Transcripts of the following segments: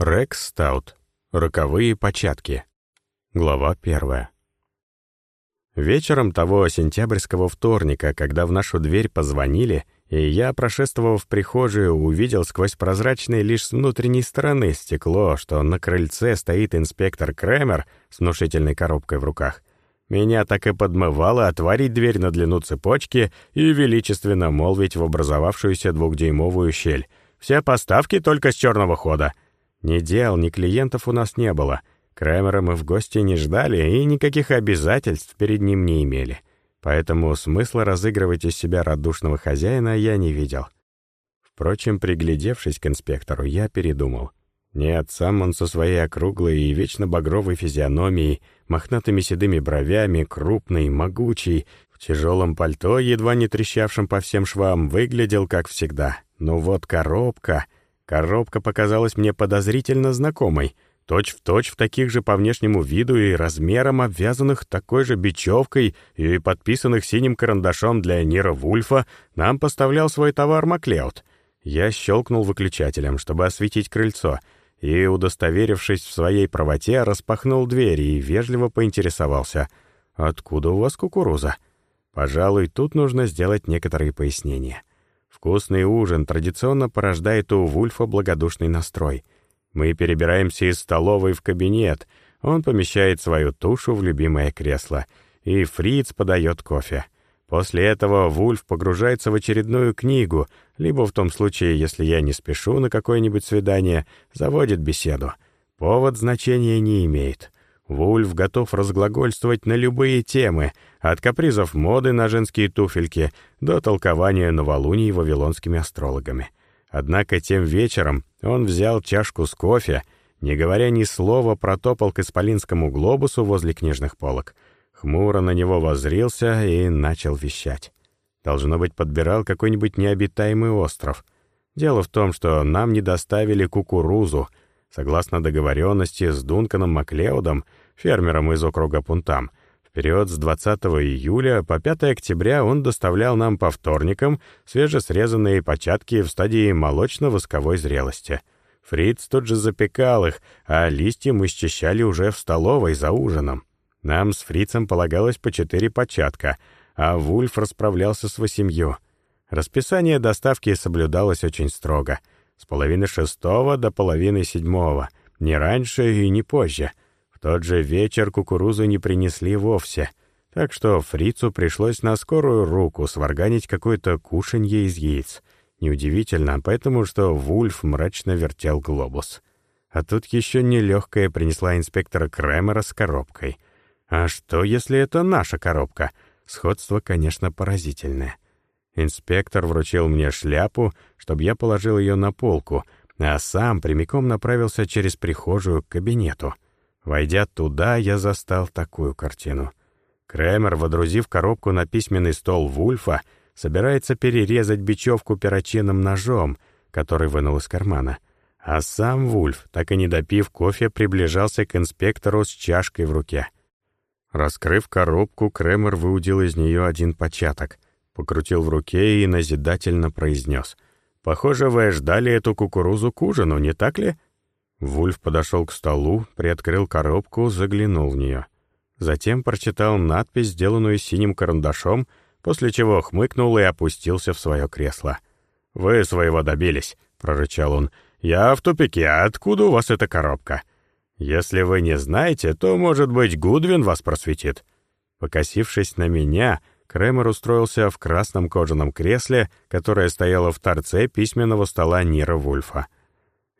Рекс Стаут. Роковые початки. Глава первая. Вечером того сентябрьского вторника, когда в нашу дверь позвонили, и я, прошествовав в прихожую, увидел сквозь прозрачное лишь с внутренней стороны стекло, что на крыльце стоит инспектор Кремер с внушительной коробкой в руках. Меня так и подмывало отворить дверь на длину цепочки и величественно молвить в образовавшуюся двухдюймовую щель. «Все поставки только с черного хода!» Ни дел, ни клиентов у нас не было. Крамера мы в гости не ждали и никаких обязательств перед ним не имели. Поэтому смысла разыгрывать из себя радушного хозяина я не видел. Впрочем, приглядевшись к инспектору, я передумал. Нет, сам он со своей округлой и вечно багровой физиономией, мохнатыми седыми бровями, крупный, могучий, в тяжелом пальто, едва не трещавшем по всем швам, выглядел как всегда. Но вот коробка... Коробка показалась мне подозрительно знакомой, точь-в-точь точь в таких же по внешнему виду и размерам обвязанных такой же бечевкой и подписанных синим карандашом для Нира Вульфа, нам поставлял свой товар Маклеод. Я щелкнул выключателем, чтобы осветить крыльцо, и, удостоверившись в своей правоте, распахнул дверь и вежливо поинтересовался, «Откуда у вас кукуруза?» Пожалуй, тут нужно сделать некоторые пояснения. Вкусный ужин традиционно порождает у Вульфа благодушный настрой. Мы перебираемся из столовой в кабинет, он помещает свою тушу в любимое кресло, и Фриц подает кофе. После этого Вульф погружается в очередную книгу, либо в том случае, если я не спешу на какое-нибудь свидание, заводит беседу. Повод значения не имеет. Вульф готов разглагольствовать на любые темы, от капризов моды на женские туфельки до толкования новолуний вавилонскими астрологами. Однако тем вечером он взял чашку с кофе, не говоря ни слова, протопал к исполинскому глобусу возле книжных полок, хмуро на него воззрился и начал вещать. Должно быть, подбирал какой-нибудь необитаемый остров. Дело в том, что нам не доставили кукурузу — Согласно договоренности с Дунканом Маклеодом, фермером из округа Пунтам, в период с 20 июля по 5 октября он доставлял нам по вторникам свежесрезанные початки в стадии молочно-восковой зрелости. Фриц тут же запекал их, а листья мы счищали уже в столовой за ужином. Нам с Фрицем полагалось по четыре початка, а Вульф расправлялся с восемью. Расписание доставки соблюдалось очень строго — с половины шестого до половины седьмого, не раньше и не позже. Тот же вечер кукурузу не принесли вовсе, так что фрицу пришлось на скорую руку сварганить какое-то кушанье из яиц. Неудивительно, поэтому что Вульф мрачно вертел глобус. А тут еще нелегкая принесла инспектора Кремера с коробкой. А что, если это наша коробка? Сходство, конечно, поразительное. Инспектор вручил мне шляпу, чтобы я положил ее на полку, а сам прямиком направился через прихожую к кабинету. Войдя туда, я застал такую картину. Кремер, водрузив коробку на письменный стол Вульфа, собирается перерезать бечевку перочинным ножом, который вынул из кармана. А сам Вульф, так и не допив кофе, приближался к инспектору с чашкой в руке. Раскрыв коробку, Кремер выудил из нее один початок — покрутил в руке и назидательно произнес. «Похоже, вы ждали эту кукурузу к ужину, не так ли?» Вульф подошел к столу, приоткрыл коробку, заглянул в нее. Затем прочитал надпись, сделанную синим карандашом, после чего хмыкнул и опустился в свое кресло. «Вы своего добились», — прорычал он. «Я в тупике. Откуда у вас эта коробка?» «Если вы не знаете, то, может быть, Гудвин вас просветит». Покосившись на меня, Кремер устроился в красном кожаном кресле, которое стояло в торце письменного стола Нира Вульфа.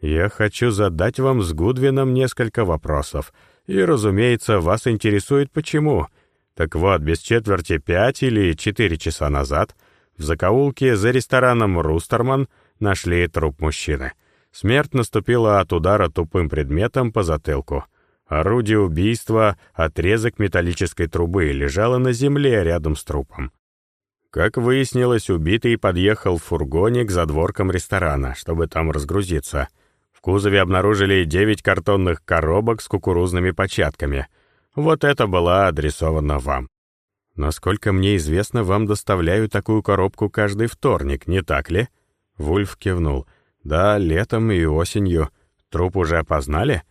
«Я хочу задать вам с Гудвином несколько вопросов, и, разумеется, вас интересует почему. Так вот, без четверти пять или четыре часа назад в закоулке за рестораном «Рустерман» нашли труп мужчины. Смерть наступила от удара тупым предметом по затылку — Орудие убийства, отрезок металлической трубы, лежало на земле рядом с трупом. Как выяснилось, убитый подъехал в фургоне к задворкам ресторана, чтобы там разгрузиться. В кузове обнаружили девять картонных коробок с кукурузными початками. Вот это была адресована вам. Насколько мне известно, вам доставляют такую коробку каждый вторник, не так ли? Вульф кивнул. Да, летом и осенью. Труп уже опознали?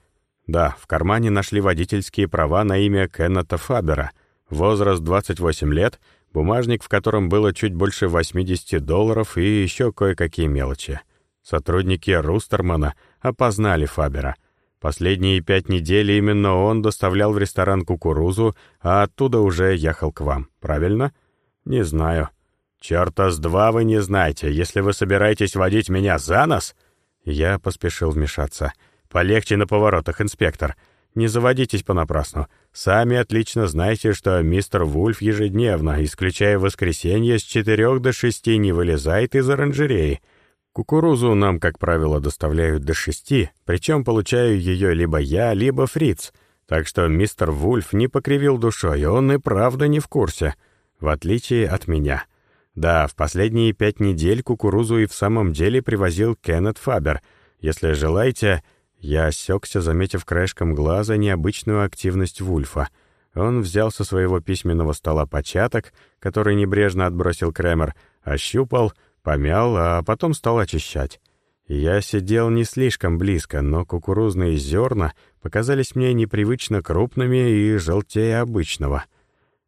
Да, в кармане нашли водительские права на имя Кеннета Фабера. Возраст 28 лет, бумажник, в котором было чуть больше 80 долларов и еще кое-какие мелочи. Сотрудники Рустермана опознали Фабера. Последние пять недель именно он доставлял в ресторан кукурузу, а оттуда уже ехал к вам, правильно? Не знаю. «Чёрта с два вы не знаете, если вы собираетесь водить меня за нос...» Я поспешил вмешаться. «Полегче на поворотах, инспектор. Не заводитесь понапрасну. Сами отлично знаете, что мистер Вульф ежедневно, исключая воскресенье, с четырех до шести не вылезает из оранжереи. Кукурузу нам, как правило, доставляют до шести, причем получаю ее либо я, либо Фриц. Так что мистер Вульф не покривил душой, он и правда не в курсе, в отличие от меня». Да, в последние пять недель кукурузу и в самом деле привозил Кеннет Фабер. Если желаете, я осекся, заметив краешком глаза необычную активность Вульфа. Он взял со своего письменного стола початок, который небрежно отбросил Кремер, ощупал, помял, а потом стал очищать. Я сидел не слишком близко, но кукурузные зерна показались мне непривычно крупными и желтее обычного.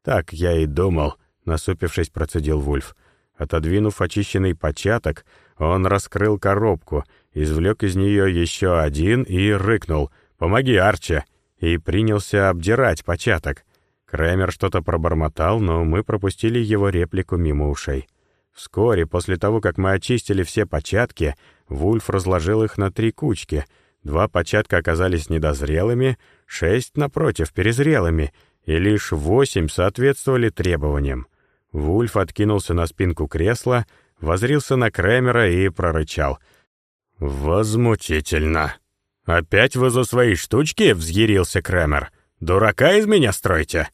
Так я и думал — насупившись, процедил Вульф. Отодвинув очищенный початок, он раскрыл коробку, извлек из нее еще один и рыкнул «Помоги, Арчи!» и принялся обдирать початок. Крэмер что-то пробормотал, но мы пропустили его реплику мимо ушей. Вскоре, после того, как мы очистили все початки, Вульф разложил их на три кучки. Два початка оказались недозрелыми, шесть, напротив, перезрелыми, и лишь восемь соответствовали требованиям. Вульф откинулся на спинку кресла, возрился на Кремера и прорычал. «Возмутительно! Опять вы за свои штучки?» — взъярился Кремер. «Дурака из меня строите?»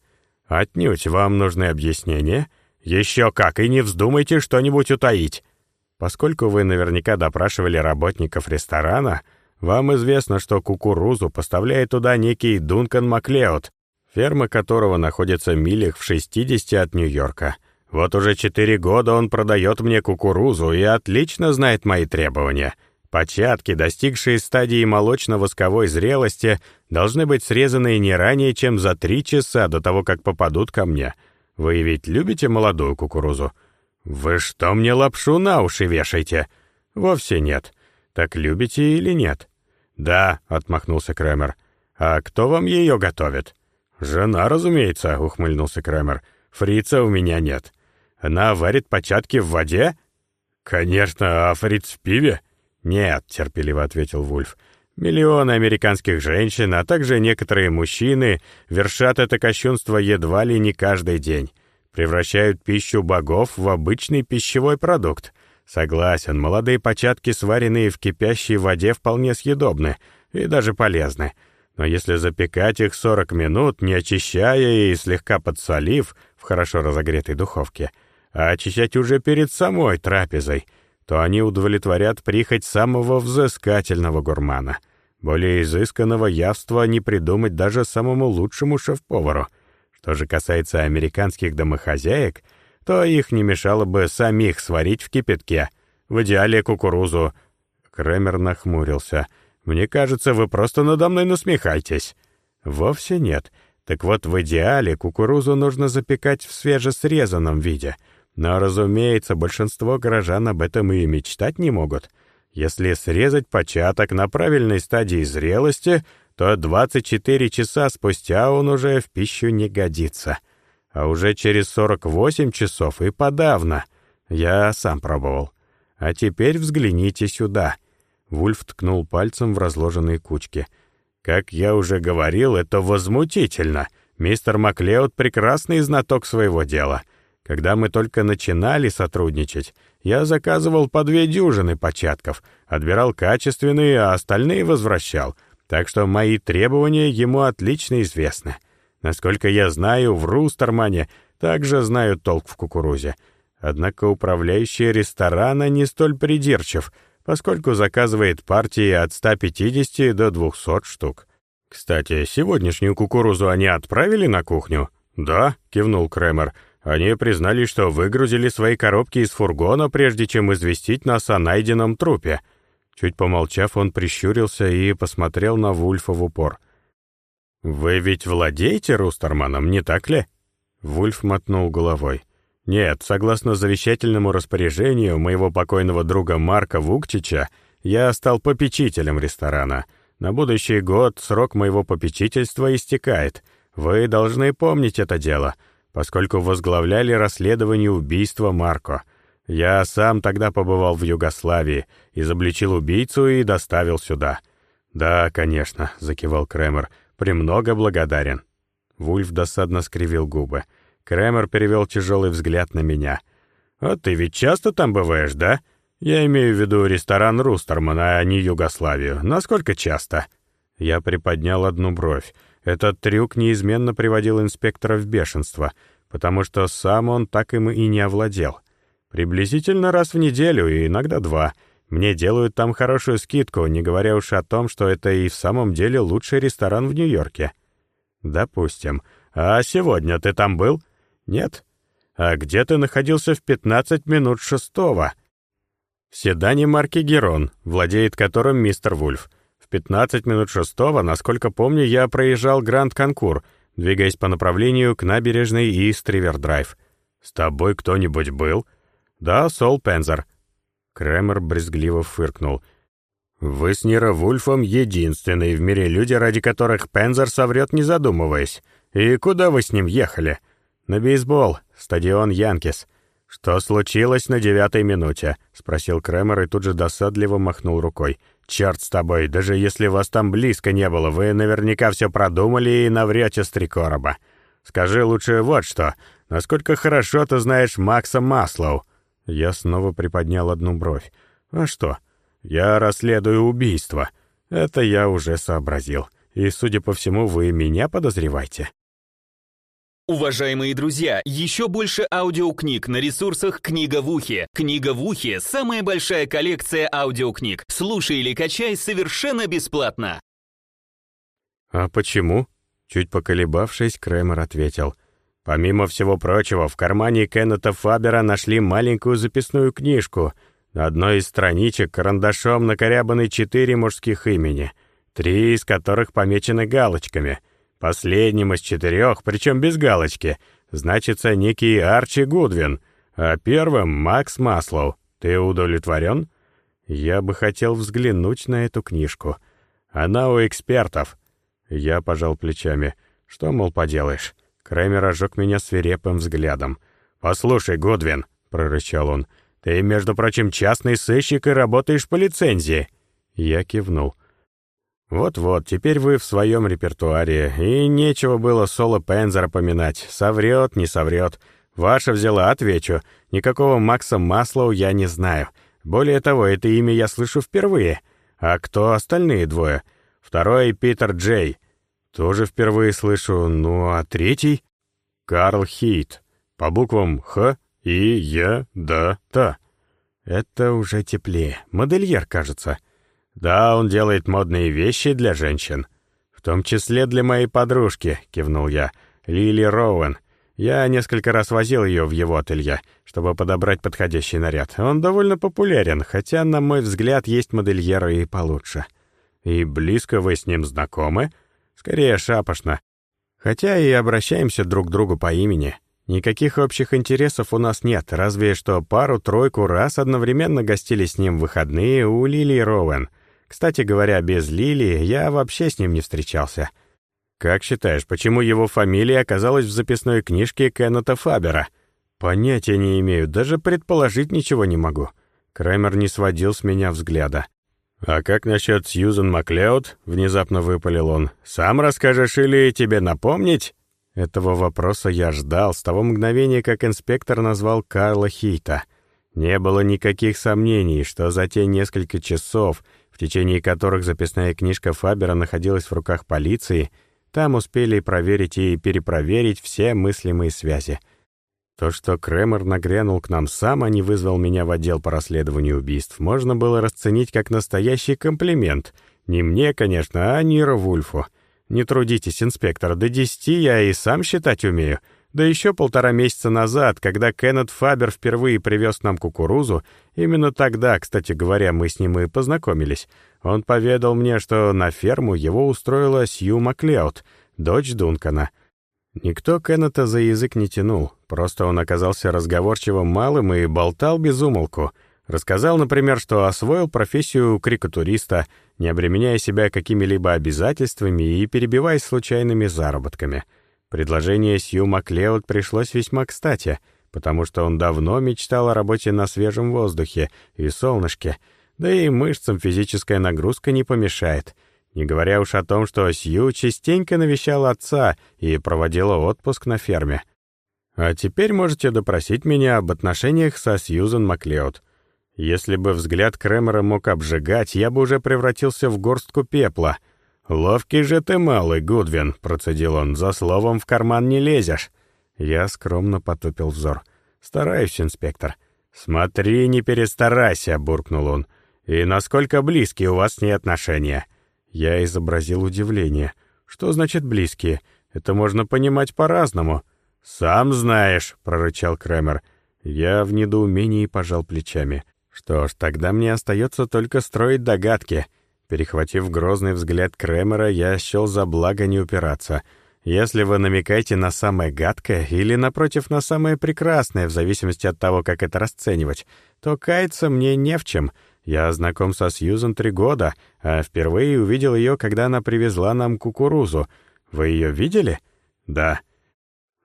«Отнюдь вам нужны объяснения?» «Еще как, и не вздумайте что-нибудь утаить!» Поскольку вы наверняка допрашивали работников ресторана, вам известно, что кукурузу поставляет туда некий Дункан Маклеод, ферма которого находится в милях в 60 от Нью-Йорка. Вот уже четыре года он продает мне кукурузу и отлично знает мои требования. Початки, достигшие стадии молочно-восковой зрелости, должны быть срезаны не ранее, чем за три часа до того, как попадут ко мне. Вы ведь любите молодую кукурузу? Вы что мне лапшу на уши вешаете? Вовсе нет. Так любите или нет? Да, отмахнулся Кремер. А кто вам ее готовит? Жена, разумеется, ухмыльнулся Кремер. Фрица у меня нет. Она варит початки в воде? Конечно, а фриц в пиве? Нет, терпеливо ответил Вульф. Миллионы американских женщин, а также некоторые мужчины вершат это кощунство едва ли не каждый день. Превращают пищу богов в обычный пищевой продукт. Согласен, молодые початки, сваренные в кипящей воде, вполне съедобны и даже полезны. Но если запекать их 40 минут, не очищая и слегка подсолив в хорошо разогретой духовке — а очищать уже перед самой трапезой, то они удовлетворят прихоть самого взыскательного гурмана. Более изысканного явства не придумать даже самому лучшему шеф-повару. Что же касается американских домохозяек, то их не мешало бы самих сварить в кипятке, в идеале кукурузу. Кремер нахмурился. «Мне кажется, вы просто надо мной насмехаетесь». «Вовсе нет. Так вот, в идеале кукурузу нужно запекать в свежесрезанном виде — но, разумеется, большинство горожан об этом и мечтать не могут. Если срезать початок на правильной стадии зрелости, то 24 часа спустя он уже в пищу не годится. А уже через 48 часов и подавно. Я сам пробовал. А теперь взгляните сюда. Вульф ткнул пальцем в разложенные кучки. Как я уже говорил, это возмутительно. Мистер Маклеод прекрасный знаток своего дела — когда мы только начинали сотрудничать, я заказывал по две дюжины початков, отбирал качественные, а остальные возвращал, так что мои требования ему отлично известны. Насколько я знаю, в Рустермане также знают толк в кукурузе. Однако управляющий ресторана не столь придирчив, поскольку заказывает партии от 150 до 200 штук. «Кстати, сегодняшнюю кукурузу они отправили на кухню?» «Да», — кивнул Кремер, — они признали, что выгрузили свои коробки из фургона, прежде чем известить нас о найденном трупе. Чуть помолчав, он прищурился и посмотрел на Вульфа в упор. «Вы ведь владеете Рустерманом, не так ли?» Вульф мотнул головой. «Нет, согласно завещательному распоряжению моего покойного друга Марка Вукчича, я стал попечителем ресторана. На будущий год срок моего попечительства истекает. Вы должны помнить это дело, поскольку возглавляли расследование убийства Марко. Я сам тогда побывал в Югославии, изобличил убийцу и доставил сюда». «Да, конечно», — закивал Кремер, — «премного благодарен». Вульф досадно скривил губы. Кремер перевел тяжелый взгляд на меня. «А ты ведь часто там бываешь, да? Я имею в виду ресторан Рустермана, а не Югославию. Насколько часто?» Я приподнял одну бровь. Этот трюк неизменно приводил инспектора в бешенство, потому что сам он так им и не овладел. Приблизительно раз в неделю и иногда два. Мне делают там хорошую скидку, не говоря уж о том, что это и в самом деле лучший ресторан в Нью-Йорке. «Допустим. А сегодня ты там был?» «Нет». «А где ты находился в 15 минут шестого?» «В седане марки «Герон», владеет которым мистер Вульф. В 15 минут шестого, насколько помню, я проезжал Гранд Конкур, двигаясь по направлению к набережной Ист Ривер Драйв. С тобой кто-нибудь был?» «Да, Сол Пензер». Кремер брезгливо фыркнул — вы с Нира Вульфом единственные в мире люди, ради которых Пензер соврет, не задумываясь. И куда вы с ним ехали? На бейсбол, стадион Янкис. Что случилось на девятой минуте? Спросил Кремер и тут же досадливо махнул рукой. Черт с тобой, даже если вас там близко не было, вы наверняка все продумали и наврете с три короба. Скажи лучше вот что. Насколько хорошо ты знаешь Макса Маслоу? Я снова приподнял одну бровь. А что? «Я расследую убийство. Это я уже сообразил. И, судя по всему, вы меня подозреваете». Уважаемые друзья, еще больше аудиокниг на ресурсах «Книга в ухе». «Книга в ухе» — самая большая коллекция аудиокниг. Слушай или качай совершенно бесплатно. «А почему?» Чуть поколебавшись, Кремер ответил. «Помимо всего прочего, в кармане Кеннета Фабера нашли маленькую записную книжку — на одной из страничек карандашом накорябаны четыре мужских имени, три из которых помечены галочками. Последним из четырех, причем без галочки, значится некий Арчи Гудвин, а первым — Макс Маслоу. Ты удовлетворен? Я бы хотел взглянуть на эту книжку. Она у экспертов. Я пожал плечами. Что, мол, поделаешь? Крэмер ожег меня свирепым взглядом. «Послушай, Гудвин», — прорычал он, — ты, между прочим, частный сыщик и работаешь по лицензии». Я кивнул. «Вот-вот, теперь вы в своем репертуаре, и нечего было Соло Пензера поминать. Соврет, не соврет. Ваша взяла, отвечу. Никакого Макса Маслоу я не знаю. Более того, это имя я слышу впервые. А кто остальные двое? Второй — Питер Джей. Тоже впервые слышу. Ну, а третий? Карл Хит. По буквам «Х» И я, да, та. Это уже теплее. Модельер, кажется. Да, он делает модные вещи для женщин. В том числе для моей подружки, кивнул я. Лили Роуэн. Я несколько раз возил ее в его ателье, чтобы подобрать подходящий наряд. Он довольно популярен, хотя, на мой взгляд, есть модельеры и получше. И близко вы с ним знакомы? Скорее, шапошно. Хотя и обращаемся друг к другу по имени. Никаких общих интересов у нас нет, разве что пару-тройку раз одновременно гостили с ним в выходные у Лили Роуэн. Кстати говоря, без Лили я вообще с ним не встречался. Как считаешь, почему его фамилия оказалась в записной книжке Кеннета Фабера? Понятия не имею, даже предположить ничего не могу. Крэмер не сводил с меня взгляда. «А как насчет Сьюзен Маклеод?» — внезапно выпалил он. «Сам расскажешь или тебе напомнить?» Этого вопроса я ждал с того мгновения, как инспектор назвал Карла Хейта. Не было никаких сомнений, что за те несколько часов, в течение которых записная книжка Фабера находилась в руках полиции, там успели проверить и перепроверить все мыслимые связи. То, что Кремер нагрянул к нам сам, а не вызвал меня в отдел по расследованию убийств, можно было расценить как настоящий комплимент. Не мне, конечно, а Нира Вульфу — «Не трудитесь, инспектор, до десяти я и сам считать умею. Да еще полтора месяца назад, когда Кеннет Фабер впервые привез нам кукурузу, именно тогда, кстати говоря, мы с ним и познакомились, он поведал мне, что на ферму его устроила Сью Маклеод, дочь Дункана. Никто Кеннета за язык не тянул, просто он оказался разговорчивым малым и болтал без умолку. Рассказал, например, что освоил профессию крикотуриста, не обременяя себя какими-либо обязательствами и перебиваясь случайными заработками — Предложение Сью Маклеод пришлось весьма кстати, потому что он давно мечтал о работе на свежем воздухе и солнышке, да и мышцам физическая нагрузка не помешает, не говоря уж о том, что Сью частенько навещал отца и проводила отпуск на ферме. А теперь можете допросить меня об отношениях со Сьюзен Маклеод. Если бы взгляд Кремера мог обжигать, я бы уже превратился в горстку пепла — «Ловкий же ты малый, Гудвин», — процедил он, — «за словом в карман не лезешь». Я скромно потупил взор. «Стараюсь, инспектор». «Смотри, не перестарайся», — буркнул он. «И насколько близкие у вас с ней отношения?» Я изобразил удивление. «Что значит близкие? Это можно понимать по-разному». «Сам знаешь», — прорычал Кремер. Я в недоумении пожал плечами. «Что ж, тогда мне остается только строить догадки». Перехватив грозный взгляд Кремера, я счел за благо не упираться. Если вы намекаете на самое гадкое или, напротив, на самое прекрасное, в зависимости от того, как это расценивать, то каяться мне не в чем. Я знаком со Сьюзан три года, а впервые увидел ее, когда она привезла нам кукурузу. Вы ее видели? Да.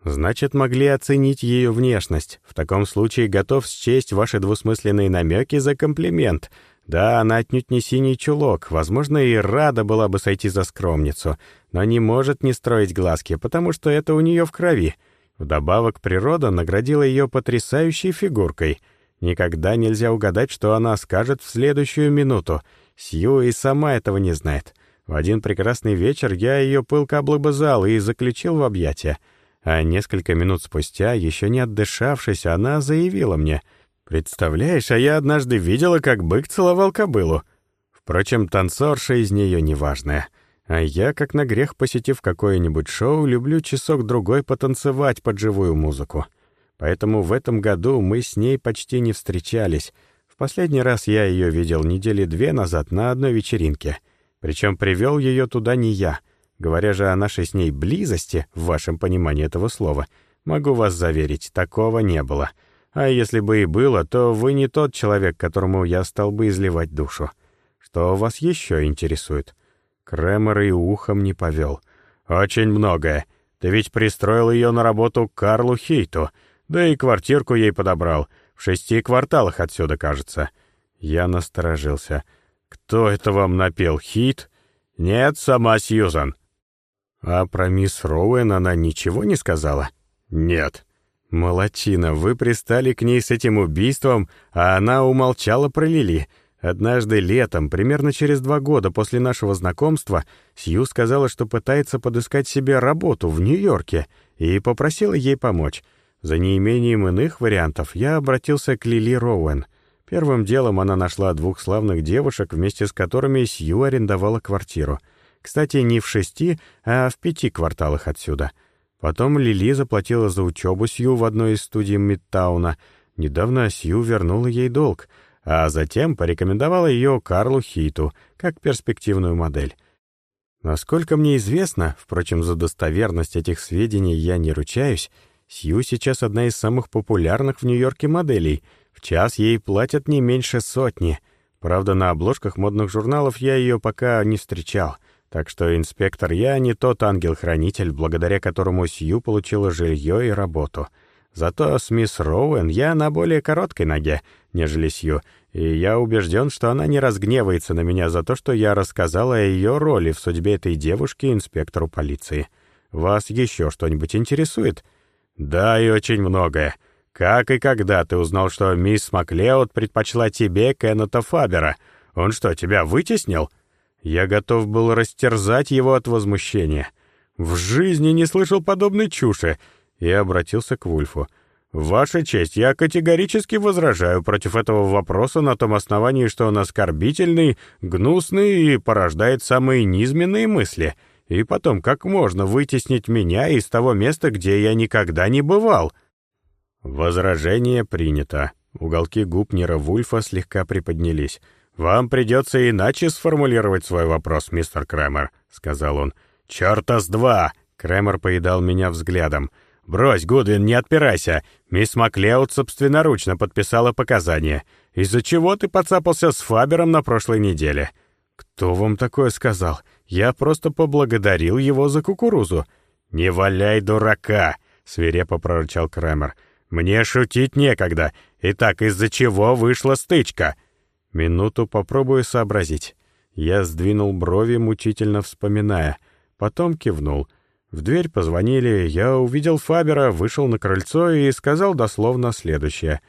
Значит, могли оценить ее внешность. В таком случае готов счесть ваши двусмысленные намеки за комплимент — да, она отнюдь не синий чулок, возможно, и рада была бы сойти за скромницу, но не может не строить глазки, потому что это у нее в крови. Вдобавок, природа наградила ее потрясающей фигуркой. Никогда нельзя угадать, что она скажет в следующую минуту. Сью и сама этого не знает. В один прекрасный вечер я ее пылко облобызал и заключил в объятия. А несколько минут спустя, еще не отдышавшись, она заявила мне — Представляешь, а я однажды видела, как бык целовал кобылу. Впрочем, танцорша из нее неважная. А я, как на грех посетив какое-нибудь шоу, люблю часок-другой потанцевать под живую музыку. Поэтому в этом году мы с ней почти не встречались. В последний раз я ее видел недели две назад на одной вечеринке. Причем привел ее туда не я. Говоря же о нашей с ней близости, в вашем понимании этого слова, могу вас заверить, такого не было — а если бы и было, то вы не тот человек, которому я стал бы изливать душу. Что вас еще интересует?» Кремер и ухом не повел. «Очень многое. Ты ведь пристроил ее на работу Карлу Хейту, да и квартирку ей подобрал. В шести кварталах отсюда, кажется». Я насторожился. «Кто это вам напел, Хит?» «Нет, сама Сьюзан». «А про мисс Роуэн она ничего не сказала?» «Нет». «Молодчина, вы пристали к ней с этим убийством, а она умолчала про Лили. Однажды летом, примерно через два года после нашего знакомства, Сью сказала, что пытается подыскать себе работу в Нью-Йорке, и попросила ей помочь. За неимением иных вариантов я обратился к Лили Роуэн. Первым делом она нашла двух славных девушек, вместе с которыми Сью арендовала квартиру. Кстати, не в шести, а в пяти кварталах отсюда — Потом Лили заплатила за учебу Сью в одной из студий Мидтауна. Недавно Сью вернула ей долг, а затем порекомендовала ее Карлу Хиту как перспективную модель. Насколько мне известно, впрочем, за достоверность этих сведений я не ручаюсь, Сью сейчас одна из самых популярных в Нью-Йорке моделей. В час ей платят не меньше сотни. Правда, на обложках модных журналов я ее пока не встречал — так что, инспектор, я не тот ангел-хранитель, благодаря которому Сью получила жилье и работу. Зато с мисс Роуэн я на более короткой ноге, нежели Сью, и я убежден, что она не разгневается на меня за то, что я рассказала о ее роли в судьбе этой девушки инспектору полиции. Вас еще что-нибудь интересует? Да, и очень многое. Как и когда ты узнал, что мисс Маклеод предпочла тебе Кеннета Фабера? Он что, тебя вытеснил?» Я готов был растерзать его от возмущения. В жизни не слышал подобной чуши. И обратился к Вульфу. «Ваша честь, я категорически возражаю против этого вопроса на том основании, что он оскорбительный, гнусный и порождает самые низменные мысли. И потом, как можно вытеснить меня из того места, где я никогда не бывал? Возражение принято. Уголки губ Нера Вульфа слегка приподнялись. «Вам придется иначе сформулировать свой вопрос, мистер Крэмер», — сказал он. «Чёрта с два!» — Крэмер поедал меня взглядом. «Брось, Гудвин, не отпирайся. Мисс Маклеод собственноручно подписала показания. Из-за чего ты подцапался с Фабером на прошлой неделе?» «Кто вам такое сказал? Я просто поблагодарил его за кукурузу». «Не валяй дурака!» — свирепо прорычал Крэмер. «Мне шутить некогда. Итак, из-за чего вышла стычка?» Минуту попробую сообразить. Я сдвинул брови, мучительно вспоминая. Потом кивнул. В дверь позвонили, я увидел Фабера, вышел на крыльцо и сказал дословно следующее.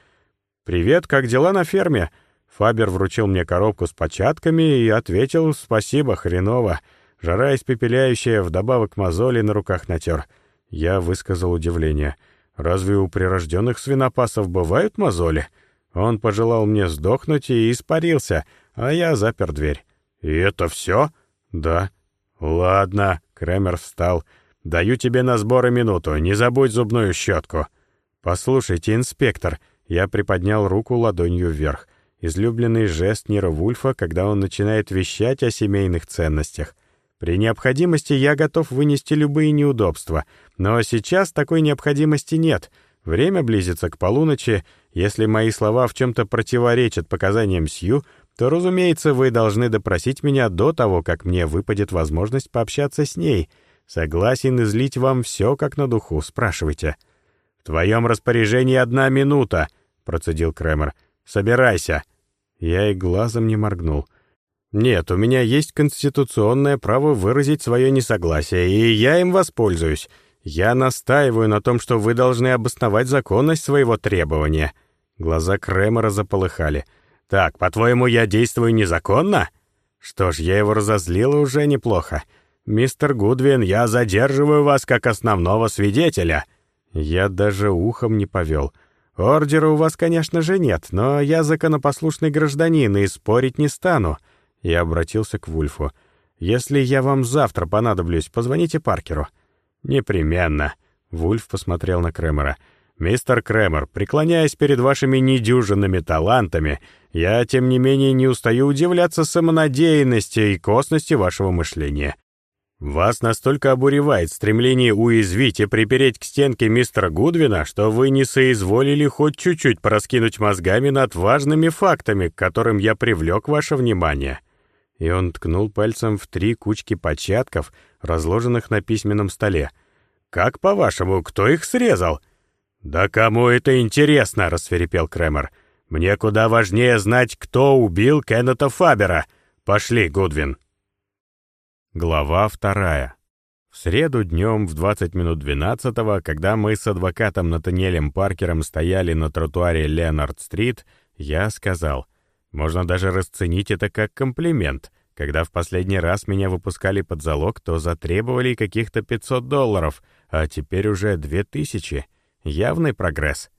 «Привет, как дела на ферме?» Фабер вручил мне коробку с початками и ответил «Спасибо, хреново». Жара испепеляющая, вдобавок мозоли на руках натер. Я высказал удивление. «Разве у прирожденных свинопасов бывают мозоли?» Он пожелал мне сдохнуть и испарился, а я запер дверь. «И это все?» «Да». «Ладно», — Кремер встал. «Даю тебе на сборы минуту, не забудь зубную щетку». «Послушайте, инспектор», — я приподнял руку ладонью вверх. Излюбленный жест Нира Вульфа, когда он начинает вещать о семейных ценностях. При необходимости я готов вынести любые неудобства, но сейчас такой необходимости нет. Время близится к полуночи. Если мои слова в чем-то противоречат показаниям Сью, то, разумеется, вы должны допросить меня до того, как мне выпадет возможность пообщаться с ней. Согласен излить вам все как на духу, спрашивайте. «В твоем распоряжении одна минута», — процедил Кремер. «Собирайся». Я и глазом не моргнул. «Нет, у меня есть конституционное право выразить свое несогласие, и я им воспользуюсь. Я настаиваю на том, что вы должны обосновать законность своего требования». Глаза Кремера заполыхали. «Так, по-твоему, я действую незаконно?» «Что ж, я его разозлила уже неплохо. Мистер Гудвин, я задерживаю вас как основного свидетеля». Я даже ухом не повел. Ордера у вас, конечно же, нет, но я законопослушный гражданин и спорить не стану». Я обратился к Вульфу. «Если я вам завтра понадоблюсь, позвоните Паркеру». «Непременно». Вульф посмотрел на Кремера. «Мистер Кремер, преклоняясь перед вашими недюжинными талантами, я, тем не менее, не устаю удивляться самонадеянности и косности вашего мышления. Вас настолько обуревает стремление уязвить и припереть к стенке мистера Гудвина, что вы не соизволили хоть чуть-чуть пораскинуть мозгами над важными фактами, к которым я привлек ваше внимание». И он ткнул пальцем в три кучки початков, разложенных на письменном столе. «Как, по-вашему, кто их срезал?» «Да кому это интересно?» — рассверепел Кремер. «Мне куда важнее знать, кто убил Кеннета Фабера. Пошли, Гудвин». Глава вторая. В среду днем в 20 минут 12 когда мы с адвокатом Натаниэлем Паркером стояли на тротуаре Ленард-стрит, я сказал, можно даже расценить это как комплимент. Когда в последний раз меня выпускали под залог, то затребовали каких-то 500 долларов, а теперь уже 2000. Явный прогресс.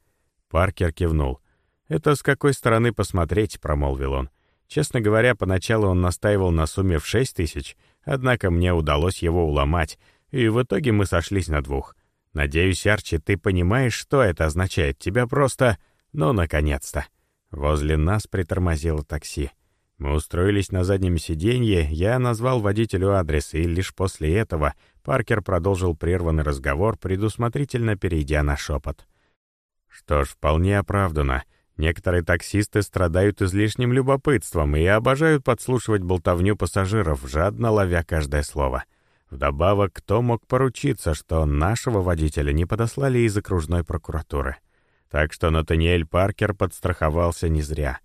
Паркер кивнул. «Это с какой стороны посмотреть», — промолвил он. Честно говоря, поначалу он настаивал на сумме в 6 тысяч, Однако мне удалось его уломать, и в итоге мы сошлись на двух. Надеюсь, Арчи, ты понимаешь, что это означает. Тебя просто... Ну, наконец-то. Возле нас притормозило такси. Мы устроились на заднем сиденье, я назвал водителю адрес, и лишь после этого Паркер продолжил прерванный разговор, предусмотрительно перейдя на шепот. Что ж, вполне оправдано. Некоторые таксисты страдают излишним любопытством и обожают подслушивать болтовню пассажиров, жадно ловя каждое слово. Вдобавок, кто мог поручиться, что нашего водителя не подослали из окружной прокуратуры? Так что Натаниэль Паркер подстраховался не зря.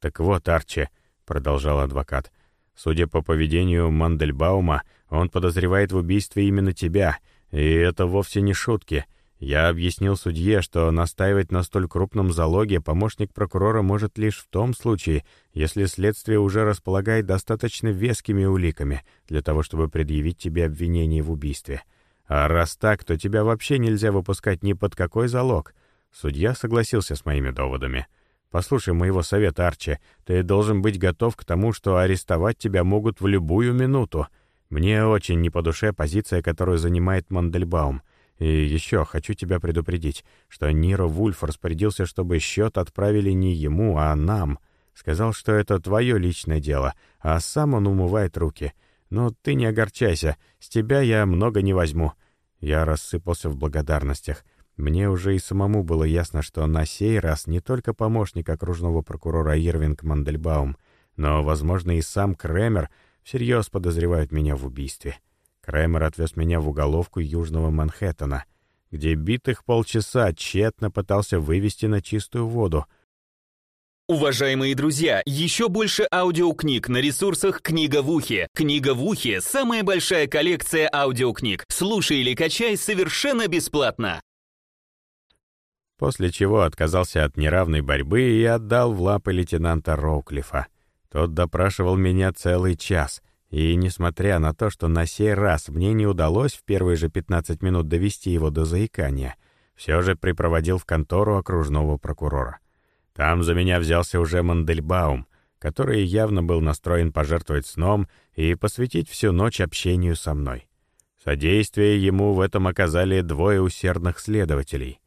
«Так вот, Арчи», — продолжал адвокат, — «судя по поведению Мандельбаума, он подозревает в убийстве именно тебя, и это вовсе не шутки». Я объяснил судье, что настаивать на столь крупном залоге помощник прокурора может лишь в том случае, если следствие уже располагает достаточно вескими уликами для того, чтобы предъявить тебе обвинение в убийстве. А раз так, то тебя вообще нельзя выпускать ни под какой залог. Судья согласился с моими доводами. Послушай моего совета, Арчи, ты должен быть готов к тому, что арестовать тебя могут в любую минуту. Мне очень не по душе позиция, которую занимает Мандельбаум. И еще хочу тебя предупредить, что Ниро Вульф распорядился, чтобы счет отправили не ему, а нам. Сказал, что это твое личное дело, а сам он умывает руки. Но ты не огорчайся, с тебя я много не возьму. Я рассыпался в благодарностях. Мне уже и самому было ясно, что на сей раз не только помощник окружного прокурора Ирвинг Мандельбаум, но, возможно, и сам Кремер всерьез подозревают меня в убийстве. Кремер отвез меня в уголовку Южного Манхэттена, где битых полчаса тщетно пытался вывести на чистую воду. Уважаемые друзья, еще больше аудиокниг на ресурсах «Книга в ухе». «Книга в ухе» — самая большая коллекция аудиокниг. Слушай или качай совершенно бесплатно. После чего отказался от неравной борьбы и отдал в лапы лейтенанта Роуклифа. Тот допрашивал меня целый час, и, несмотря на то, что на сей раз мне не удалось в первые же 15 минут довести его до заикания, все же припроводил в контору окружного прокурора. Там за меня взялся уже Мандельбаум, который явно был настроен пожертвовать сном и посвятить всю ночь общению со мной. Содействие ему в этом оказали двое усердных следователей.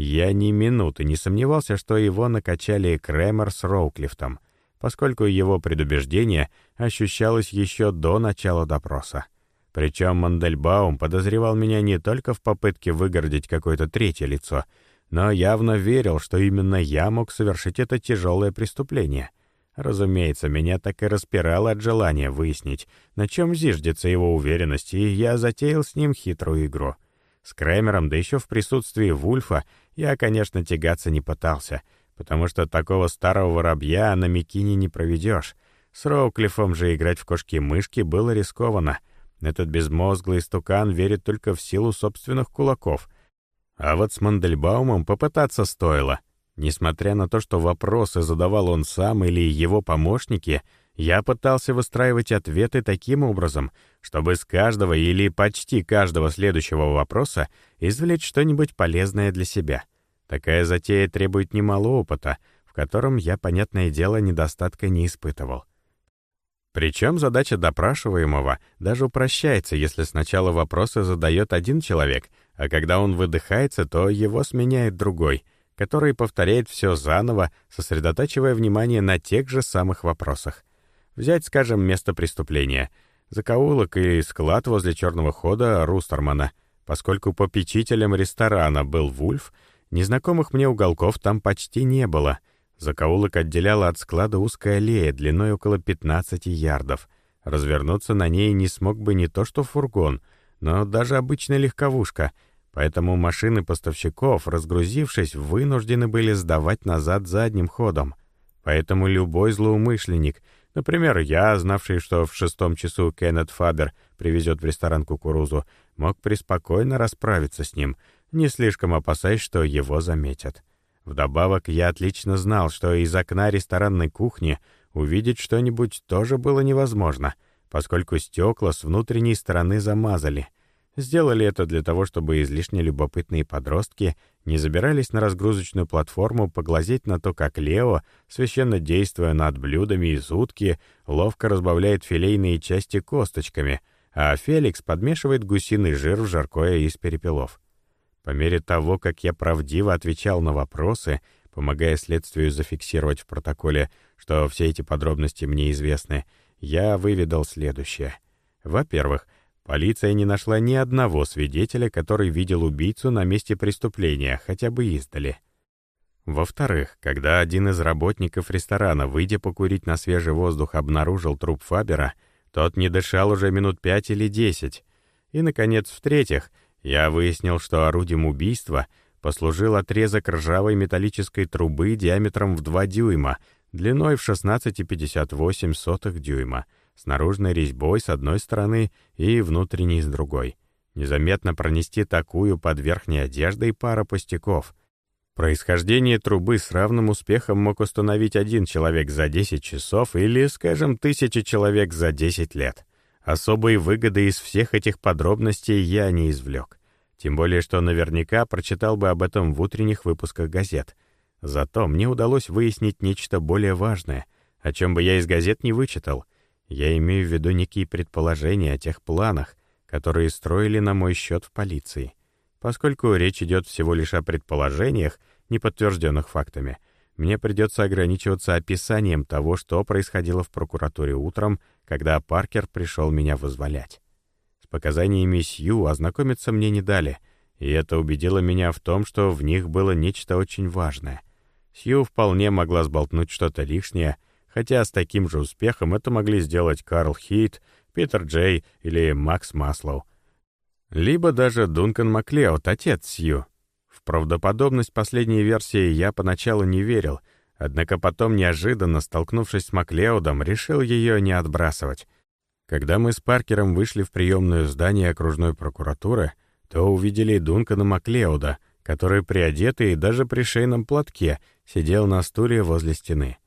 Я ни минуты не сомневался, что его накачали Кремер с Роуклифтом — поскольку его предубеждение ощущалось еще до начала допроса. Причем Мандельбаум подозревал меня не только в попытке выгородить какое-то третье лицо, но явно верил, что именно я мог совершить это тяжелое преступление. Разумеется, меня так и распирало от желания выяснить, на чем зиждется его уверенность, и я затеял с ним хитрую игру. С Кремером, да еще в присутствии Вульфа, я, конечно, тягаться не пытался — потому что такого старого воробья на Микине не проведешь. С Роуклифом же играть в кошки-мышки было рискованно. Этот безмозглый стукан верит только в силу собственных кулаков. А вот с Мандельбаумом попытаться стоило. Несмотря на то, что вопросы задавал он сам или его помощники, я пытался выстраивать ответы таким образом, чтобы с каждого или почти каждого следующего вопроса извлечь что-нибудь полезное для себя — Такая затея требует немало опыта, в котором я, понятное дело, недостатка не испытывал. Причем задача допрашиваемого даже упрощается, если сначала вопросы задает один человек, а когда он выдыхается, то его сменяет другой, который повторяет все заново, сосредотачивая внимание на тех же самых вопросах. Взять, скажем, место преступления. Закоулок и склад возле черного хода Рустермана. Поскольку попечителем ресторана был Вульф, Незнакомых мне уголков там почти не было. Закоулок отделяла от склада узкая аллея длиной около 15 ярдов. Развернуться на ней не смог бы не то что фургон, но даже обычная легковушка, поэтому машины поставщиков, разгрузившись, вынуждены были сдавать назад задним ходом. Поэтому любой злоумышленник, например, я, знавший, что в шестом часу Кеннет Фабер привезет в ресторан кукурузу, мог преспокойно расправиться с ним — не слишком опасаясь, что его заметят. Вдобавок, я отлично знал, что из окна ресторанной кухни увидеть что-нибудь тоже было невозможно, поскольку стекла с внутренней стороны замазали. Сделали это для того, чтобы излишне любопытные подростки не забирались на разгрузочную платформу поглазеть на то, как Лео, священно действуя над блюдами из утки, ловко разбавляет филейные части косточками, а Феликс подмешивает гусиный жир в жаркое из перепелов. По мере того, как я правдиво отвечал на вопросы, помогая следствию зафиксировать в протоколе, что все эти подробности мне известны, я выведал следующее. Во-первых, полиция не нашла ни одного свидетеля, который видел убийцу на месте преступления, хотя бы издали. Во-вторых, когда один из работников ресторана, выйдя покурить на свежий воздух, обнаружил труп Фабера, тот не дышал уже минут пять или десять. И, наконец, в-третьих, я выяснил, что орудием убийства послужил отрезок ржавой металлической трубы диаметром в 2 дюйма, длиной в 16,58 дюйма, с наружной резьбой с одной стороны и внутренней с другой. Незаметно пронести такую под верхней одеждой пара пустяков. Происхождение трубы с равным успехом мог установить один человек за 10 часов или, скажем, тысяча человек за 10 лет. Особой выгоды из всех этих подробностей я не извлек. Тем более, что наверняка прочитал бы об этом в утренних выпусках газет. Зато мне удалось выяснить нечто более важное, о чем бы я из газет не вычитал. Я имею в виду некие предположения о тех планах, которые строили на мой счет в полиции. Поскольку речь идет всего лишь о предположениях, не подтвержденных фактами, мне придется ограничиваться описанием того, что происходило в прокуратуре утром, когда Паркер пришел меня вызволять. С показаниями Сью ознакомиться мне не дали, и это убедило меня в том, что в них было нечто очень важное. Сью вполне могла сболтнуть что-то лишнее, хотя с таким же успехом это могли сделать Карл Хит, Питер Джей или Макс Маслоу. Либо даже Дункан Маклеод, отец Сью. В правдоподобность последней версии я поначалу не верил, однако потом, неожиданно столкнувшись с Маклеодом, решил ее не отбрасывать. Когда мы с Паркером вышли в приемную здание окружной прокуратуры, то увидели Дункана Маклеода, который приодетый и даже при шейном платке сидел на стуле возле стены.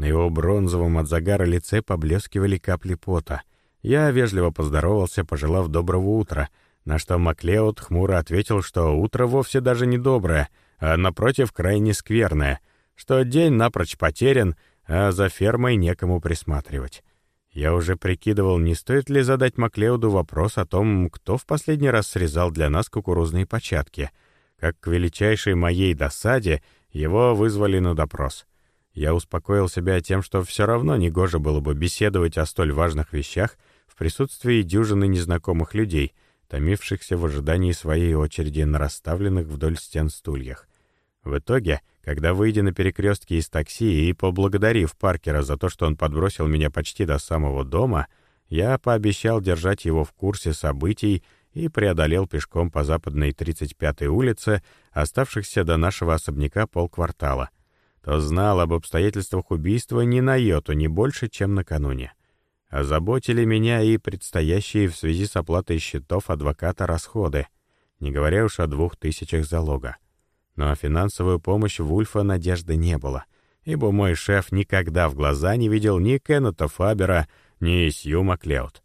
На его бронзовом от загара лице поблескивали капли пота. Я вежливо поздоровался, пожелав доброго утра — на что Маклеод хмуро ответил, что утро вовсе даже не доброе, а, напротив, крайне скверное, что день напрочь потерян, а за фермой некому присматривать. Я уже прикидывал, не стоит ли задать Маклеоду вопрос о том, кто в последний раз срезал для нас кукурузные початки. Как к величайшей моей досаде его вызвали на допрос. Я успокоил себя тем, что все равно негоже было бы беседовать о столь важных вещах в присутствии дюжины незнакомых людей — томившихся в ожидании своей очереди на расставленных вдоль стен стульях. В итоге, когда, выйдя на перекрестке из такси и поблагодарив Паркера за то, что он подбросил меня почти до самого дома, я пообещал держать его в курсе событий и преодолел пешком по западной 35-й улице, оставшихся до нашего особняка полквартала, то знал об обстоятельствах убийства ни на йоту, не больше, чем накануне. Озаботили меня и предстоящие в связи с оплатой счетов адвоката расходы, не говоря уж о двух тысячах залога. Но финансовую помощь Вульфа надежды не было, ибо мой шеф никогда в глаза не видел ни Кеннета Фабера, ни Сью Маклеод.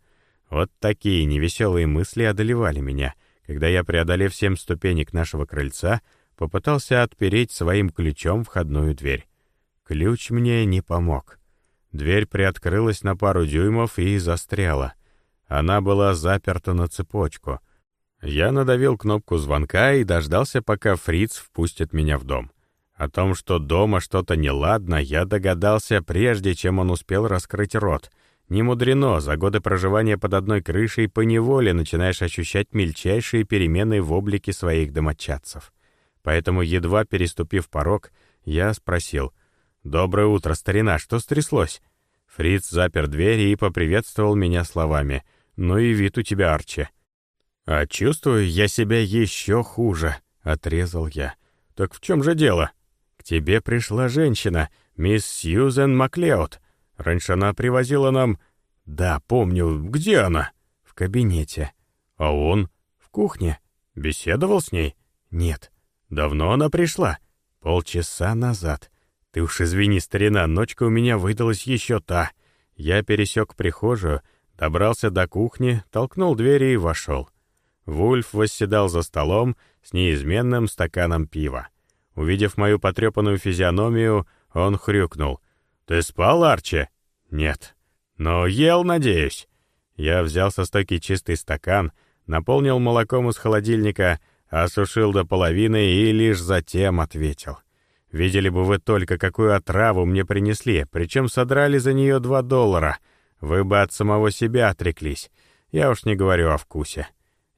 Вот такие невеселые мысли одолевали меня, когда я, преодолев семь ступенек нашего крыльца, попытался отпереть своим ключом входную дверь. Ключ мне не помог — Дверь приоткрылась на пару дюймов и застряла. Она была заперта на цепочку. Я надавил кнопку звонка и дождался, пока Фриц впустит меня в дом. О том, что дома что-то неладно, я догадался, прежде чем он успел раскрыть рот. Не мудрено, за годы проживания под одной крышей поневоле начинаешь ощущать мельчайшие перемены в облике своих домочадцев. Поэтому, едва переступив порог, я спросил — «Доброе утро, старина, что стряслось?» Фриц запер дверь и поприветствовал меня словами. «Ну и вид у тебя, Арчи». «А чувствую я себя еще хуже», — отрезал я. «Так в чем же дело?» «К тебе пришла женщина, мисс Сьюзен Маклеод. Раньше она привозила нам...» «Да, помню. Где она?» «В кабинете». «А он?» «В кухне». «Беседовал с ней?» «Нет». «Давно она пришла?» «Полчаса назад». «Ты уж извини, старина, ночка у меня выдалась еще та». Я пересек прихожую, добрался до кухни, толкнул двери и вошел. Вульф восседал за столом с неизменным стаканом пива. Увидев мою потрепанную физиономию, он хрюкнул. «Ты спал, Арчи?» «Нет». «Но ел, надеюсь». Я взял со стойки чистый стакан, наполнил молоком из холодильника, осушил до половины и лишь затем ответил. Видели бы вы только, какую отраву мне принесли, причем содрали за нее два доллара. Вы бы от самого себя отреклись. Я уж не говорю о вкусе.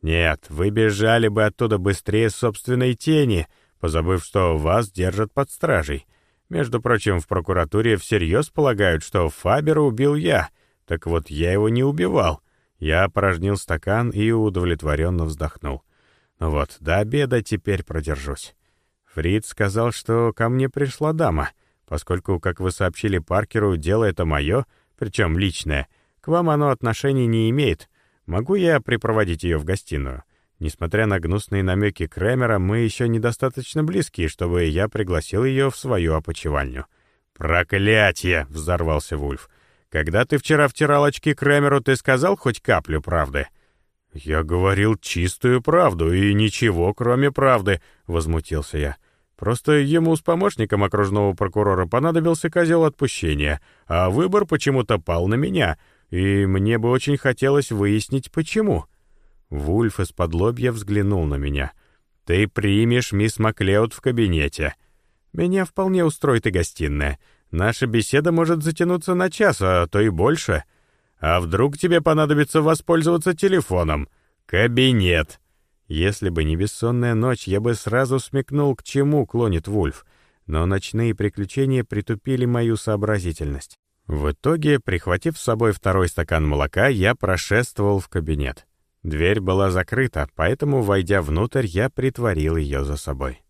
Нет, вы бежали бы оттуда быстрее собственной тени, позабыв, что вас держат под стражей. Между прочим, в прокуратуре всерьез полагают, что Фабера убил я. Так вот, я его не убивал. Я опорожнил стакан и удовлетворенно вздохнул. Вот, до обеда теперь продержусь. Фрид сказал, что ко мне пришла дама, поскольку, как вы сообщили Паркеру, дело это мое, причем личное. К вам оно отношения не имеет. Могу я припроводить ее в гостиную? Несмотря на гнусные намеки Крэмера, мы еще недостаточно близки, чтобы я пригласил ее в свою опочивальню. «Проклятие!» — взорвался Вульф. «Когда ты вчера втирал очки Крэмеру, ты сказал хоть каплю правды?» «Я говорил чистую правду, и ничего, кроме правды», — возмутился я. Просто ему с помощником окружного прокурора понадобился козел отпущения, а выбор почему-то пал на меня. и мне бы очень хотелось выяснить, почему». Вульф из-под лобья взглянул на меня. «Ты примешь мисс Маклеод в кабинете. Меня вполне устроит и гостиная. Наша беседа может затянуться на час, а то и больше. А вдруг тебе понадобится воспользоваться телефоном? Кабинет!» Если бы не бессонная ночь, я бы сразу смекнул, к чему клонит Вульф, но ночные приключения притупили мою сообразительность. В итоге, прихватив с собой второй стакан молока, я прошествовал в кабинет. Дверь была закрыта, поэтому, войдя внутрь, я притворил ее за собой.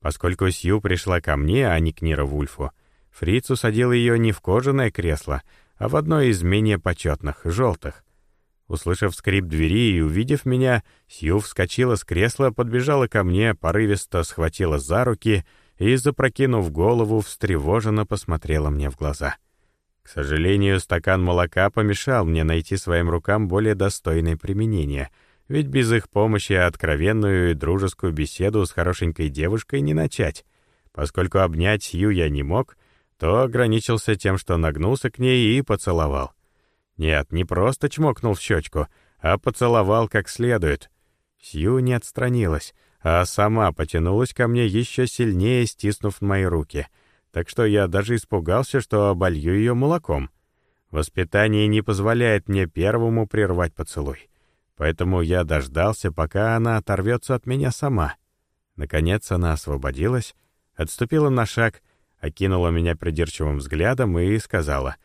Поскольку Сью пришла ко мне, а не к Нира Вульфу, Фриц усадил ее не в кожаное кресло, а в одно из менее почетных, желтых. Услышав скрип двери и увидев меня, Сью вскочила с кресла, подбежала ко мне, порывисто схватила за руки и, запрокинув голову, встревоженно посмотрела мне в глаза. К сожалению, стакан молока помешал мне найти своим рукам более достойное применение, ведь без их помощи откровенную и дружескую беседу с хорошенькой девушкой не начать. Поскольку обнять Сью я не мог, то ограничился тем, что нагнулся к ней и поцеловал. Нет, не просто чмокнул в щечку, а поцеловал как следует. Сью не отстранилась, а сама потянулась ко мне еще сильнее, стиснув мои руки — так что я даже испугался, что оболью ее молоком. Воспитание не позволяет мне первому прервать поцелуй. Поэтому я дождался, пока она оторвется от меня сама. Наконец она освободилась, отступила на шаг, окинула меня придирчивым взглядом и сказала,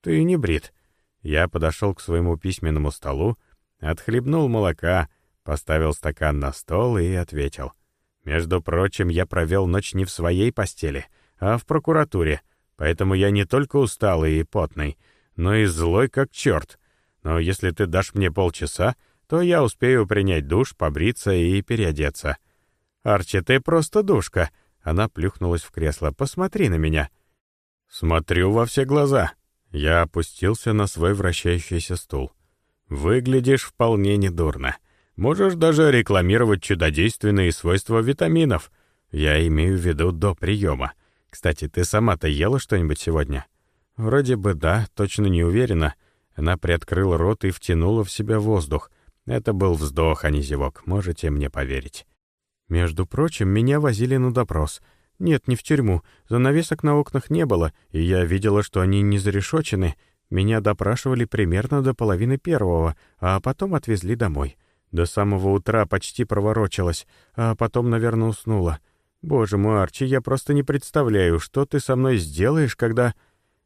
«Ты не брит». Я подошел к своему письменному столу, отхлебнул молока, поставил стакан на стол и ответил. «Между прочим, я провел ночь не в своей постели, а в прокуратуре, поэтому я не только усталый и потный, но и злой как черт. Но если ты дашь мне полчаса, то я успею принять душ, побриться и переодеться. Арчи, ты просто душка. Она плюхнулась в кресло. Посмотри на меня. Смотрю во все глаза. Я опустился на свой вращающийся стул. Выглядишь вполне недурно. Можешь даже рекламировать чудодейственные свойства витаминов. Я имею в виду до приема. Кстати, ты сама-то ела что-нибудь сегодня? Вроде бы да, точно не уверена. Она приоткрыла рот и втянула в себя воздух. Это был вздох, а не зевок, можете мне поверить. Между прочим, меня возили на допрос. Нет, не в тюрьму. Занавесок на окнах не было, и я видела, что они не зарешочены. Меня допрашивали примерно до половины первого, а потом отвезли домой. До самого утра почти проворочилась, а потом, наверное, уснула. Боже мой, Арчи, я просто не представляю, что ты со мной сделаешь, когда...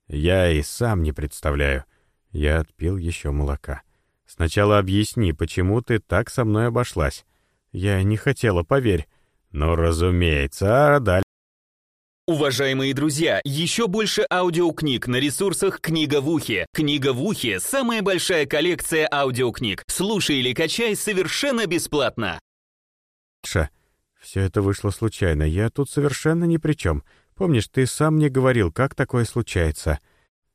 Я и сам не представляю. Я отпил еще молока. Сначала объясни, почему ты так со мной обошлась. Я не хотела, поверь. Ну, разумеется, а далее... Уважаемые друзья, еще больше аудиокниг на ресурсах «Книга в ухе». «Книга в ухе» — самая большая коллекция аудиокниг. Слушай или качай совершенно бесплатно. Ша. Все это вышло случайно, я тут совершенно ни при чем. Помнишь, ты сам мне говорил, как такое случается?»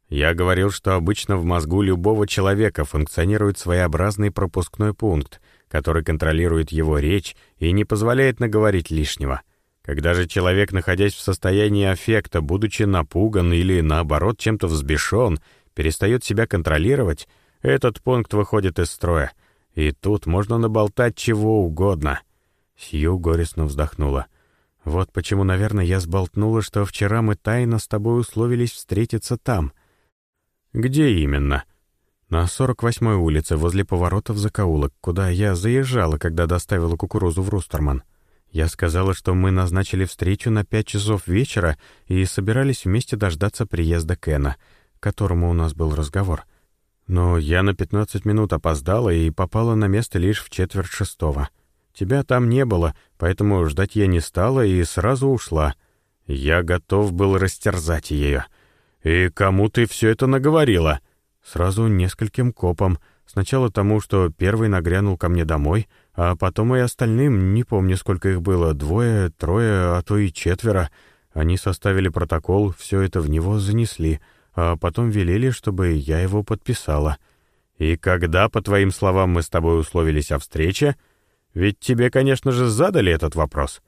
Я говорил, что обычно в мозгу любого человека функционирует своеобразный пропускной пункт, который контролирует его речь и не позволяет наговорить лишнего. Когда же человек, находясь в состоянии аффекта, будучи напуган или, наоборот, чем-то взбешен, перестает себя контролировать, этот пункт выходит из строя. И тут можно наболтать чего угодно — Сью горестно вздохнула. «Вот почему, наверное, я сболтнула, что вчера мы тайно с тобой условились встретиться там». «Где именно?» «На 48-й улице, возле поворота в закоулок, куда я заезжала, когда доставила кукурузу в Рустерман. Я сказала, что мы назначили встречу на пять часов вечера и собирались вместе дождаться приезда Кена, которому у нас был разговор. Но я на 15 минут опоздала и попала на место лишь в четверть шестого». Тебя там не было, поэтому ждать я не стала и сразу ушла. Я готов был растерзать ее. И кому ты все это наговорила? Сразу нескольким копам. Сначала тому, что первый нагрянул ко мне домой, а потом и остальным, не помню, сколько их было, двое, трое, а то и четверо. Они составили протокол, все это в него занесли, а потом велели, чтобы я его подписала. И когда, по твоим словам, мы с тобой условились о встрече, ведь тебе, конечно же, задали этот вопрос.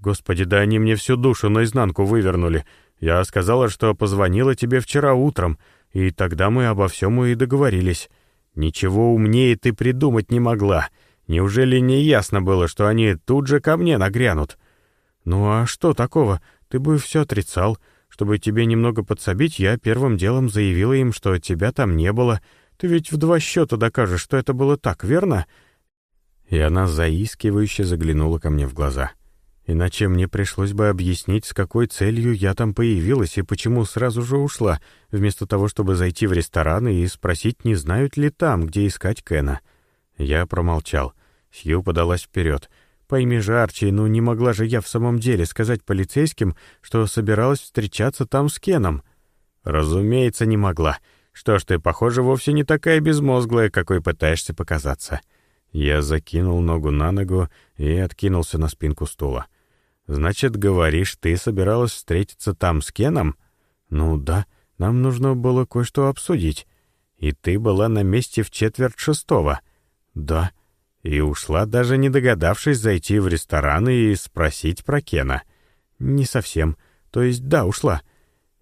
Господи, да они мне всю душу наизнанку вывернули. Я сказала, что позвонила тебе вчера утром. И тогда мы обо всем и договорились. Ничего умнее ты придумать не могла. Неужели не ясно было, что они тут же ко мне нагрянут? Ну а что такого? Ты бы все отрицал. Чтобы тебе немного подсобить, я первым делом заявила им, что тебя там не было. Ты ведь в два счета докажешь, что это было так, верно?» И она заискивающе заглянула ко мне в глаза. Иначе мне пришлось бы объяснить, с какой целью я там появилась и почему сразу же ушла, вместо того, чтобы зайти в ресторан и спросить, не знают ли там, где искать Кена. Я промолчал. Сью подалась вперед. «Пойми же, Арчи, ну не могла же я в самом деле сказать полицейским, что собиралась встречаться там с Кеном?» «Разумеется, не могла. Что ж ты, похоже, вовсе не такая безмозглая, какой пытаешься показаться». Я закинул ногу на ногу и откинулся на спинку стула. «Значит, говоришь, ты собиралась встретиться там с Кеном?» «Ну да, нам нужно было кое-что обсудить. И ты была на месте в четверть шестого?» «Да». И ушла, даже не догадавшись зайти в ресторан и спросить про Кена. «Не совсем. То есть да, ушла».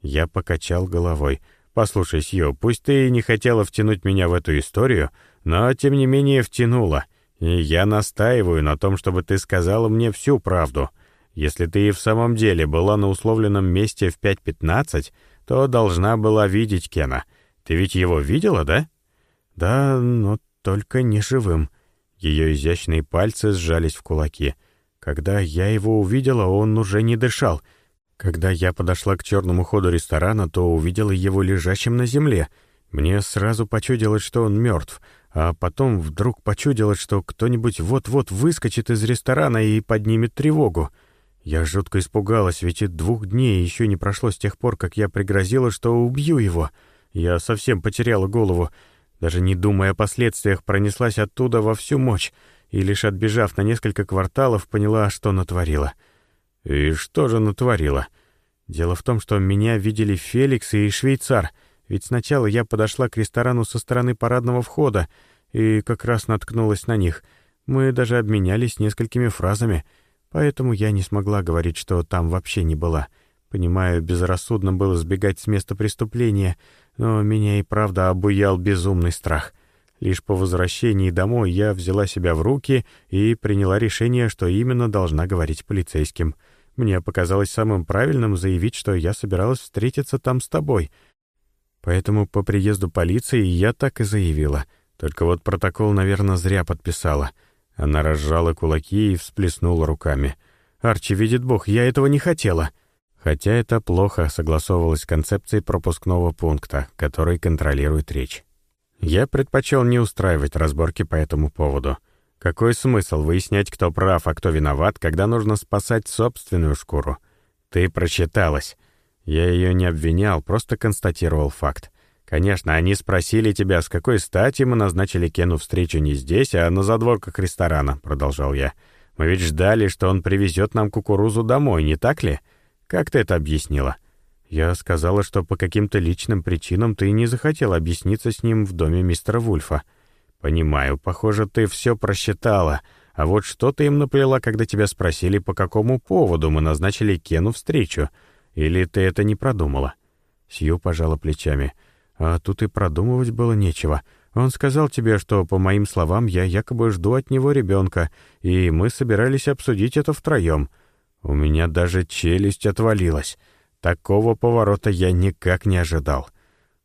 Я покачал головой. «Послушай, Сью, пусть ты и не хотела втянуть меня в эту историю, но, тем не менее, втянула. И я настаиваю на том, чтобы ты сказала мне всю правду. Если ты и в самом деле была на условленном месте в 5.15, то должна была видеть Кена. Ты ведь его видела, да? Да, но только не живым. Ее изящные пальцы сжались в кулаки. Когда я его увидела, он уже не дышал. Когда я подошла к черному ходу ресторана, то увидела его лежащим на земле. Мне сразу почудилось, что он мертв, а потом вдруг почудилось, что кто-нибудь вот-вот выскочит из ресторана и поднимет тревогу. Я жутко испугалась, ведь и двух дней еще не прошло с тех пор, как я пригрозила, что убью его. Я совсем потеряла голову. Даже не думая о последствиях, пронеслась оттуда во всю мощь и, лишь отбежав на несколько кварталов, поняла, что натворила. И что же натворила? Дело в том, что меня видели Феликс и швейцар, ведь сначала я подошла к ресторану со стороны парадного входа и как раз наткнулась на них. Мы даже обменялись несколькими фразами — Поэтому я не смогла говорить, что там вообще не была. Понимаю, безрассудно было сбегать с места преступления, но меня и правда обуял безумный страх. Лишь по возвращении домой я взяла себя в руки и приняла решение, что именно должна говорить полицейским. Мне показалось самым правильным заявить, что я собиралась встретиться там с тобой. Поэтому по приезду полиции я так и заявила. Только вот протокол, наверное, зря подписала — она разжала кулаки и всплеснула руками. «Арчи, видит Бог, я этого не хотела!» Хотя это плохо согласовывалось с концепцией пропускного пункта, который контролирует речь. Я предпочел не устраивать разборки по этому поводу. Какой смысл выяснять, кто прав, а кто виноват, когда нужно спасать собственную шкуру? Ты прочиталась. Я ее не обвинял, просто констатировал факт. «Конечно, они спросили тебя, с какой стати мы назначили Кену встречу не здесь, а на задворках ресторана», — продолжал я. «Мы ведь ждали, что он привезет нам кукурузу домой, не так ли? Как ты это объяснила?» «Я сказала, что по каким-то личным причинам ты не захотел объясниться с ним в доме мистера Вульфа». «Понимаю, похоже, ты все просчитала. А вот что ты им наплела, когда тебя спросили, по какому поводу мы назначили Кену встречу? Или ты это не продумала?» Сью пожала плечами. — а тут и продумывать было нечего. Он сказал тебе, что, по моим словам, я якобы жду от него ребенка, и мы собирались обсудить это втроем. У меня даже челюсть отвалилась. Такого поворота я никак не ожидал.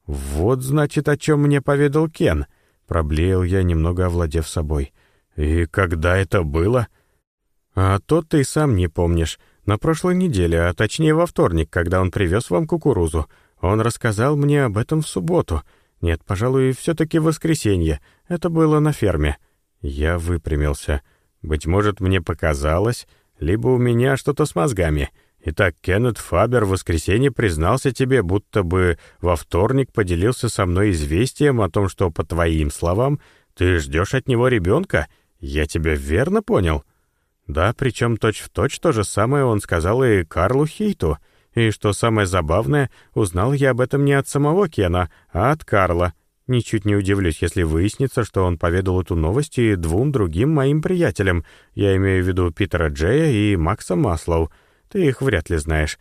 «Вот, значит, о чем мне поведал Кен», — проблеял я, немного овладев собой. «И когда это было?» «А то ты сам не помнишь. На прошлой неделе, а точнее во вторник, когда он привез вам кукурузу. Он рассказал мне об этом в субботу. Нет, пожалуй, все-таки в воскресенье. Это было на ферме. Я выпрямился. Быть может, мне показалось, либо у меня что-то с мозгами. Итак, Кеннет Фабер в воскресенье признался тебе, будто бы во вторник поделился со мной известием о том, что, по твоим словам, ты ждешь от него ребенка. Я тебя верно понял? Да, причем точь-в-точь точь то же самое он сказал и Карлу Хейту — и что самое забавное, узнал я об этом не от самого Кена, а от Карла. Ничуть не удивлюсь, если выяснится, что он поведал эту новость и двум другим моим приятелям. Я имею в виду Питера Джея и Макса Маслоу. Ты их вряд ли знаешь.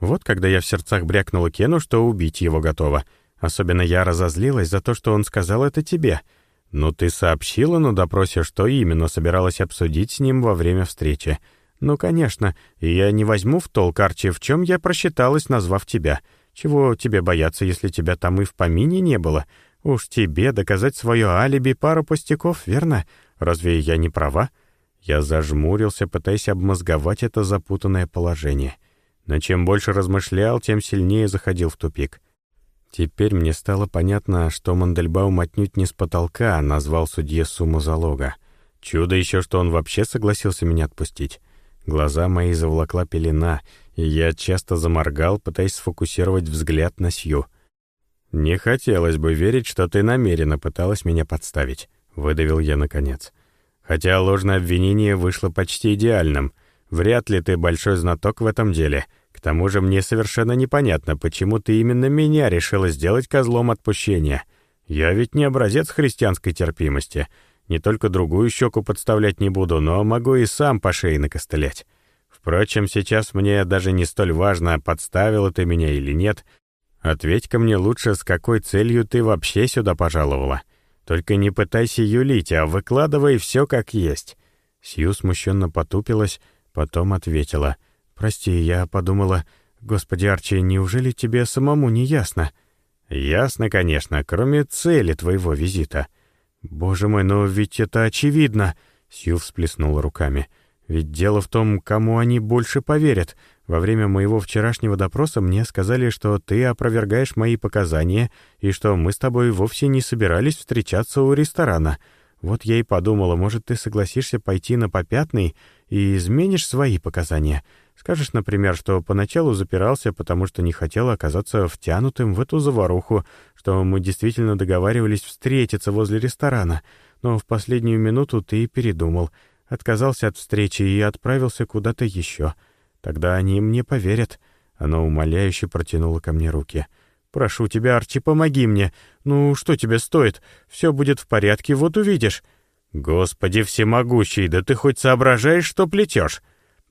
Вот когда я в сердцах брякнула Кену, что убить его готова. Особенно я разозлилась за то, что он сказал это тебе. Ну, ты сообщила на допросе, что именно собиралась обсудить с ним во время встречи. Ну, конечно, я не возьму в толк, Арчи, в чем я просчиталась, назвав тебя. Чего тебе бояться, если тебя там и в помине не было? Уж тебе доказать свое алиби пару пустяков, верно? Разве я не права?» Я зажмурился, пытаясь обмозговать это запутанное положение. Но чем больше размышлял, тем сильнее заходил в тупик. Теперь мне стало понятно, что Мандельбаум отнюдь не с потолка назвал судье сумму залога. Чудо еще, что он вообще согласился меня отпустить. Глаза мои заволокла пелена, и я часто заморгал, пытаясь сфокусировать взгляд на Сью. «Не хотелось бы верить, что ты намеренно пыталась меня подставить», — выдавил я наконец. «Хотя ложное обвинение вышло почти идеальным. Вряд ли ты большой знаток в этом деле, к тому же мне совершенно непонятно, почему ты именно меня решила сделать козлом отпущения. Я ведь не образец христианской терпимости. Не только другую щеку подставлять не буду, но могу и сам по шее накостылять. Впрочем, сейчас мне даже не столь важно, подставила ты меня или нет. Ответь-ка мне лучше, с какой целью ты вообще сюда пожаловала. Только не пытайся юлить, а выкладывай все как есть». Сью смущенно потупилась, потом ответила — «Прости, я подумала... Господи, Арчи, неужели тебе самому не ясно?» «Ясно, конечно, кроме цели твоего визита». «Боже мой, но ведь это очевидно!» Сью всплеснула руками. «Ведь дело в том, кому они больше поверят. Во время моего вчерашнего допроса мне сказали, что ты опровергаешь мои показания и что мы с тобой вовсе не собирались встречаться у ресторана. Вот я и подумала, может, ты согласишься пойти на попятный и изменишь свои показания. Скажешь, например, что поначалу запирался, потому что не хотел оказаться втянутым в эту заваруху, что мы действительно договаривались встретиться возле ресторана, но в последнюю минуту ты передумал, отказался от встречи и отправился куда-то еще. Тогда они мне поверят». Она умоляюще протянула ко мне руки. «Прошу тебя, Арчи, помоги мне. Ну, что тебе стоит? Все будет в порядке, вот увидишь». «Господи всемогущий, да ты хоть соображаешь, что плетешь?»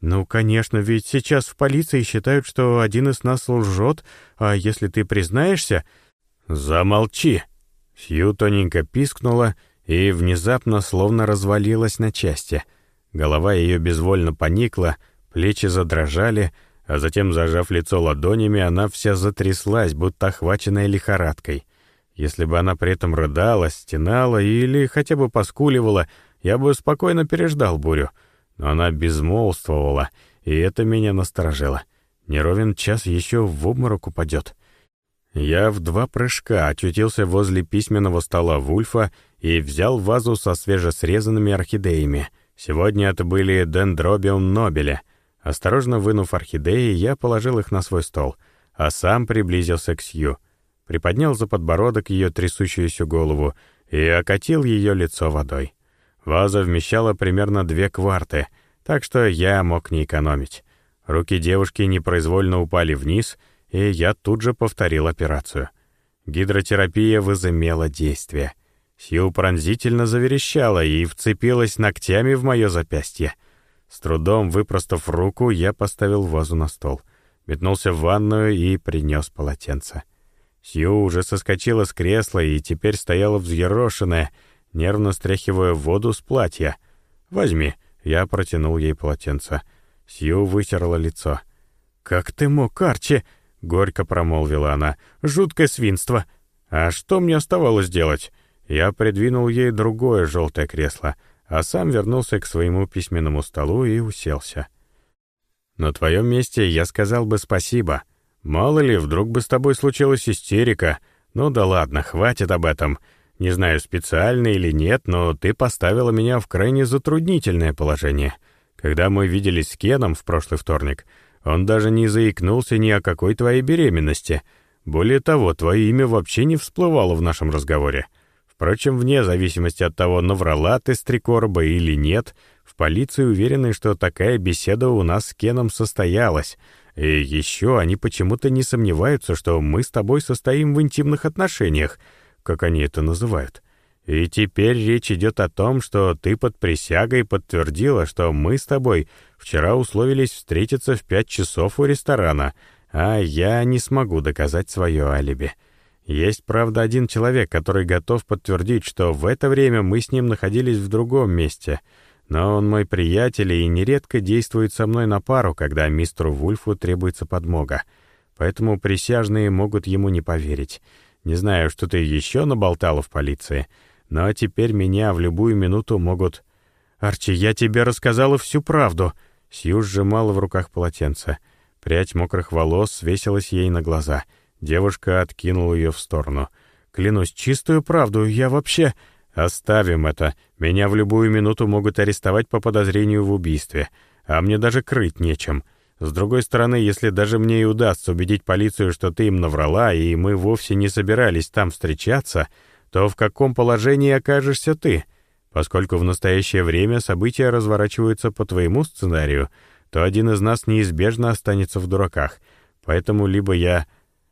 «Ну, конечно, ведь сейчас в полиции считают, что один из нас лжет, а если ты признаешься...» «Замолчи!» Сью тоненько пискнула и внезапно словно развалилась на части. Голова ее безвольно поникла, плечи задрожали, а затем, зажав лицо ладонями, она вся затряслась, будто охваченная лихорадкой. Если бы она при этом рыдала, стенала или хотя бы поскуливала, я бы спокойно переждал бурю — но она безмолвствовала, и это меня насторожило. Неровен час еще в обморок упадет. Я в два прыжка очутился возле письменного стола Вульфа и взял вазу со свежесрезанными орхидеями. Сегодня это были дендробиум нобеля. Осторожно вынув орхидеи, я положил их на свой стол, а сам приблизился к Сью. Приподнял за подбородок ее трясущуюся голову и окатил ее лицо водой. Ваза вмещала примерно две кварты, так что я мог не экономить. Руки девушки непроизвольно упали вниз, и я тут же повторил операцию. Гидротерапия возымела действие. Сью пронзительно заверещала и вцепилась ногтями в мое запястье. С трудом выпростав руку, я поставил вазу на стол, метнулся в ванную и принес полотенце. Сью уже соскочила с кресла и теперь стояла взъерошенная, нервно стряхивая воду с платья. «Возьми». Я протянул ей полотенце. Сью вытерла лицо. «Как ты мог, Арчи?» — горько промолвила она. «Жуткое свинство». «А что мне оставалось делать?» Я придвинул ей другое желтое кресло, а сам вернулся к своему письменному столу и уселся. «На твоем месте я сказал бы спасибо. Мало ли, вдруг бы с тобой случилась истерика. Ну да ладно, хватит об этом. Не знаю, специально или нет, но ты поставила меня в крайне затруднительное положение. Когда мы виделись с Кеном в прошлый вторник, он даже не заикнулся ни о какой твоей беременности. Более того, твое имя вообще не всплывало в нашем разговоре. Впрочем, вне зависимости от того, наврала ты с Трикорба или нет, в полиции уверены, что такая беседа у нас с Кеном состоялась. И еще они почему-то не сомневаются, что мы с тобой состоим в интимных отношениях, как они это называют. И теперь речь идет о том, что ты под присягой подтвердила, что мы с тобой вчера условились встретиться в пять часов у ресторана, а я не смогу доказать свое алиби. Есть, правда, один человек, который готов подтвердить, что в это время мы с ним находились в другом месте. Но он мой приятель и нередко действует со мной на пару, когда мистеру Вульфу требуется подмога. Поэтому присяжные могут ему не поверить. Не знаю, что ты еще наболтала в полиции, но теперь меня в любую минуту могут... «Арчи, я тебе рассказала всю правду!» Сью сжимала в руках полотенце. Прядь мокрых волос свесилась ей на глаза. Девушка откинула ее в сторону. «Клянусь, чистую правду, я вообще...» «Оставим это. Меня в любую минуту могут арестовать по подозрению в убийстве. А мне даже крыть нечем. С другой стороны, если даже мне и удастся убедить полицию, что ты им наврала, и мы вовсе не собирались там встречаться, то в каком положении окажешься ты?» Поскольку в настоящее время события разворачиваются по твоему сценарию, то один из нас неизбежно останется в дураках. Поэтому либо я...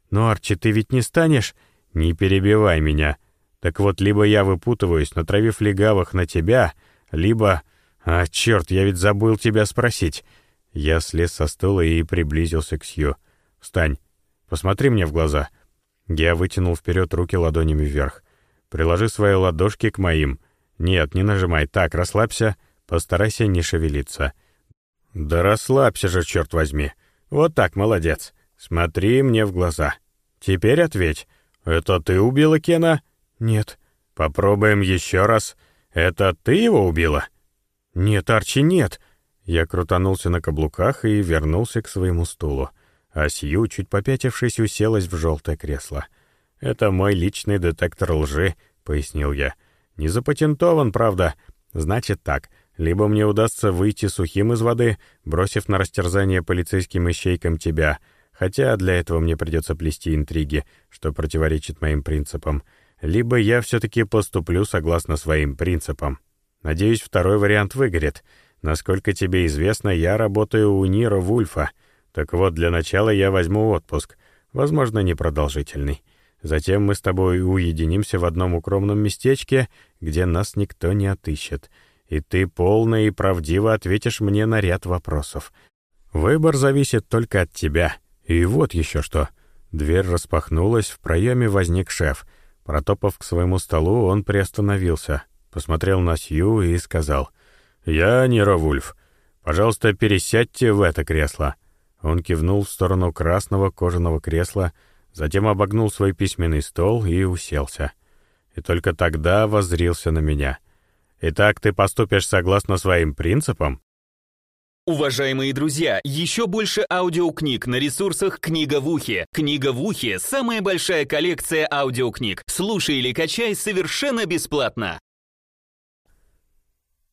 Ну, Арчи, ты ведь не станешь? Не перебивай меня. Так вот, либо я выпутываюсь, натравив легавых на тебя, либо... А, черт, я ведь забыл тебя спросить. Я слез со стула и приблизился к Сью. «Встань, посмотри мне в глаза». Я вытянул вперед руки ладонями вверх. «Приложи свои ладошки к моим». «Нет, не нажимай. Так, расслабься. Постарайся не шевелиться». «Да расслабься же, черт возьми. Вот так, молодец. Смотри мне в глаза. Теперь ответь. Это ты убила Кена?» «Нет». «Попробуем еще раз. Это ты его убила?» «Нет, Арчи, нет». Я крутанулся на каблуках и вернулся к своему стулу. А Сью, чуть попятившись, уселась в желтое кресло. «Это мой личный детектор лжи», — пояснил я. Не запатентован, правда. Значит так, либо мне удастся выйти сухим из воды, бросив на растерзание полицейским ищейкам тебя, хотя для этого мне придется плести интриги, что противоречит моим принципам, либо я все-таки поступлю согласно своим принципам. Надеюсь, второй вариант выгорит. Насколько тебе известно, я работаю у Нира Вульфа. Так вот, для начала я возьму отпуск, возможно, непродолжительный. Затем мы с тобой уединимся в одном укромном местечке, где нас никто не отыщет, и ты полно и правдиво ответишь мне на ряд вопросов. Выбор зависит только от тебя. И вот еще что. Дверь распахнулась, в проеме возник шеф. Протопав к своему столу, он приостановился, посмотрел на Сью и сказал, «Я Нера Вульф. Пожалуйста, пересядьте в это кресло». Он кивнул в сторону красного кожаного кресла, затем обогнул свой письменный стол и уселся. И только тогда воззрился на меня. «Итак, ты поступишь согласно своим принципам?» Уважаемые друзья, еще больше аудиокниг на ресурсах «Книга в ухе». «Книга в ухе» — самая большая коллекция аудиокниг. Слушай или качай совершенно бесплатно.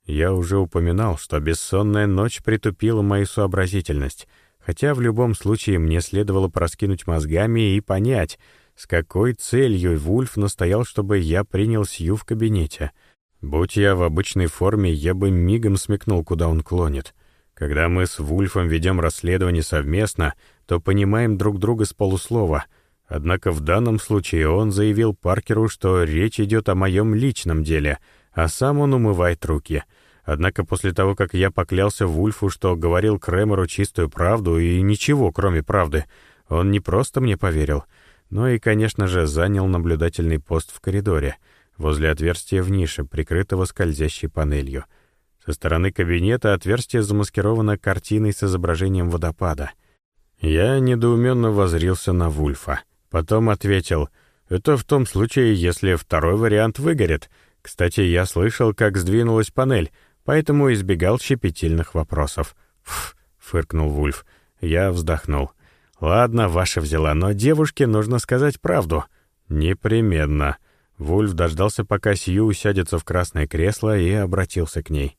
Я уже упоминал, что бессонная ночь притупила мою сообразительность — хотя в любом случае мне следовало проскинуть мозгами и понять, с какой целью Вульф настоял, чтобы я принял Сью в кабинете. Будь я в обычной форме, я бы мигом смекнул, куда он клонит. Когда мы с Вульфом ведем расследование совместно, то понимаем друг друга с полуслова. Однако в данном случае он заявил Паркеру, что речь идет о моем личном деле, а сам он умывает руки — Однако после того, как я поклялся Вульфу, что говорил Кремеру чистую правду и ничего, кроме правды, он не просто мне поверил, но и, конечно же, занял наблюдательный пост в коридоре, возле отверстия в нише, прикрытого скользящей панелью. Со стороны кабинета отверстие замаскировано картиной с изображением водопада. Я недоуменно возрился на Вульфа. Потом ответил, «Это в том случае, если второй вариант выгорит. Кстати, я слышал, как сдвинулась панель» поэтому избегал щепетильных вопросов. «Ф», — фыркнул Вульф. Я вздохнул. «Ладно, ваша взяла, но девушке нужно сказать правду». «Непременно». Вульф дождался, пока Сью усядется в красное кресло и обратился к ней.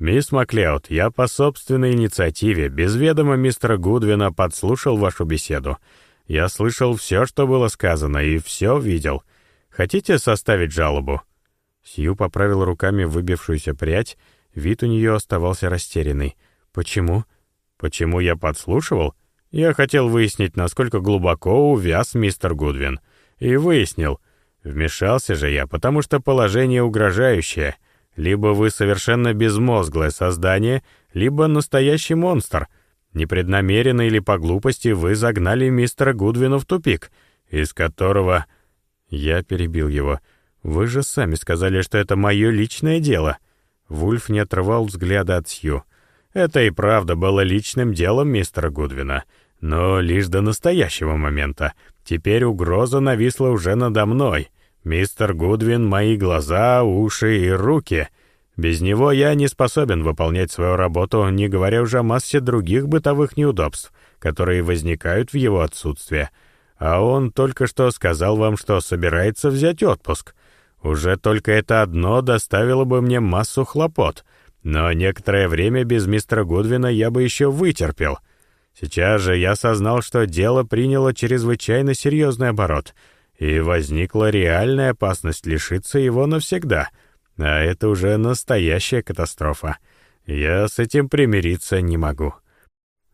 «Мисс Маклеод, я по собственной инициативе, без ведома мистера Гудвина, подслушал вашу беседу. Я слышал все, что было сказано, и все видел. Хотите составить жалобу?» Сью поправил руками выбившуюся прядь, вид у нее оставался растерянный. «Почему?» «Почему я подслушивал?» «Я хотел выяснить, насколько глубоко увяз мистер Гудвин. И выяснил. Вмешался же я, потому что положение угрожающее. Либо вы совершенно безмозглое создание, либо настоящий монстр. Непреднамеренно или по глупости вы загнали мистера Гудвина в тупик, из которого Я перебил его. «Вы же сами сказали, что это мое личное дело». Вульф не отрывал взгляда от Сью. «Это и правда было личным делом мистера Гудвина, но лишь до настоящего момента. Теперь угроза нависла уже надо мной. Мистер Гудвин — мои глаза, уши и руки. Без него я не способен выполнять свою работу, не говоря уже о массе других бытовых неудобств, которые возникают в его отсутствие. А он только что сказал вам, что собирается взять отпуск. Уже только это одно доставило бы мне массу хлопот. Но некоторое время без мистера Гудвина я бы еще вытерпел. Сейчас же я осознал, что дело приняло чрезвычайно серьезный оборот, и возникла реальная опасность лишиться его навсегда. А это уже настоящая катастрофа. Я с этим примириться не могу.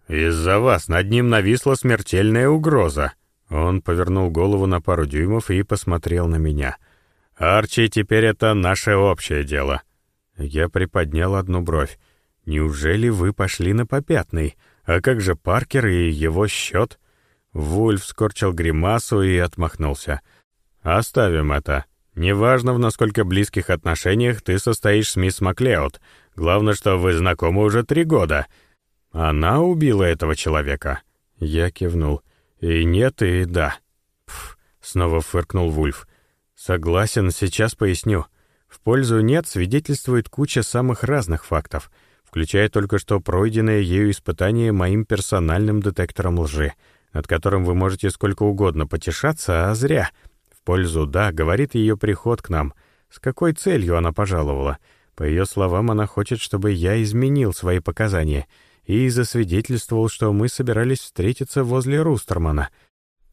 «Из-за вас над ним нависла смертельная угроза». Он повернул голову на пару дюймов и посмотрел на меня — «Арчи, теперь это наше общее дело». Я приподнял одну бровь. «Неужели вы пошли на попятный? А как же Паркер и его счет?» Вульф скорчил гримасу и отмахнулся. «Оставим это. Неважно, в насколько близких отношениях ты состоишь с мисс Маклеод. Главное, что вы знакомы уже три года. Она убила этого человека». Я кивнул. «И нет, и да». «Пф», — снова фыркнул Вульф. Согласен, сейчас поясню. В пользу «нет» свидетельствует куча самых разных фактов, включая только что пройденное ею испытание моим персональным детектором лжи, над которым вы можете сколько угодно потешаться, а зря. В пользу «да» говорит ее приход к нам. С какой целью она пожаловала? По ее словам, она хочет, чтобы я изменил свои показания и засвидетельствовал, что мы собирались встретиться возле Рустермана.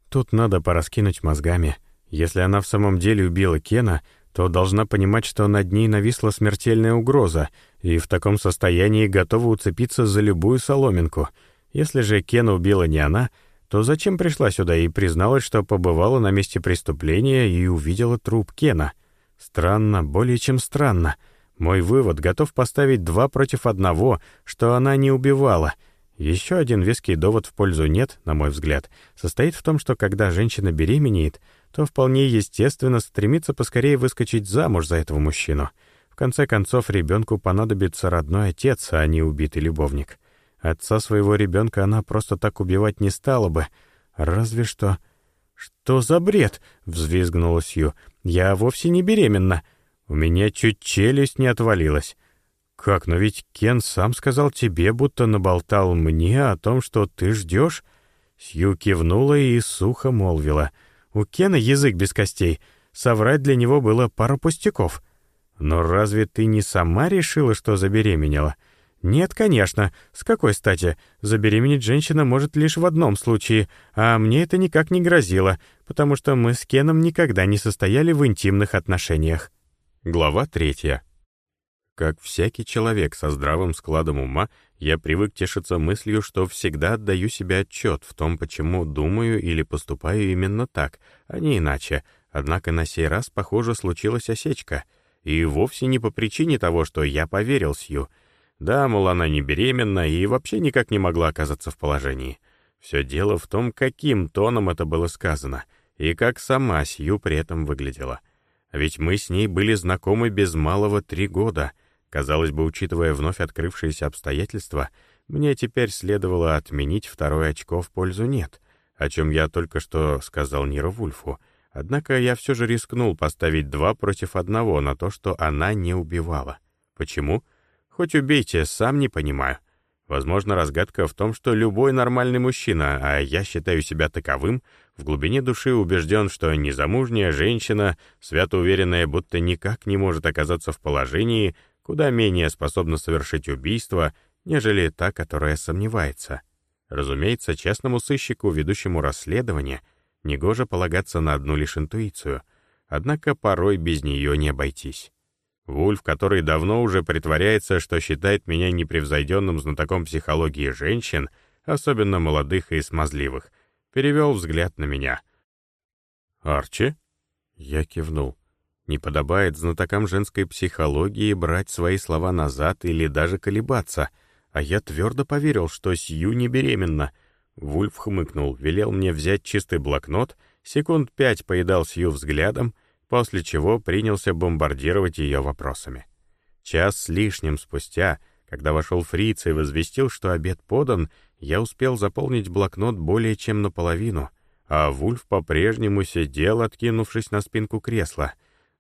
Тут надо пораскинуть мозгами — если она в самом деле убила Кена, то должна понимать, что над ней нависла смертельная угроза, и в таком состоянии готова уцепиться за любую соломинку. Если же Кена убила не она, то зачем пришла сюда и призналась, что побывала на месте преступления и увидела труп Кена? Странно, более чем странно. Мой вывод готов поставить два против одного, что она не убивала. Еще один веский довод в пользу «нет», на мой взгляд, состоит в том, что когда женщина беременеет — то вполне естественно стремится поскорее выскочить замуж за этого мужчину. В конце концов, ребенку понадобится родной отец, а не убитый любовник. Отца своего ребенка она просто так убивать не стала бы. Разве что... «Что за бред?» — взвизгнула Сью. «Я вовсе не беременна. У меня чуть челюсть не отвалилась». «Как, но ведь Кен сам сказал тебе, будто наболтал мне о том, что ты ждешь?» Сью кивнула и сухо молвила — у Кена язык без костей. Соврать для него было пару пустяков. Но разве ты не сама решила, что забеременела? Нет, конечно. С какой стати? Забеременеть женщина может лишь в одном случае, а мне это никак не грозило, потому что мы с Кеном никогда не состояли в интимных отношениях. Глава третья. Как всякий человек со здравым складом ума, я привык тешиться мыслью, что всегда отдаю себе отчет в том, почему думаю или поступаю именно так, а не иначе. Однако на сей раз, похоже, случилась осечка. И вовсе не по причине того, что я поверил Сью. Да, мол, она не беременна и вообще никак не могла оказаться в положении. Все дело в том, каким тоном это было сказано, и как сама Сью при этом выглядела. Ведь мы с ней были знакомы без малого три года — Казалось бы, учитывая вновь открывшиеся обстоятельства, мне теперь следовало отменить второе очко в пользу «нет», о чем я только что сказал Ниру Вульфу. Однако я все же рискнул поставить два против одного на то, что она не убивала. Почему? Хоть убейте, сам не понимаю. Возможно, разгадка в том, что любой нормальный мужчина, а я считаю себя таковым, в глубине души убежден, что незамужняя женщина, свято уверенная, будто никак не может оказаться в положении, куда менее способна совершить убийство, нежели та, которая сомневается. Разумеется, честному сыщику, ведущему расследование, негоже полагаться на одну лишь интуицию, однако порой без нее не обойтись. Вульф, который давно уже притворяется, что считает меня непревзойденным знатоком психологии женщин, особенно молодых и смазливых, перевел взгляд на меня. «Арчи?» Я кивнул. Не подобает знатокам женской психологии брать свои слова назад или даже колебаться, а я твердо поверил, что Сью не беременна. Вульф хмыкнул, велел мне взять чистый блокнот, секунд пять поедал Сью взглядом, после чего принялся бомбардировать ее вопросами. Час с лишним спустя, когда вошел фриц и возвестил, что обед подан, я успел заполнить блокнот более чем наполовину, а Вульф по-прежнему сидел, откинувшись на спинку кресла.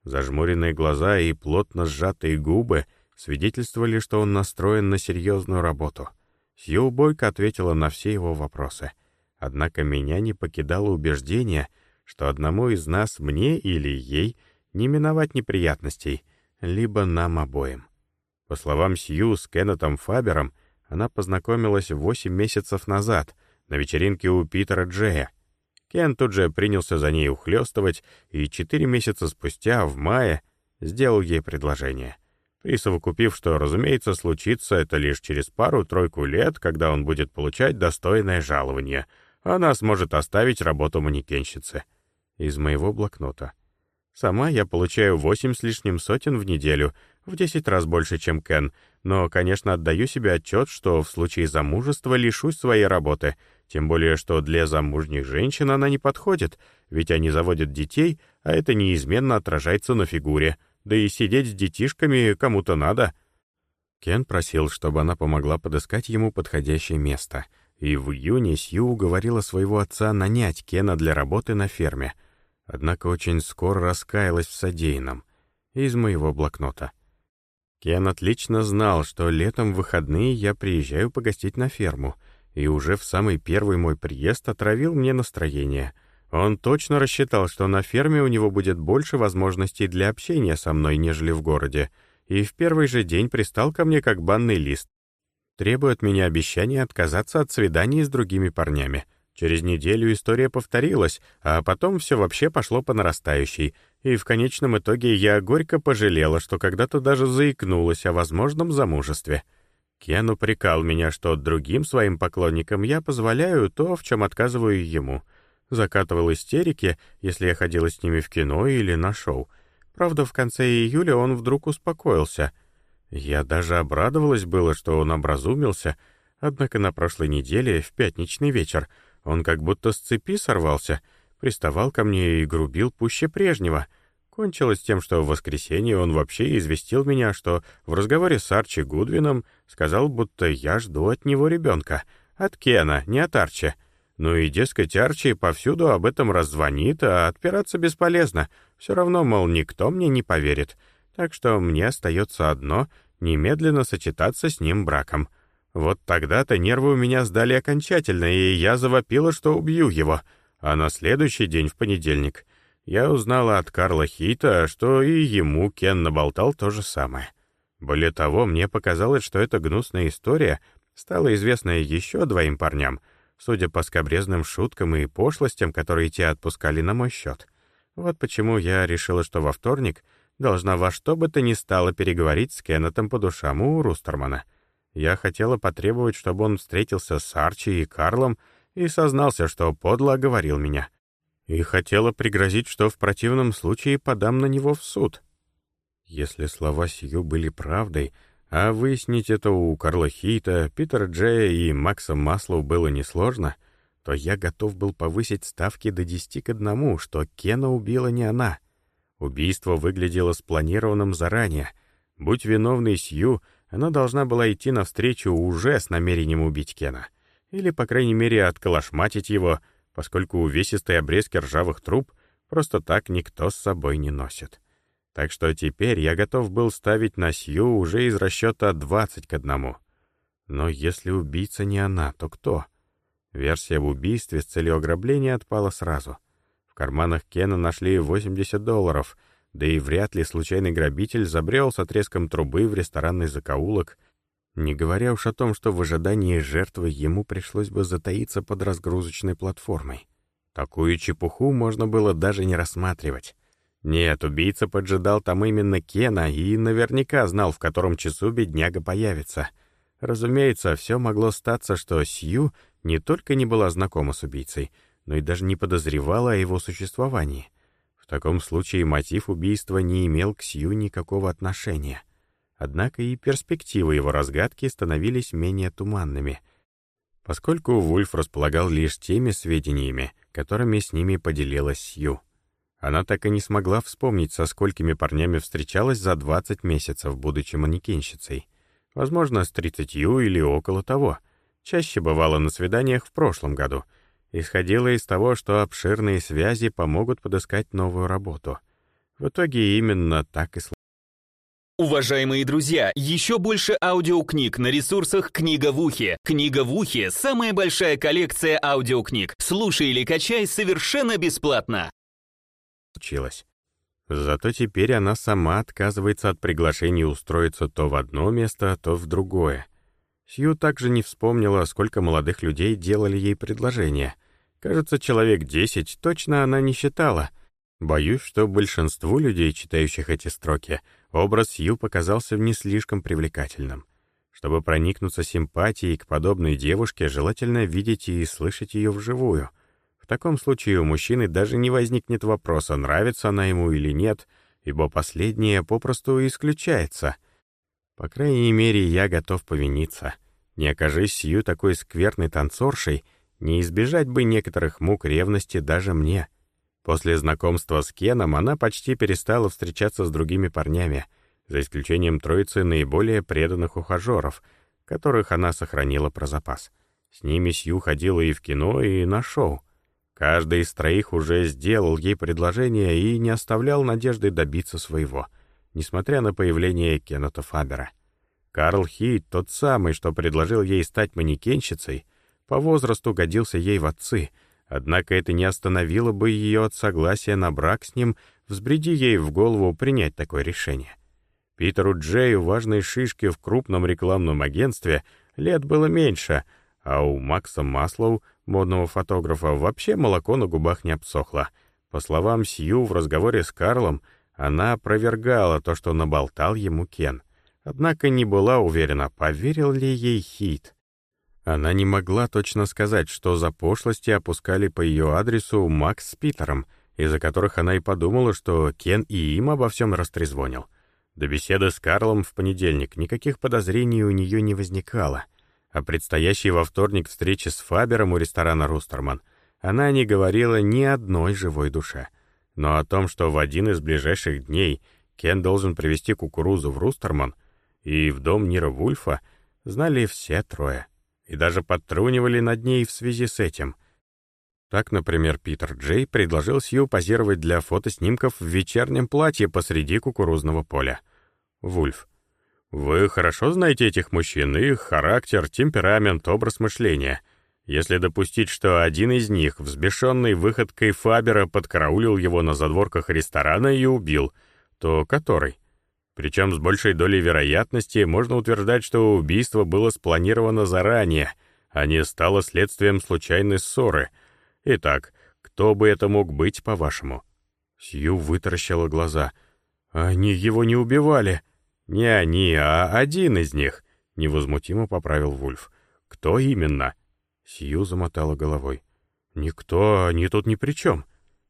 Зажмуренные глаза и плотно сжатые губы свидетельствовали, что он настроен на серьезную работу. Сью бойко ответила на все его вопросы. Однако меня не покидало убеждение, что одному из нас, мне или ей, не миновать неприятностей, либо нам обоим. По словам Сью с Кеннетом Фабером, она познакомилась восемь месяцев назад на вечеринке у Питера Джея. Кен тут же принялся за ней ухлёстывать, и четыре месяца спустя, в мае, сделал ей предложение. Присовокупив, что, разумеется, случится это лишь через пару-тройку лет, когда он будет получать достойное жалование. Она сможет оставить работу манекенщицы. Из моего блокнота. Сама я получаю восемь с лишним сотен в неделю, в десять раз больше, чем Кен, но, конечно, отдаю себе отчет, что в случае замужества лишусь своей работы, тем более, что для замужних женщин она не подходит, ведь они заводят детей, а это неизменно отражается на фигуре, да и сидеть с детишками кому-то надо. Кен просил, чтобы она помогла подыскать ему подходящее место, и в июне Сью уговорила своего отца нанять Кена для работы на ферме — однако очень скоро раскаялась в содеянном. Из моего блокнота. Кен отлично знал, что летом в выходные я приезжаю погостить на ферму, и уже в самый первый мой приезд отравил мне настроение. Он точно рассчитал, что на ферме у него будет больше возможностей для общения со мной, нежели в городе, и в первый же день пристал ко мне как банный лист, требуя от меня обещания отказаться от свиданий с другими парнями — Через неделю история повторилась, а потом все вообще пошло по нарастающей, и в конечном итоге я горько пожалела, что когда-то даже заикнулась о возможном замужестве. Кен упрекал меня, что другим своим поклонникам я позволяю то, в чем отказываю ему. Закатывал истерики, если я ходила с ними в кино или на шоу. Правда, в конце июля он вдруг успокоился. Я даже обрадовалась было, что он образумился, однако на прошлой неделе, в пятничный вечер, он как будто с цепи сорвался, приставал ко мне и грубил пуще прежнего. Кончилось тем, что в воскресенье он вообще известил меня, что в разговоре с Арчи Гудвином сказал, будто я жду от него ребенка. От Кена, не от Арчи. Ну и, дескать, Арчи повсюду об этом раззвонит, а отпираться бесполезно. Все равно, мол, никто мне не поверит. Так что мне остается одно — немедленно сочетаться с ним браком. Вот тогда-то нервы у меня сдали окончательно, и я завопила, что убью его. А на следующий день, в понедельник, я узнала от Карла Хита, что и ему Кен наболтал то же самое. Более того, мне показалось, что эта гнусная история стала известна еще двоим парням, судя по скобрезным шуткам и пошлостям, которые те отпускали на мой счет. Вот почему я решила, что во вторник должна во что бы то ни стало переговорить с Кеннетом по душам у Рустермана — я хотела потребовать, чтобы он встретился с Арчи и Карлом и сознался, что подло оговорил меня. И хотела пригрозить, что в противном случае подам на него в суд. Если слова Сью были правдой, а выяснить это у Карла Хита, Питера Джея и Макса Маслоу было несложно, то я готов был повысить ставки до 10 к 1, что Кена убила не она. Убийство выглядело спланированным заранее. Будь виновной Сью — она должна была идти навстречу уже с намерением убить Кена. Или, по крайней мере, отколошматить его, поскольку увесистые обрезки ржавых труб просто так никто с собой не носит. Так что теперь я готов был ставить на Сью уже из расчета 20 к одному. Но если убийца не она, то кто? Версия в убийстве с целью ограбления отпала сразу. В карманах Кена нашли 80 долларов — да и вряд ли случайный грабитель забрел с отрезком трубы в ресторанный закоулок, не говоря уж о том, что в ожидании жертвы ему пришлось бы затаиться под разгрузочной платформой. Такую чепуху можно было даже не рассматривать. Нет, убийца поджидал там именно Кена и наверняка знал, в котором часу бедняга появится. Разумеется, все могло статься, что Сью не только не была знакома с убийцей, но и даже не подозревала о его существовании. В таком случае мотив убийства не имел к Сью никакого отношения. Однако и перспективы его разгадки становились менее туманными. поскольку Вульф располагал лишь теми сведениями, которыми с ними поделилась Сью. Она так и не смогла вспомнить, со сколькими парнями встречалась за 20 месяцев, будучи манекенщицей. Возможно, с 30 или около того. Чаще бывала на свиданиях в прошлом году. Исходила из того, что обширные связи помогут подыскать новую работу. В итоге именно так и случилось. Уважаемые друзья, еще больше аудиокниг на ресурсах «Книга в ухе». «Книга в ухе» — самая большая коллекция аудиокниг. Слушай или качай совершенно бесплатно. Случилось. Зато теперь она сама отказывается от приглашения устроиться то в одно место, то в другое. Сью также не вспомнила, сколько молодых людей делали ей предложения. Кажется, человек десять точно она не считала. Боюсь, что большинству людей, читающих эти строки, Образ Сью показался не слишком привлекательным. Чтобы проникнуться симпатией к подобной девушке, желательно видеть и слышать ее вживую. В таком случае у мужчины даже не возникнет вопроса, нравится она ему или нет, ибо последнее попросту исключается. По крайней мере, я готов повиниться. Не окажись Сью такой скверной танцоршей, не избежать бы некоторых мук ревности даже мне — После знакомства с Кеном она почти перестала встречаться с другими парнями, за исключением троицы наиболее преданных ухажеров, которых она сохранила про запас. С ними Сью ходила и в кино, и на шоу. Каждый из троих уже сделал ей предложение и не оставлял надежды добиться своего, несмотря на появление Кеннета Фабера. Карл Хит, тот самый, что предложил ей стать манекенщицей, по возрасту годился ей в отцы — Однако это не остановило бы ее от согласия на брак с ним, взбреди ей в голову принять такое решение. Питеру Джею, важной шишке в крупном рекламном агентстве, лет было меньше, а у Макса Маслоу, модного фотографа, вообще молоко на губах не обсохло. По словам Сью, в разговоре с Карлом она опровергала то, что наболтал ему Кен. Однако не была уверена, поверил ли ей Хит. Она не могла точно сказать, что за пошлости опускали по ее адресу Макс с Питером, из-за которых она и подумала, что Кен и им обо всем растрезвонил. До беседы с Карлом в понедельник никаких подозрений у нее не возникало. А предстоящей во вторник встрече с Фабером у ресторана «Рустерман» она не говорила ни одной живой душе. Но о том, что в один из ближайших дней Кен должен привезти кукурузу в Рустерман и в дом Нира Вульфа, знали все трое и даже подтрунивали над ней в связи с этим. Так, например, Питер Джей предложил Сью позировать для фотоснимков в вечернем платье посреди кукурузного поля. Вульф. «Вы хорошо знаете этих мужчин, их характер, темперамент, образ мышления. Если допустить, что один из них, взбешенный выходкой Фабера, подкараулил его на задворках ресторана и убил, то который?» Причем с большей долей вероятности можно утверждать, что убийство было спланировано заранее, а не стало следствием случайной ссоры. Итак, кто бы это мог быть, по-вашему? Сью вытаращила глаза. «Они его не убивали». «Не они, а один из них», — невозмутимо поправил Вульф. «Кто именно?» Сью замотала головой. «Никто, они тут ни при чем».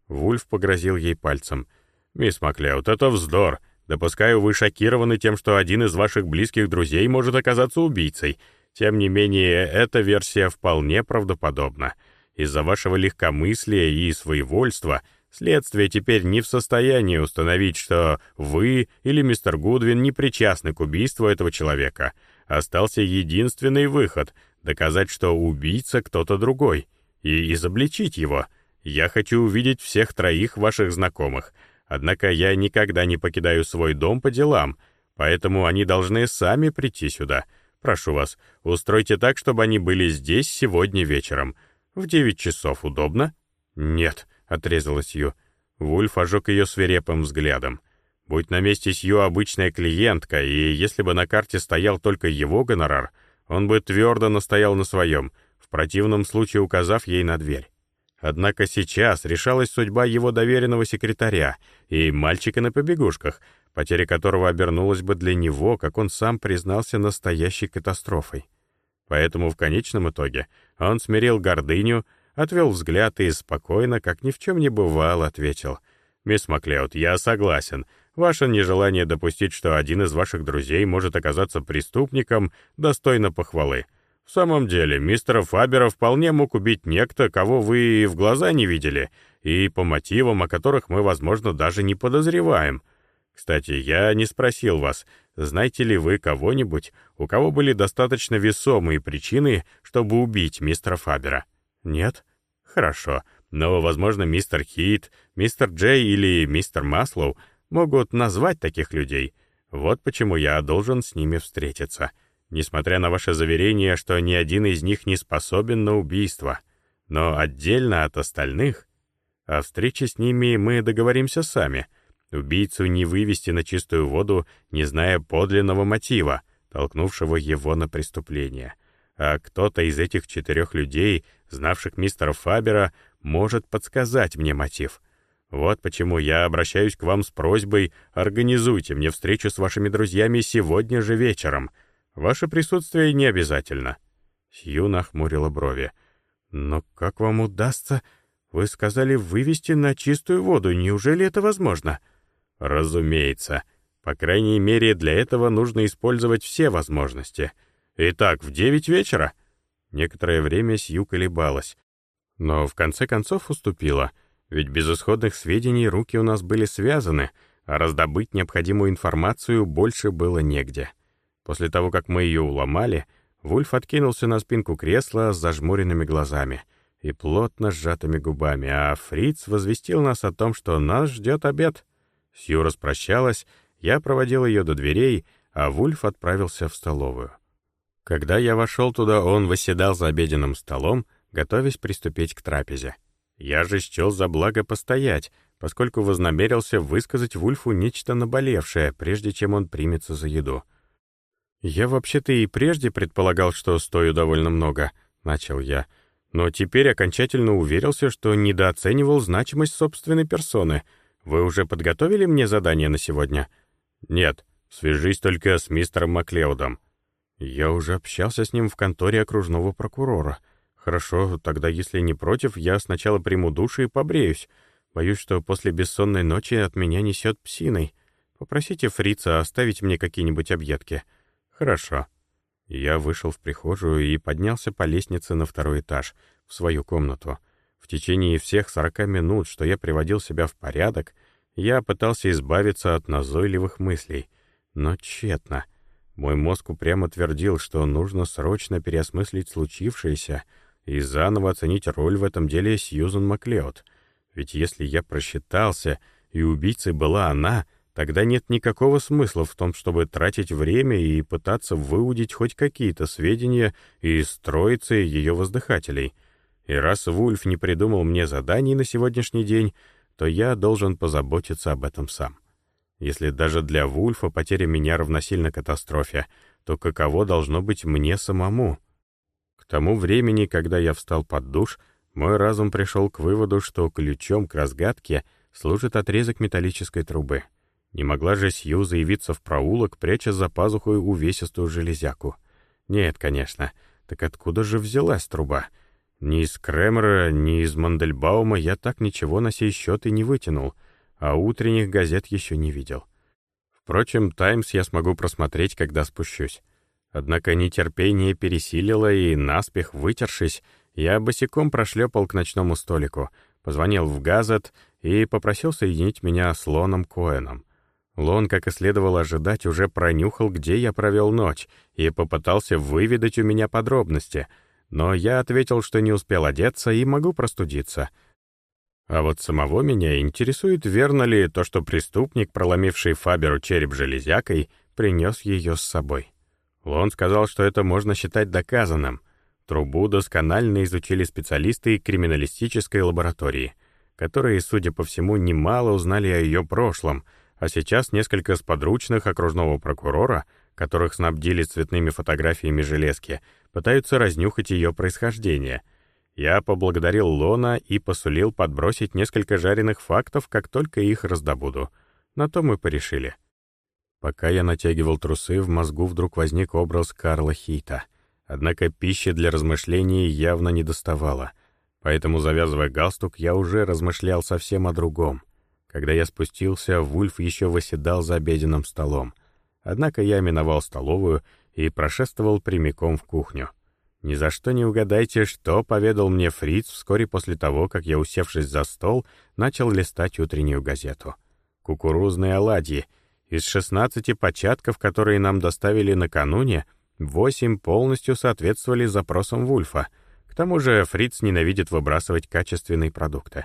Вульф погрозил ей пальцем. «Мисс Маклеод, это вздор. Допускаю, вы шокированы тем, что один из ваших близких друзей может оказаться убийцей. Тем не менее, эта версия вполне правдоподобна. Из-за вашего легкомыслия и своевольства следствие теперь не в состоянии установить, что вы или мистер Гудвин не причастны к убийству этого человека. Остался единственный выход — доказать, что убийца кто-то другой, и изобличить его. Я хочу увидеть всех троих ваших знакомых — Однако я никогда не покидаю свой дом по делам, поэтому они должны сами прийти сюда. Прошу вас, устройте так, чтобы они были здесь сегодня вечером. В девять часов удобно?» «Нет», — отрезала Сью. Вульф ожег ее свирепым взглядом. Будь на месте Сью обычная клиентка, и если бы на карте стоял только его гонорар, он бы твердо настоял на своем, в противном случае указав ей на дверь. Однако сейчас решалась судьба его доверенного секретаря и мальчика на побегушках, потеря которого обернулась бы для него, как он сам признался, настоящей катастрофой. Поэтому в конечном итоге он смирил гордыню, отвел взгляд и спокойно, как ни в чем не бывало, ответил. «Мисс Маклеод, я согласен. Ваше нежелание допустить, что один из ваших друзей может оказаться преступником, достойно похвалы. В самом деле, мистера Фабера вполне мог убить некто, кого вы и в глаза не видели, и по мотивам, о которых мы, возможно, даже не подозреваем. Кстати, я не спросил вас, знаете ли вы кого-нибудь, у кого были достаточно весомые причины, чтобы убить мистера Фабера? Нет? Хорошо. Но, возможно, мистер Хит, мистер Джей или мистер Маслоу могут назвать таких людей. Вот почему я должен с ними встретиться несмотря на ваше заверение, что ни один из них не способен на убийство. Но отдельно от остальных... О встрече с ними мы договоримся сами. Убийцу не вывести на чистую воду, не зная подлинного мотива, толкнувшего его на преступление. А кто-то из этих четырех людей, знавших мистера Фабера, может подсказать мне мотив. Вот почему я обращаюсь к вам с просьбой «Организуйте мне встречу с вашими друзьями сегодня же вечером», Ваше присутствие не обязательно». Сью нахмурила брови. «Но как вам удастся? Вы сказали вывести на чистую воду. Неужели это возможно?» «Разумеется. По крайней мере, для этого нужно использовать все возможности. Итак, в девять вечера?» Некоторое время Сью колебалась, но в конце концов уступила, ведь без исходных сведений руки у нас были связаны, а раздобыть необходимую информацию больше было негде. После того, как мы ее уломали, Вульф откинулся на спинку кресла с зажмуренными глазами и плотно сжатыми губами, а Фриц возвестил нас о том, что нас ждет обед. Сью распрощалась, я проводил ее до дверей, а Вульф отправился в столовую. Когда я вошел туда, он восседал за обеденным столом, готовясь приступить к трапезе. Я же счел за благо постоять, поскольку вознамерился высказать Вульфу нечто наболевшее, прежде чем он примется за еду — «Я вообще-то и прежде предполагал, что стою довольно много», — начал я. «Но теперь окончательно уверился, что недооценивал значимость собственной персоны. Вы уже подготовили мне задание на сегодня?» «Нет, свяжись только с мистером Маклеудом». «Я уже общался с ним в конторе окружного прокурора. Хорошо, тогда, если не против, я сначала приму душ и побреюсь. Боюсь, что после бессонной ночи от меня несет псиной. Попросите фрица оставить мне какие-нибудь объедки». «Хорошо». Я вышел в прихожую и поднялся по лестнице на второй этаж, в свою комнату. В течение всех сорока минут, что я приводил себя в порядок, я пытался избавиться от назойливых мыслей. Но тщетно. Мой мозг упрямо твердил, что нужно срочно переосмыслить случившееся и заново оценить роль в этом деле Сьюзен Маклеод. Ведь если я просчитался, и убийцей была она, Тогда нет никакого смысла в том, чтобы тратить время и пытаться выудить хоть какие-то сведения из троицы ее воздыхателей. И раз Вульф не придумал мне заданий на сегодняшний день, то я должен позаботиться об этом сам. Если даже для Вульфа потеря меня равносильна катастрофе, то каково должно быть мне самому? К тому времени, когда я встал под душ, мой разум пришел к выводу, что ключом к разгадке служит отрезок металлической трубы — не могла же Сью заявиться в проулок, пряча за пазухой увесистую железяку. Нет, конечно. Так откуда же взялась труба? Ни из Кремера, ни из Мандельбаума я так ничего на сей счет и не вытянул, а утренних газет еще не видел. Впрочем, «Таймс» я смогу просмотреть, когда спущусь. Однако нетерпение пересилило, и, наспех вытершись, я босиком прошлепал к ночному столику, позвонил в «Газет» и попросил соединить меня с Лоном Коэном. Лон, как и следовало ожидать, уже пронюхал, где я провел ночь, и попытался выведать у меня подробности, но я ответил, что не успел одеться и могу простудиться. А вот самого меня интересует, верно ли то, что преступник, проломивший Фаберу череп железякой, принес ее с собой. Лон сказал, что это можно считать доказанным. Трубу досконально изучили специалисты криминалистической лаборатории, которые, судя по всему, немало узнали о ее прошлом — а сейчас несколько сподручных окружного прокурора, которых снабдили цветными фотографиями железки, пытаются разнюхать ее происхождение. Я поблагодарил Лона и посулил подбросить несколько жареных фактов, как только их раздобуду. На то мы порешили. Пока я натягивал трусы, в мозгу вдруг возник образ Карла Хейта. Однако пищи для размышлений явно не доставало. Поэтому, завязывая галстук, я уже размышлял совсем о другом — когда я спустился, Вульф еще восседал за обеденным столом. Однако я миновал столовую и прошествовал прямиком в кухню. Ни за что не угадайте, что поведал мне Фриц вскоре после того, как я, усевшись за стол, начал листать утреннюю газету. Кукурузные оладьи. Из 16 початков, которые нам доставили накануне, 8 полностью соответствовали запросам Вульфа. К тому же Фриц ненавидит выбрасывать качественные продукты.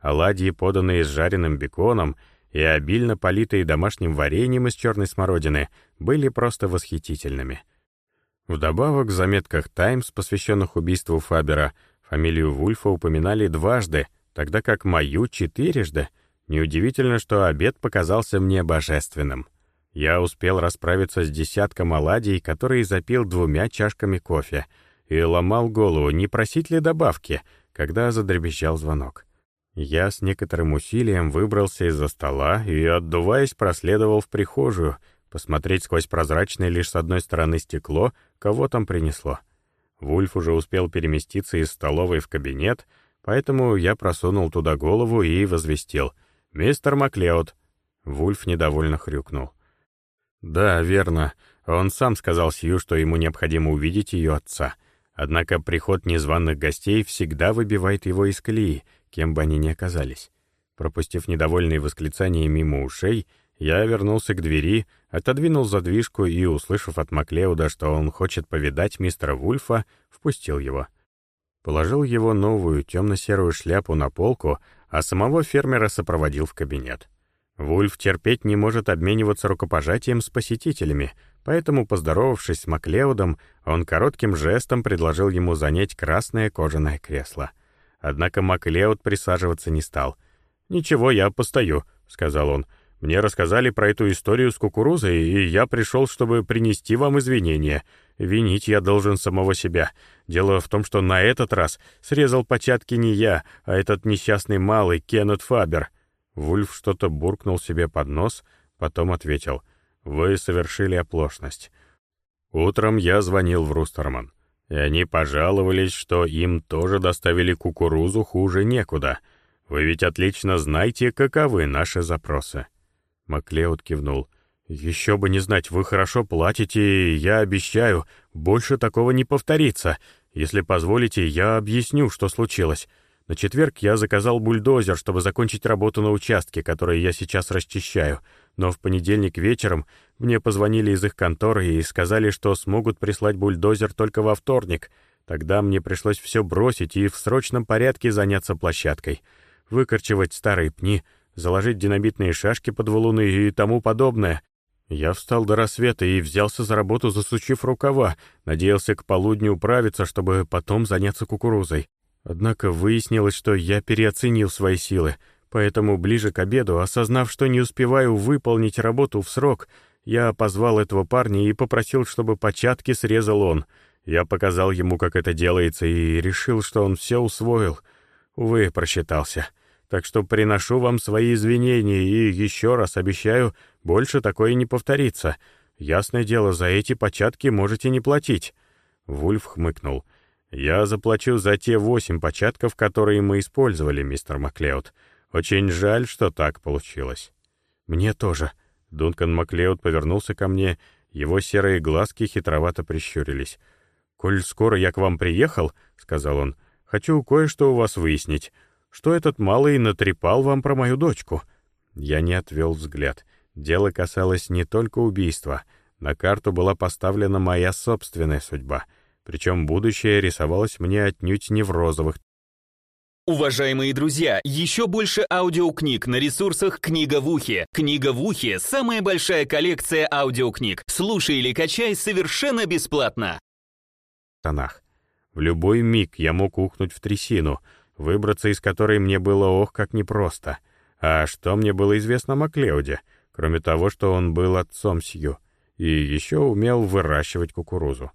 Оладьи, поданные с жареным беконом и обильно политые домашним вареньем из черной смородины, были просто восхитительными — Вдобавок в заметках «Таймс», посвященных убийству Фабера, фамилию Вульфа упоминали дважды, тогда как мою — четырежды. Неудивительно, что обед показался мне божественным. Я успел расправиться с десятком оладий, которые запил двумя чашками кофе, и ломал голову, не просить ли добавки, когда задребезжал звонок. Я с некоторым усилием выбрался из-за стола и, отдуваясь, проследовал в прихожую — посмотреть сквозь прозрачное лишь с одной стороны стекло, кого там принесло. Вульф уже успел переместиться из столовой в кабинет, поэтому я просунул туда голову и возвестил. «Мистер Маклеод». Вульф недовольно хрюкнул. «Да, верно. Он сам сказал Сью, что ему необходимо увидеть ее отца. Однако приход незваных гостей всегда выбивает его из колеи, кем бы они ни оказались». Пропустив недовольные восклицания мимо ушей, я вернулся к двери, отодвинул задвижку и, услышав от Маклеуда, что он хочет повидать мистера Вульфа, впустил его. Положил его новую темно-серую шляпу на полку, а самого фермера сопроводил в кабинет. Вульф терпеть не может обмениваться рукопожатием с посетителями, поэтому, поздоровавшись с Маклеудом, он коротким жестом предложил ему занять красное кожаное кресло. Однако Маклеуд присаживаться не стал. «Ничего, я постою», — сказал он, — мне рассказали про эту историю с кукурузой, и я пришел, чтобы принести вам извинения. Винить я должен самого себя. Дело в том, что на этот раз срезал початки не я, а этот несчастный малый Кеннет Фабер». Вульф что-то буркнул себе под нос, потом ответил. «Вы совершили оплошность. Утром я звонил в Рустерман, и они пожаловались, что им тоже доставили кукурузу хуже некуда. Вы ведь отлично знаете, каковы наши запросы». Маклеод кивнул. «Еще бы не знать, вы хорошо платите, и я обещаю, больше такого не повторится. Если позволите, я объясню, что случилось. На четверг я заказал бульдозер, чтобы закончить работу на участке, который я сейчас расчищаю. Но в понедельник вечером мне позвонили из их конторы и сказали, что смогут прислать бульдозер только во вторник. Тогда мне пришлось все бросить и в срочном порядке заняться площадкой. Выкорчевать старые пни — заложить динамитные шашки под валуны и тому подобное. Я встал до рассвета и взялся за работу, засучив рукава, надеялся к полудню управиться, чтобы потом заняться кукурузой. Однако выяснилось, что я переоценил свои силы, поэтому ближе к обеду, осознав, что не успеваю выполнить работу в срок, я позвал этого парня и попросил, чтобы початки срезал он. Я показал ему, как это делается, и решил, что он все усвоил. Увы, просчитался так что приношу вам свои извинения и еще раз обещаю, больше такое не повторится. Ясное дело, за эти початки можете не платить». Вульф хмыкнул. «Я заплачу за те восемь початков, которые мы использовали, мистер Маклеод. Очень жаль, что так получилось». «Мне тоже». Дункан Маклеод повернулся ко мне, его серые глазки хитровато прищурились. «Коль скоро я к вам приехал», — сказал он, — «хочу кое-что у вас выяснить что этот малый натрепал вам про мою дочку». Я не отвел взгляд. Дело касалось не только убийства. На карту была поставлена моя собственная судьба. Причем будущее рисовалось мне отнюдь не в розовых. Уважаемые друзья, еще больше аудиокниг на ресурсах «Книга в ухе». «Книга в ухе» — самая большая коллекция аудиокниг. Слушай или качай совершенно бесплатно. Тонах. В любой миг я мог ухнуть в трясину — выбраться из которой мне было ох как непросто. А что мне было известно о Маклеуде, кроме того, что он был отцом Сью, и еще умел выращивать кукурузу?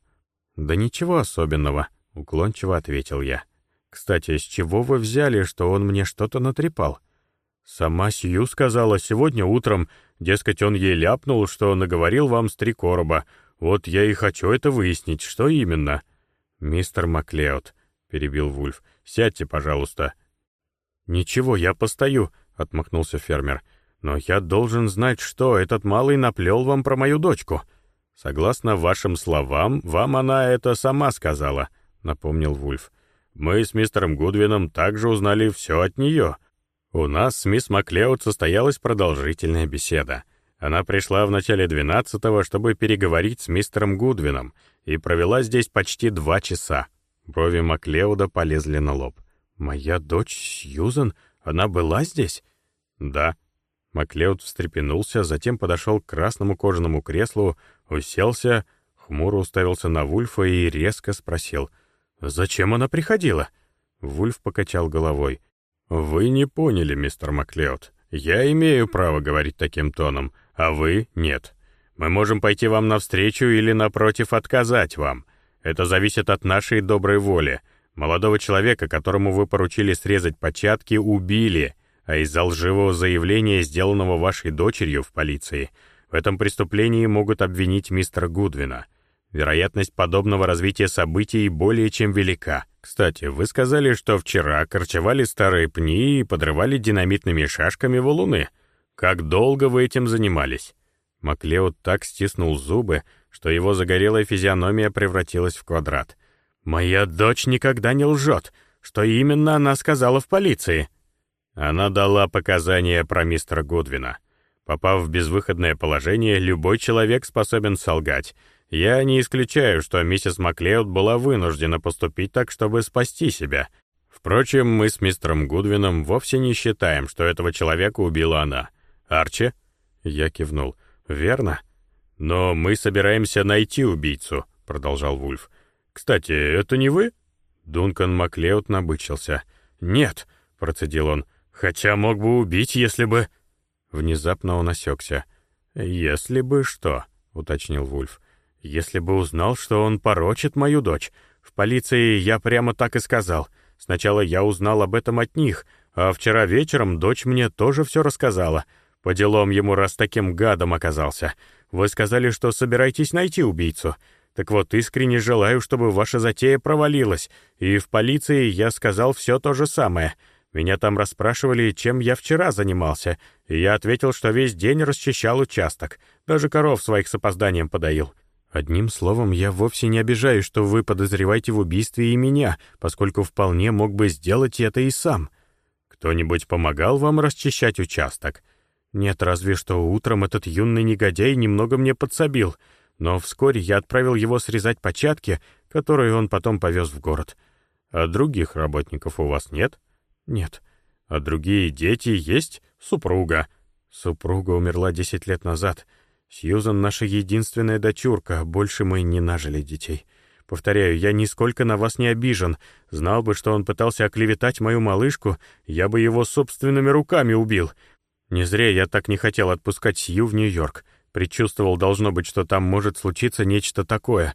«Да ничего особенного», — уклончиво ответил я. «Кстати, с чего вы взяли, что он мне что-то натрепал?» «Сама Сью сказала сегодня утром, дескать, он ей ляпнул, что наговорил вам с три короба. Вот я и хочу это выяснить, что именно». «Мистер Маклеод», — перебил Вульф, Сядьте, пожалуйста». «Ничего, я постою», — отмахнулся фермер. «Но я должен знать, что этот малый наплел вам про мою дочку. Согласно вашим словам, вам она это сама сказала», — напомнил Вульф. «Мы с мистером Гудвином также узнали все от нее. У нас с мисс Маклеод состоялась продолжительная беседа. Она пришла в начале двенадцатого, чтобы переговорить с мистером Гудвином, и провела здесь почти два часа. Брови Маклеуда полезли на лоб. «Моя дочь Сьюзан, она была здесь?» «Да». Маклеуд встрепенулся, затем подошел к красному кожаному креслу, уселся, хмуро уставился на Вульфа и резко спросил. «Зачем она приходила?» Вульф покачал головой. «Вы не поняли, мистер Маклеуд. Я имею право говорить таким тоном, а вы — нет. Мы можем пойти вам навстречу или, напротив, отказать вам. Это зависит от нашей доброй воли. Молодого человека, которому вы поручили срезать початки, убили, а из-за лживого заявления, сделанного вашей дочерью в полиции, в этом преступлении могут обвинить мистера Гудвина. Вероятность подобного развития событий более чем велика. Кстати, вы сказали, что вчера корчевали старые пни и подрывали динамитными шашками валуны. Как долго вы этим занимались? Маклеод так стиснул зубы, что его загорелая физиономия превратилась в квадрат. «Моя дочь никогда не лжет. Что именно она сказала в полиции?» Она дала показания про мистера Гудвина. Попав в безвыходное положение, любой человек способен солгать. Я не исключаю, что миссис Маклеод была вынуждена поступить так, чтобы спасти себя. Впрочем, мы с мистером Гудвином вовсе не считаем, что этого человека убила она. Арчи? Я кивнул. Верно. Но мы собираемся найти убийцу, продолжал Вульф. Кстати, это не вы? Дункан Маклеод набычился. Нет, процедил он. Хотя мог бы убить, если бы... Внезапно он осекся. «Если бы что?» — уточнил Вульф. «Если бы узнал, что он порочит мою дочь. В полиции я прямо так и сказал. Сначала я узнал об этом от них, а вчера вечером дочь мне тоже все рассказала. По делам ему раз таким гадом оказался. Вы сказали, что собираетесь найти убийцу. Так вот, искренне желаю, чтобы ваша затея провалилась. И в полиции я сказал все то же самое. Меня там расспрашивали, чем я вчера занимался, и я ответил, что весь день расчищал участок, даже коров своих с опозданием подоил. Одним словом, я вовсе не обижаюсь, что вы подозреваете в убийстве и меня, поскольку вполне мог бы сделать это и сам. Кто-нибудь помогал вам расчищать участок? Нет, разве что утром этот юный негодяй немного мне подсобил, но вскоре я отправил его срезать початки, которые он потом повез в город. А других работников у вас нет?» Нет. А другие дети есть? Супруга. Супруга умерла десять лет назад. Сьюзан наша единственная дочурка, больше мы не нажили детей. Повторяю, я нисколько на вас не обижен. Знал бы, что он пытался оклеветать мою малышку, я бы его собственными руками убил. Не зря я так не хотел отпускать Сью в Нью-Йорк. Предчувствовал, должно быть, что там может случиться нечто такое.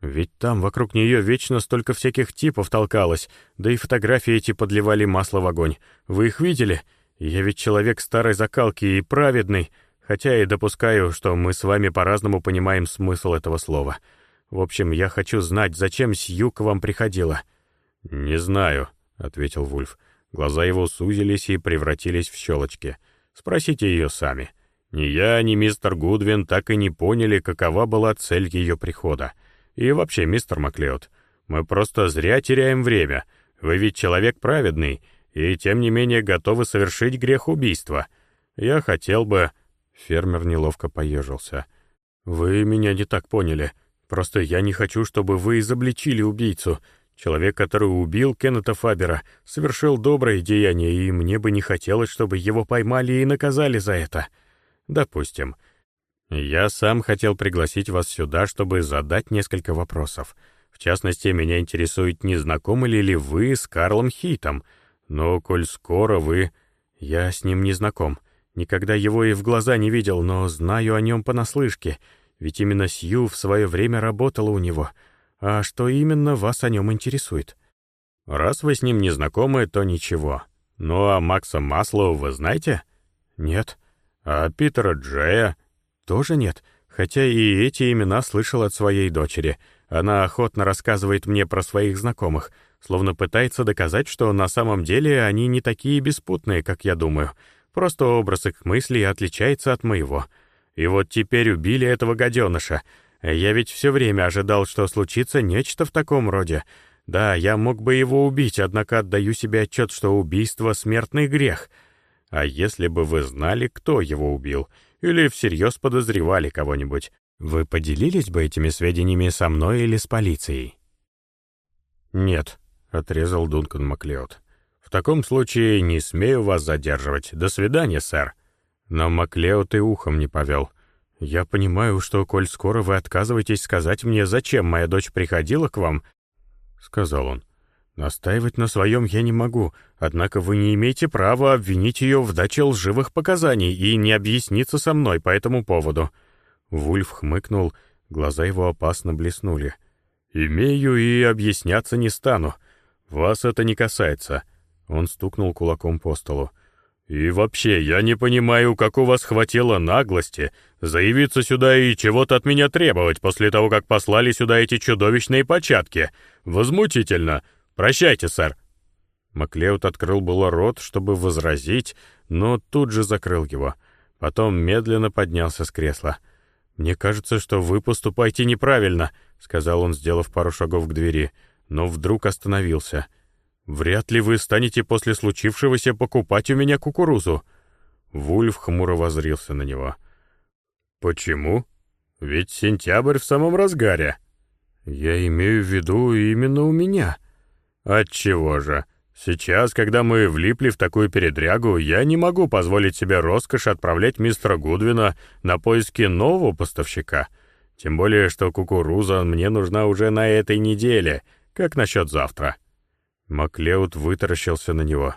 Ведь там вокруг нее вечно столько всяких типов толкалось, да и фотографии эти подливали масло в огонь. Вы их видели? Я ведь человек старой закалки и праведный, хотя и допускаю, что мы с вами по-разному понимаем смысл этого слова. В общем, я хочу знать, зачем Сью к вам приходила». «Не знаю», — ответил Вульф. Глаза его сузились и превратились в щелочки. «Спросите ее сами. Ни я, ни мистер Гудвин так и не поняли, какова была цель ее прихода. И вообще, мистер Маклеод, мы просто зря теряем время. Вы ведь человек праведный, и тем не менее готовы совершить грех убийства. Я хотел бы...» Фермер неловко поежился. «Вы меня не так поняли. Просто я не хочу, чтобы вы изобличили убийцу. Человек, который убил Кеннета Фабера, совершил доброе деяние, и мне бы не хотелось, чтобы его поймали и наказали за это. Допустим, я сам хотел пригласить вас сюда, чтобы задать несколько вопросов. В частности, меня интересует, не знакомы ли, вы с Карлом Хитом. Но, коль скоро вы... Я с ним не знаком. Никогда его и в глаза не видел, но знаю о нем понаслышке. Ведь именно Сью в свое время работала у него. А что именно вас о нем интересует? Раз вы с ним не знакомы, то ничего. Ну а Макса Маслоу вы знаете? Нет. А Питера Джея? Тоже нет, хотя и эти имена слышал от своей дочери. Она охотно рассказывает мне про своих знакомых, словно пытается доказать, что на самом деле они не такие беспутные, как я думаю. Просто образ их мыслей отличается от моего. И вот теперь убили этого гаденыша. Я ведь все время ожидал, что случится нечто в таком роде. Да, я мог бы его убить, однако отдаю себе отчет, что убийство — смертный грех. А если бы вы знали, кто его убил, или всерьез подозревали кого-нибудь, вы поделились бы этими сведениями со мной или с полицией?» «Нет», — отрезал Дункан Маклеод. «В таком случае не смею вас задерживать. До свидания, сэр». Но Маклеод и ухом не повел. «Я понимаю, что, коль скоро вы отказываетесь сказать мне, зачем моя дочь приходила к вам, — сказал он, — настаивать на своем я не могу, однако вы не имеете права обвинить ее в даче лживых показаний и не объясниться со мной по этому поводу». Вульф хмыкнул, глаза его опасно блеснули. «Имею и объясняться не стану. Вас это не касается». Он стукнул кулаком по столу. «И вообще, я не понимаю, как у вас хватило наглости заявиться сюда и чего-то от меня требовать после того, как послали сюда эти чудовищные початки. Возмутительно. Прощайте, сэр». Маклеут открыл было рот, чтобы возразить, но тут же закрыл его. Потом медленно поднялся с кресла. «Мне кажется, что вы поступаете неправильно», — сказал он, сделав пару шагов к двери, но вдруг остановился — Вряд ли вы станете после случившегося покупать у меня кукурузу». Вульф хмуро возрился на него. «Почему? Ведь сентябрь в самом разгаре». «Я имею в виду именно у меня». «Отчего же? Сейчас, когда мы влипли в такую передрягу, я не могу позволить себе роскошь отправлять мистера Гудвина на поиски нового поставщика. Тем более, что кукуруза мне нужна уже на этой неделе. Как насчет завтра?» Маклеуд вытаращился на него.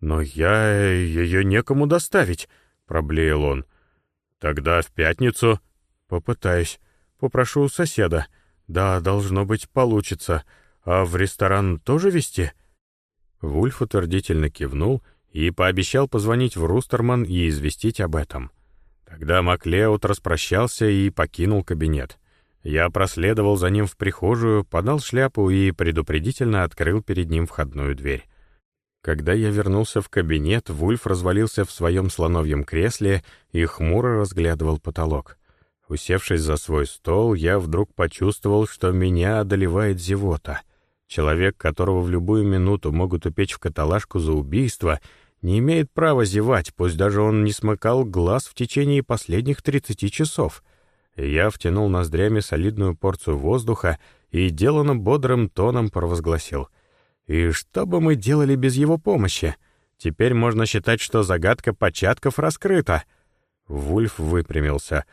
«Но я... ее некому доставить», — проблеял он. «Тогда в пятницу?» «Попытаюсь. Попрошу у соседа. Да, должно быть, получится. А в ресторан тоже везти?» Вульф утвердительно кивнул и пообещал позвонить в Рустерман и известить об этом. Тогда Маклеуд распрощался и покинул кабинет. Я проследовал за ним в прихожую, подал шляпу и предупредительно открыл перед ним входную дверь. Когда я вернулся в кабинет, Вульф развалился в своем слоновьем кресле и хмуро разглядывал потолок. Усевшись за свой стол, я вдруг почувствовал, что меня одолевает зевота. Человек, которого в любую минуту могут упечь в каталажку за убийство, не имеет права зевать, пусть даже он не смыкал глаз в течение последних 30 часов — я втянул ноздрями солидную порцию воздуха и деланным бодрым тоном провозгласил. «И что бы мы делали без его помощи? Теперь можно считать, что загадка початков раскрыта». Вульф выпрямился.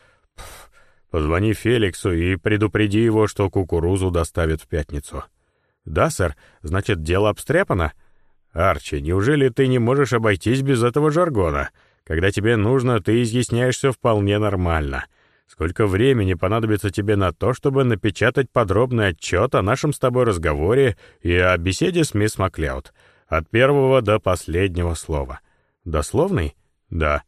«Позвони Феликсу и предупреди его, что кукурузу доставят в пятницу». «Да, сэр. Значит, дело обстряпано?» «Арчи, неужели ты не можешь обойтись без этого жаргона? Когда тебе нужно, ты изъясняешься вполне нормально». Сколько времени понадобится тебе на то, чтобы напечатать подробный отчет о нашем с тобой разговоре и о беседе с мисс Маклеод? От первого до последнего слова. Дословный? Да.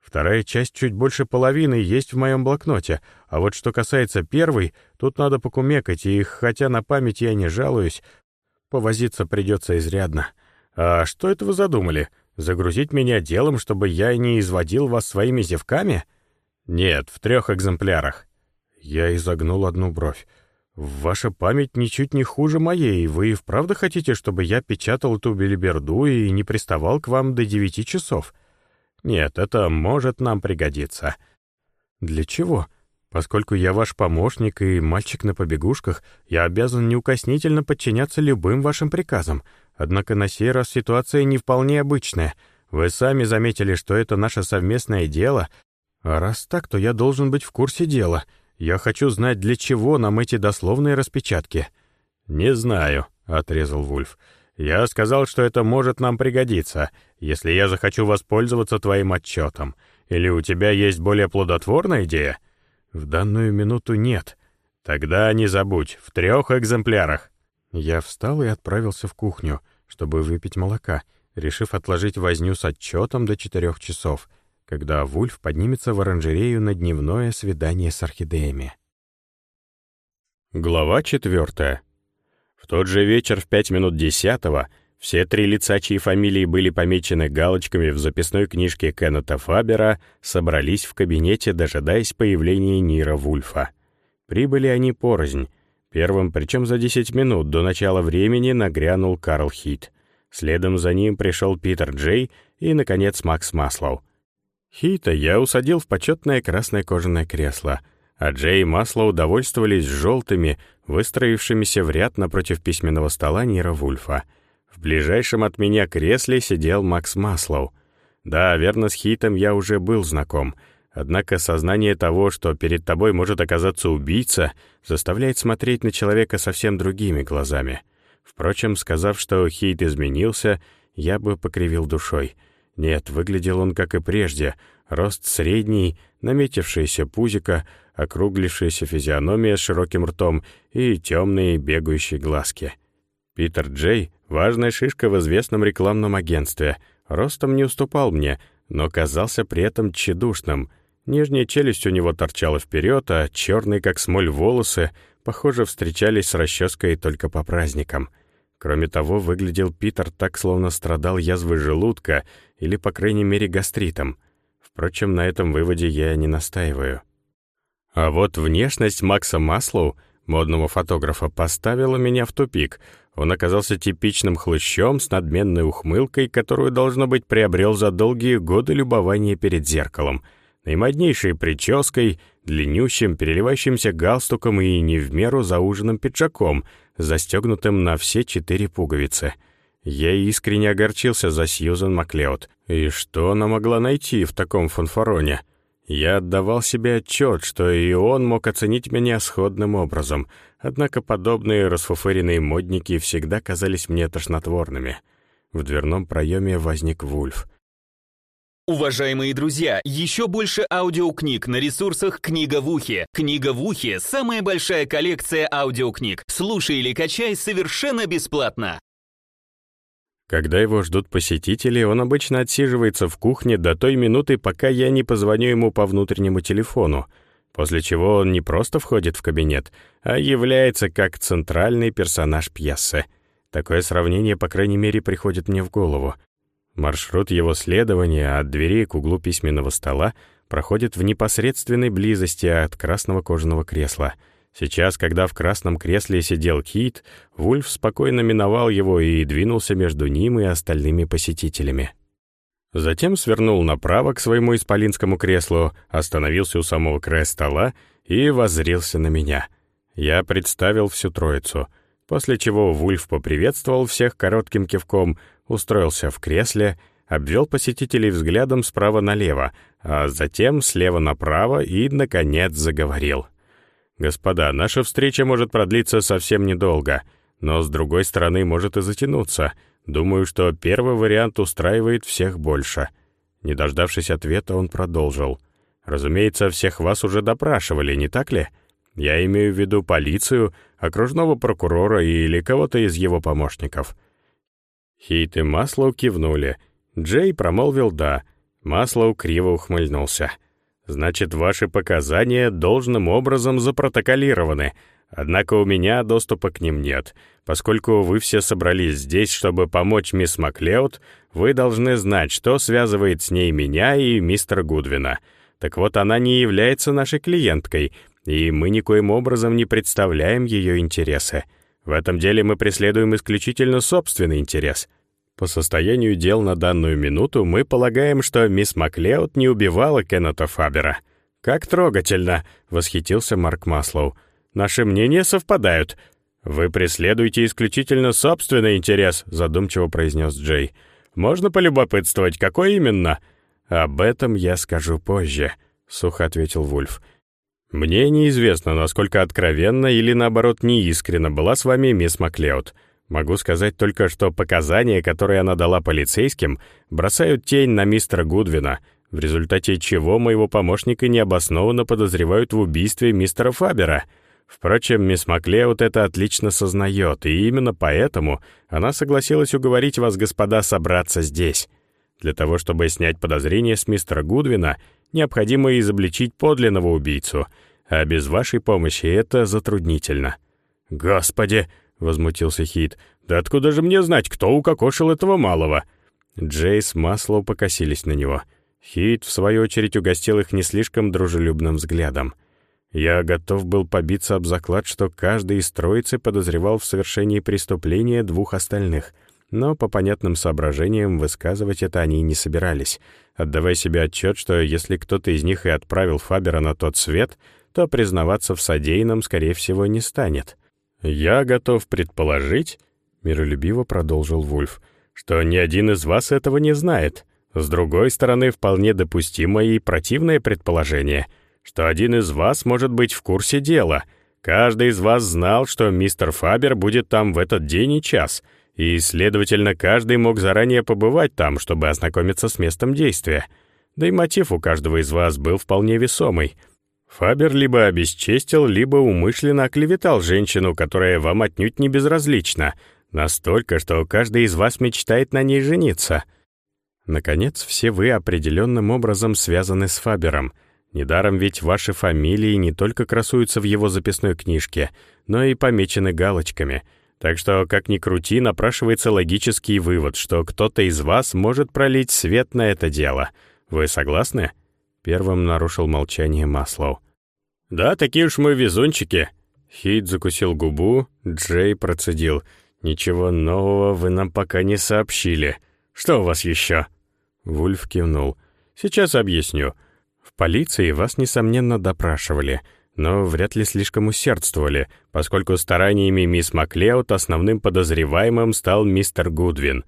Вторая часть чуть больше половины есть в моем блокноте, а вот что касается первой, тут надо покумекать, и хотя на память я не жалуюсь, повозиться придется изрядно. А что это вы задумали? Загрузить меня делом, чтобы я не изводил вас своими зевками?» «Нет, в трех экземплярах». Я изогнул одну бровь. «Ваша память ничуть не хуже моей. Вы и вправду хотите, чтобы я печатал эту белиберду и не приставал к вам до девяти часов?» «Нет, это может нам пригодиться». «Для чего?» Поскольку я ваш помощник и мальчик на побегушках, я обязан неукоснительно подчиняться любым вашим приказам. Однако на сей раз ситуация не вполне обычная. Вы сами заметили, что это наше совместное дело, а раз так, то я должен быть в курсе дела. Я хочу знать, для чего нам эти дословные распечатки». «Не знаю», — отрезал Вульф. «Я сказал, что это может нам пригодиться, если я захочу воспользоваться твоим отчетом. Или у тебя есть более плодотворная идея?» «В данную минуту нет». «Тогда не забудь, в трех экземплярах». Я встал и отправился в кухню, чтобы выпить молока, решив отложить возню с отчетом до четырех часов — когда Вульф поднимется в оранжерею на дневное свидание с орхидеями. Глава четвертая. В тот же вечер в пять минут десятого все три лица, чьи фамилии были помечены галочками в записной книжке Кеннета Фабера, собрались в кабинете, дожидаясь появления Нира Вульфа. Прибыли они порознь. Первым, причем за 10 минут до начала времени, нагрянул Карл Хит. Следом за ним пришел Питер Джей и, наконец, Макс Маслоу. Хита я усадил в почетное красное кожаное кресло, а Джей и Маслоу удовольствовались желтыми, выстроившимися в ряд напротив письменного стола Нира Вульфа. В ближайшем от меня кресле сидел Макс Маслоу. Да, верно, с Хитом я уже был знаком — Однако сознание того, что перед тобой может оказаться убийца, заставляет смотреть на человека совсем другими глазами. Впрочем, сказав, что Хейт изменился, я бы покривил душой. Нет, выглядел он как и прежде. Рост средний, наметившаяся пузика, округлившаяся физиономия с широким ртом и темные бегающие глазки. Питер Джей — важная шишка в известном рекламном агентстве. Ростом не уступал мне, но казался при этом тщедушным — Нижняя челюсть у него торчала вперед, а черные, как смоль, волосы, похоже, встречались с расческой только по праздникам. Кроме того, выглядел Питер так, словно страдал язвой желудка или, по крайней мере, гастритом. Впрочем, на этом выводе я не настаиваю. А вот внешность Макса Маслоу, модного фотографа, поставила меня в тупик. Он оказался типичным хлыщом с надменной ухмылкой, которую, должно быть, приобрел за долгие годы любования перед зеркалом — наимоднейшей прической, длиннющим переливающимся галстуком и не в меру зауженным пиджаком, застегнутым на все четыре пуговицы. Я искренне огорчился за Сьюзан Маклеод. И что она могла найти в таком фанфароне? Я отдавал себе отчет, что и он мог оценить меня сходным образом, однако подобные расфуфыренные модники всегда казались мне тошнотворными. В дверном проеме возник Вульф — Уважаемые друзья, еще больше аудиокниг на ресурсах «Книга в ухе». «Книга в ухе» — самая большая коллекция аудиокниг. Слушай или качай совершенно бесплатно. Когда его ждут посетители, он обычно отсиживается в кухне до той минуты, пока я не позвоню ему по внутреннему телефону, после чего он не просто входит в кабинет, а является как центральный персонаж пьесы. Такое сравнение, по крайней мере, приходит мне в голову — Маршрут его следования от двери к углу письменного стола проходит в непосредственной близости от красного кожаного кресла. Сейчас, когда в красном кресле сидел Кит, Вульф спокойно миновал его и двинулся между ним и остальными посетителями. Затем свернул направо к своему исполинскому креслу, остановился у самого края стола и воззрился на меня. Я представил всю троицу, после чего Вульф поприветствовал всех коротким кивком, устроился в кресле, обвел посетителей взглядом справа налево, а затем слева направо и, наконец, заговорил. «Господа, наша встреча может продлиться совсем недолго, но, с другой стороны, может и затянуться. Думаю, что первый вариант устраивает всех больше». Не дождавшись ответа, он продолжил. «Разумеется, всех вас уже допрашивали, не так ли? Я имею в виду полицию, окружного прокурора или кого-то из его помощников». Хейт и Маслоу кивнули. Джей промолвил «да». Маслоу криво ухмыльнулся. «Значит, ваши показания должным образом запротоколированы, однако у меня доступа к ним нет. Поскольку вы все собрались здесь, чтобы помочь мисс Маклеод, вы должны знать, что связывает с ней меня и мистера Гудвина. Так вот, она не является нашей клиенткой, и мы никоим образом не представляем ее интересы». В этом деле мы преследуем исключительно собственный интерес. По состоянию дел на данную минуту мы полагаем, что мисс Маклеод не убивала Кеннета Фабера. «Как трогательно!» — восхитился Марк Маслоу. «Наши мнения совпадают». «Вы преследуете исключительно собственный интерес», — задумчиво произнес Джей. «Можно полюбопытствовать, какой именно?» «Об этом я скажу позже», — сухо ответил Вульф. Мне неизвестно, насколько откровенно или, наоборот, неискренно была с вами мисс Маклеод. Могу сказать только, что показания, которые она дала полицейским, бросают тень на мистера Гудвина, в результате чего моего помощника необоснованно подозревают в убийстве мистера Фабера. Впрочем, мисс Маклеод это отлично сознает, и именно поэтому она согласилась уговорить вас, господа, собраться здесь. Для того, чтобы снять подозрения с мистера Гудвина — необходимо изобличить подлинного убийцу, а без вашей помощи это затруднительно». «Господи!» — возмутился Хит. «Да откуда же мне знать, кто укокошил этого малого?» Джейс Маслоу покосились на него. Хит, в свою очередь, угостил их не слишком дружелюбным взглядом. Я готов был побиться об заклад, что каждый из троицы подозревал в совершении преступления двух остальных, но по понятным соображениям высказывать это они не собирались, отдавая себе отчет, что если кто-то из них и отправил Фабера на тот свет, то признаваться в содеянном, скорее всего, не станет. «Я готов предположить», — миролюбиво продолжил Вульф, «что ни один из вас этого не знает. С другой стороны, вполне допустимо и противное предположение — что один из вас может быть в курсе дела. Каждый из вас знал, что мистер Фабер будет там в этот день и час, и, следовательно, каждый мог заранее побывать там, чтобы ознакомиться с местом действия. Да и мотив у каждого из вас был вполне весомый. Фабер либо обесчестил, либо умышленно оклеветал женщину, которая вам отнюдь не безразлична, настолько, что каждый из вас мечтает на ней жениться. Наконец, все вы определенным образом связаны с Фабером — Недаром ведь ваши фамилии не только красуются в его записной книжке, но и помечены галочками. Так что, как ни крути, напрашивается логический вывод, что кто-то из вас может пролить свет на это дело. Вы согласны?» Первым нарушил молчание Маслоу. «Да, такие уж мы везунчики». Хейт закусил губу, Джей процедил. «Ничего нового вы нам пока не сообщили. Что у вас еще?» Вульф кивнул. «Сейчас объясню полиции вас, несомненно, допрашивали, но вряд ли слишком усердствовали, поскольку стараниями мисс Маклеод основным подозреваемым стал мистер Гудвин.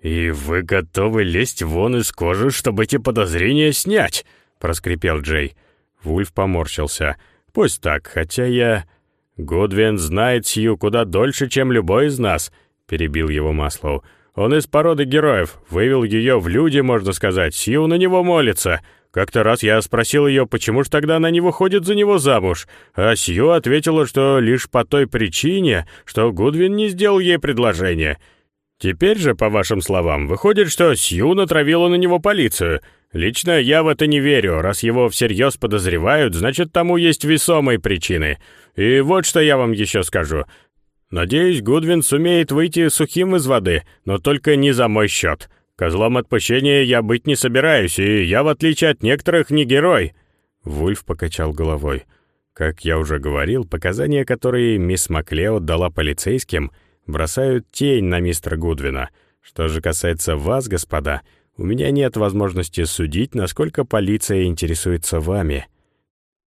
«И вы готовы лезть вон из кожи, чтобы эти подозрения снять?» — проскрипел Джей. Вульф поморщился. «Пусть так, хотя я...» «Гудвин знает Сью куда дольше, чем любой из нас», — перебил его Маслоу. «Он из породы героев, вывел ее в люди, можно сказать. Сью на него молится. Как-то раз я спросил ее, почему ж тогда она не выходит за него замуж, а Сью ответила, что лишь по той причине, что Гудвин не сделал ей предложение. Теперь же, по вашим словам, выходит, что Сью натравила на него полицию. Лично я в это не верю, раз его всерьез подозревают, значит, тому есть весомые причины. И вот что я вам еще скажу. Надеюсь, Гудвин сумеет выйти сухим из воды, но только не за мой счет. Козлом отпущения я быть не собираюсь, и я, в отличие от некоторых, не герой». Вульф покачал головой. Как я уже говорил, показания, которые мисс Маклеод дала полицейским, бросают тень на мистера Гудвина. Что же касается вас, господа, у меня нет возможности судить, насколько полиция интересуется вами.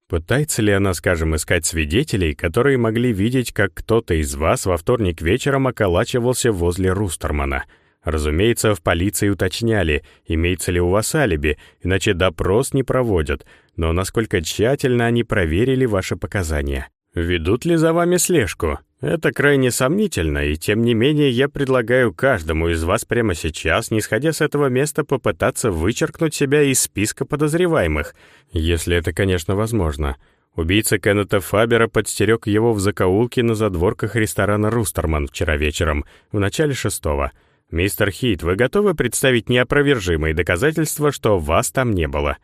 Пытается ли она, скажем, искать свидетелей, которые могли видеть, как кто-то из вас во вторник вечером околачивался возле Рустермана — Разумеется, в полиции уточняли, имеется ли у вас алиби, иначе допрос не проводят, но насколько тщательно они проверили ваши показания. Ведут ли за вами слежку? Это крайне сомнительно, и тем не менее я предлагаю каждому из вас прямо сейчас, не сходя с этого места, попытаться вычеркнуть себя из списка подозреваемых, если это, конечно, возможно. Убийца Кеннета Фабера подстерег его в закоулке на задворках ресторана «Рустерман» вчера вечером, в начале шестого — «Мистер Хит, вы готовы представить неопровержимые доказательства, что вас там не было?»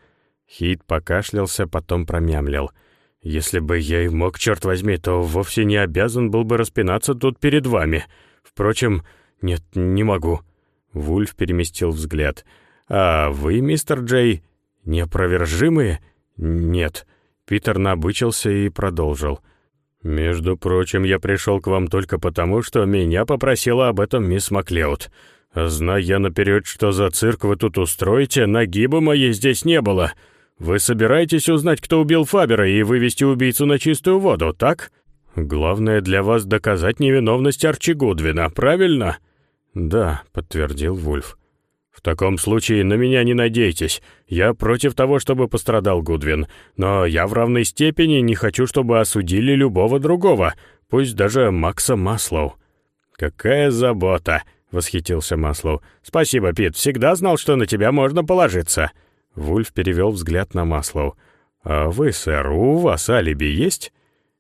Хит покашлялся, потом промямлил. «Если бы я и мог, черт возьми, то вовсе не обязан был бы распинаться тут перед вами. Впрочем, нет, не могу». Вульф переместил взгляд. «А вы, мистер Джей, неопровержимые?» «Нет». Питер набычился и продолжил. «Между прочим, я пришел к вам только потому, что меня попросила об этом мисс Маклеод. Зная наперед, что за цирк вы тут устроите, ноги бы моей здесь не было. Вы собираетесь узнать, кто убил Фабера, и вывести убийцу на чистую воду, так? Главное для вас доказать невиновность Арчи Гудвина, правильно?» «Да», — подтвердил Вульф. «В таком случае на меня не надейтесь. Я против того, чтобы пострадал Гудвин. Но я в равной степени не хочу, чтобы осудили любого другого, пусть даже Макса Маслоу». «Какая забота!» — восхитился Маслоу. «Спасибо, Пит. Всегда знал, что на тебя можно положиться». Вульф перевел взгляд на Маслоу. «А вы, сэр, у вас алиби есть?»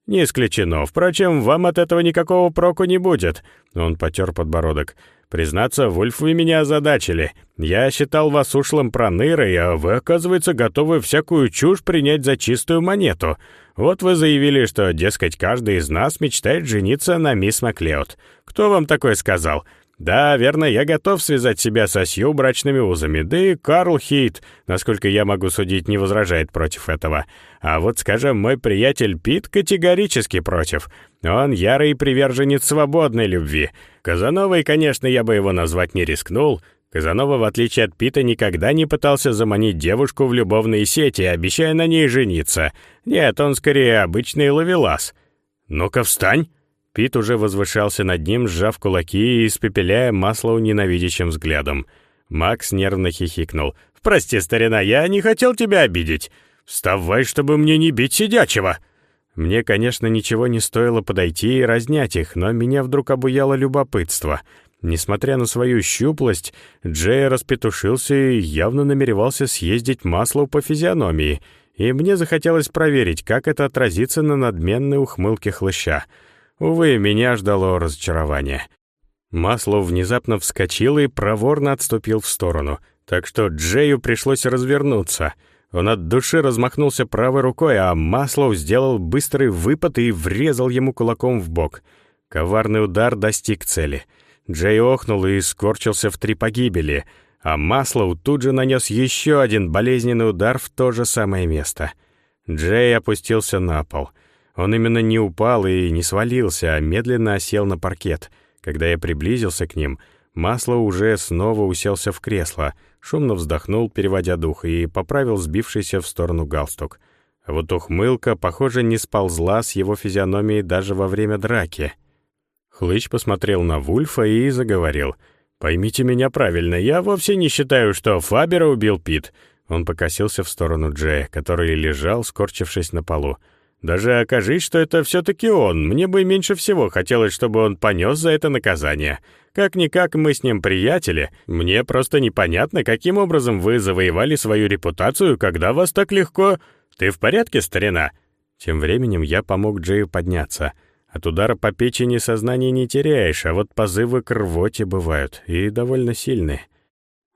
«Не исключено. Впрочем, вам от этого никакого проку не будет». Он потер подбородок. Признаться, Вульф, вы меня озадачили. Я считал вас ушлым пронырой, а вы, оказывается, готовы всякую чушь принять за чистую монету. Вот вы заявили, что, дескать, каждый из нас мечтает жениться на мисс Маклеод. Кто вам такое сказал? Да, верно, я готов связать себя со Сью брачными узами, да и Карл Хит, насколько я могу судить, не возражает против этого. А вот, скажем, мой приятель Пит категорически против. Он ярый приверженец свободной любви. Казановой, конечно, я бы его назвать не рискнул. Казанова, в отличие от Пита, никогда не пытался заманить девушку в любовные сети, обещая на ней жениться. Нет, он скорее обычный ловелас. «Ну-ка, встань!» Пит уже возвышался над ним, сжав кулаки и испепеляя Маслоу ненавидящим взглядом. Макс нервно хихикнул. «Прости, старина, я не хотел тебя обидеть. Вставай, чтобы мне не бить сидячего!» Мне, конечно, ничего не стоило подойти и разнять их, но меня вдруг обуяло любопытство. Несмотря на свою щуплость, Джей распетушился и явно намеревался съездить Маслоу по физиономии, и мне захотелось проверить, как это отразится на надменной ухмылке хлыща — Увы, меня ждало разочарование. Масло внезапно вскочил и проворно отступил в сторону, так что Джею пришлось развернуться. Он от души размахнулся правой рукой, а Маслоу сделал быстрый выпад и врезал ему кулаком в бок. Коварный удар достиг цели. Джей охнул и скорчился в три погибели, а Маслоу тут же нанес еще один болезненный удар в то же самое место. Джей опустился на пол — он именно не упал и не свалился, а медленно осел на паркет. Когда я приблизился к ним, Масло уже снова уселся в кресло, шумно вздохнул, переводя дух, и поправил сбившийся в сторону галстук. А вот ухмылка, похоже, не сползла с его физиономии даже во время драки. Хлыч посмотрел на Вульфа и заговорил. «Поймите меня правильно, я вовсе не считаю, что Фабера убил Пит». Он покосился в сторону Джея, который лежал, скорчившись на полу. Даже окажись, что это все-таки он, мне бы меньше всего хотелось, чтобы он понес за это наказание. Как-никак мы с ним приятели. Мне просто непонятно, каким образом вы завоевали свою репутацию, когда вас так легко... Ты в порядке, старина?» Тем временем я помог Джею подняться. От удара по печени сознание не теряешь, а вот позывы к рвоте бывают, и довольно сильные.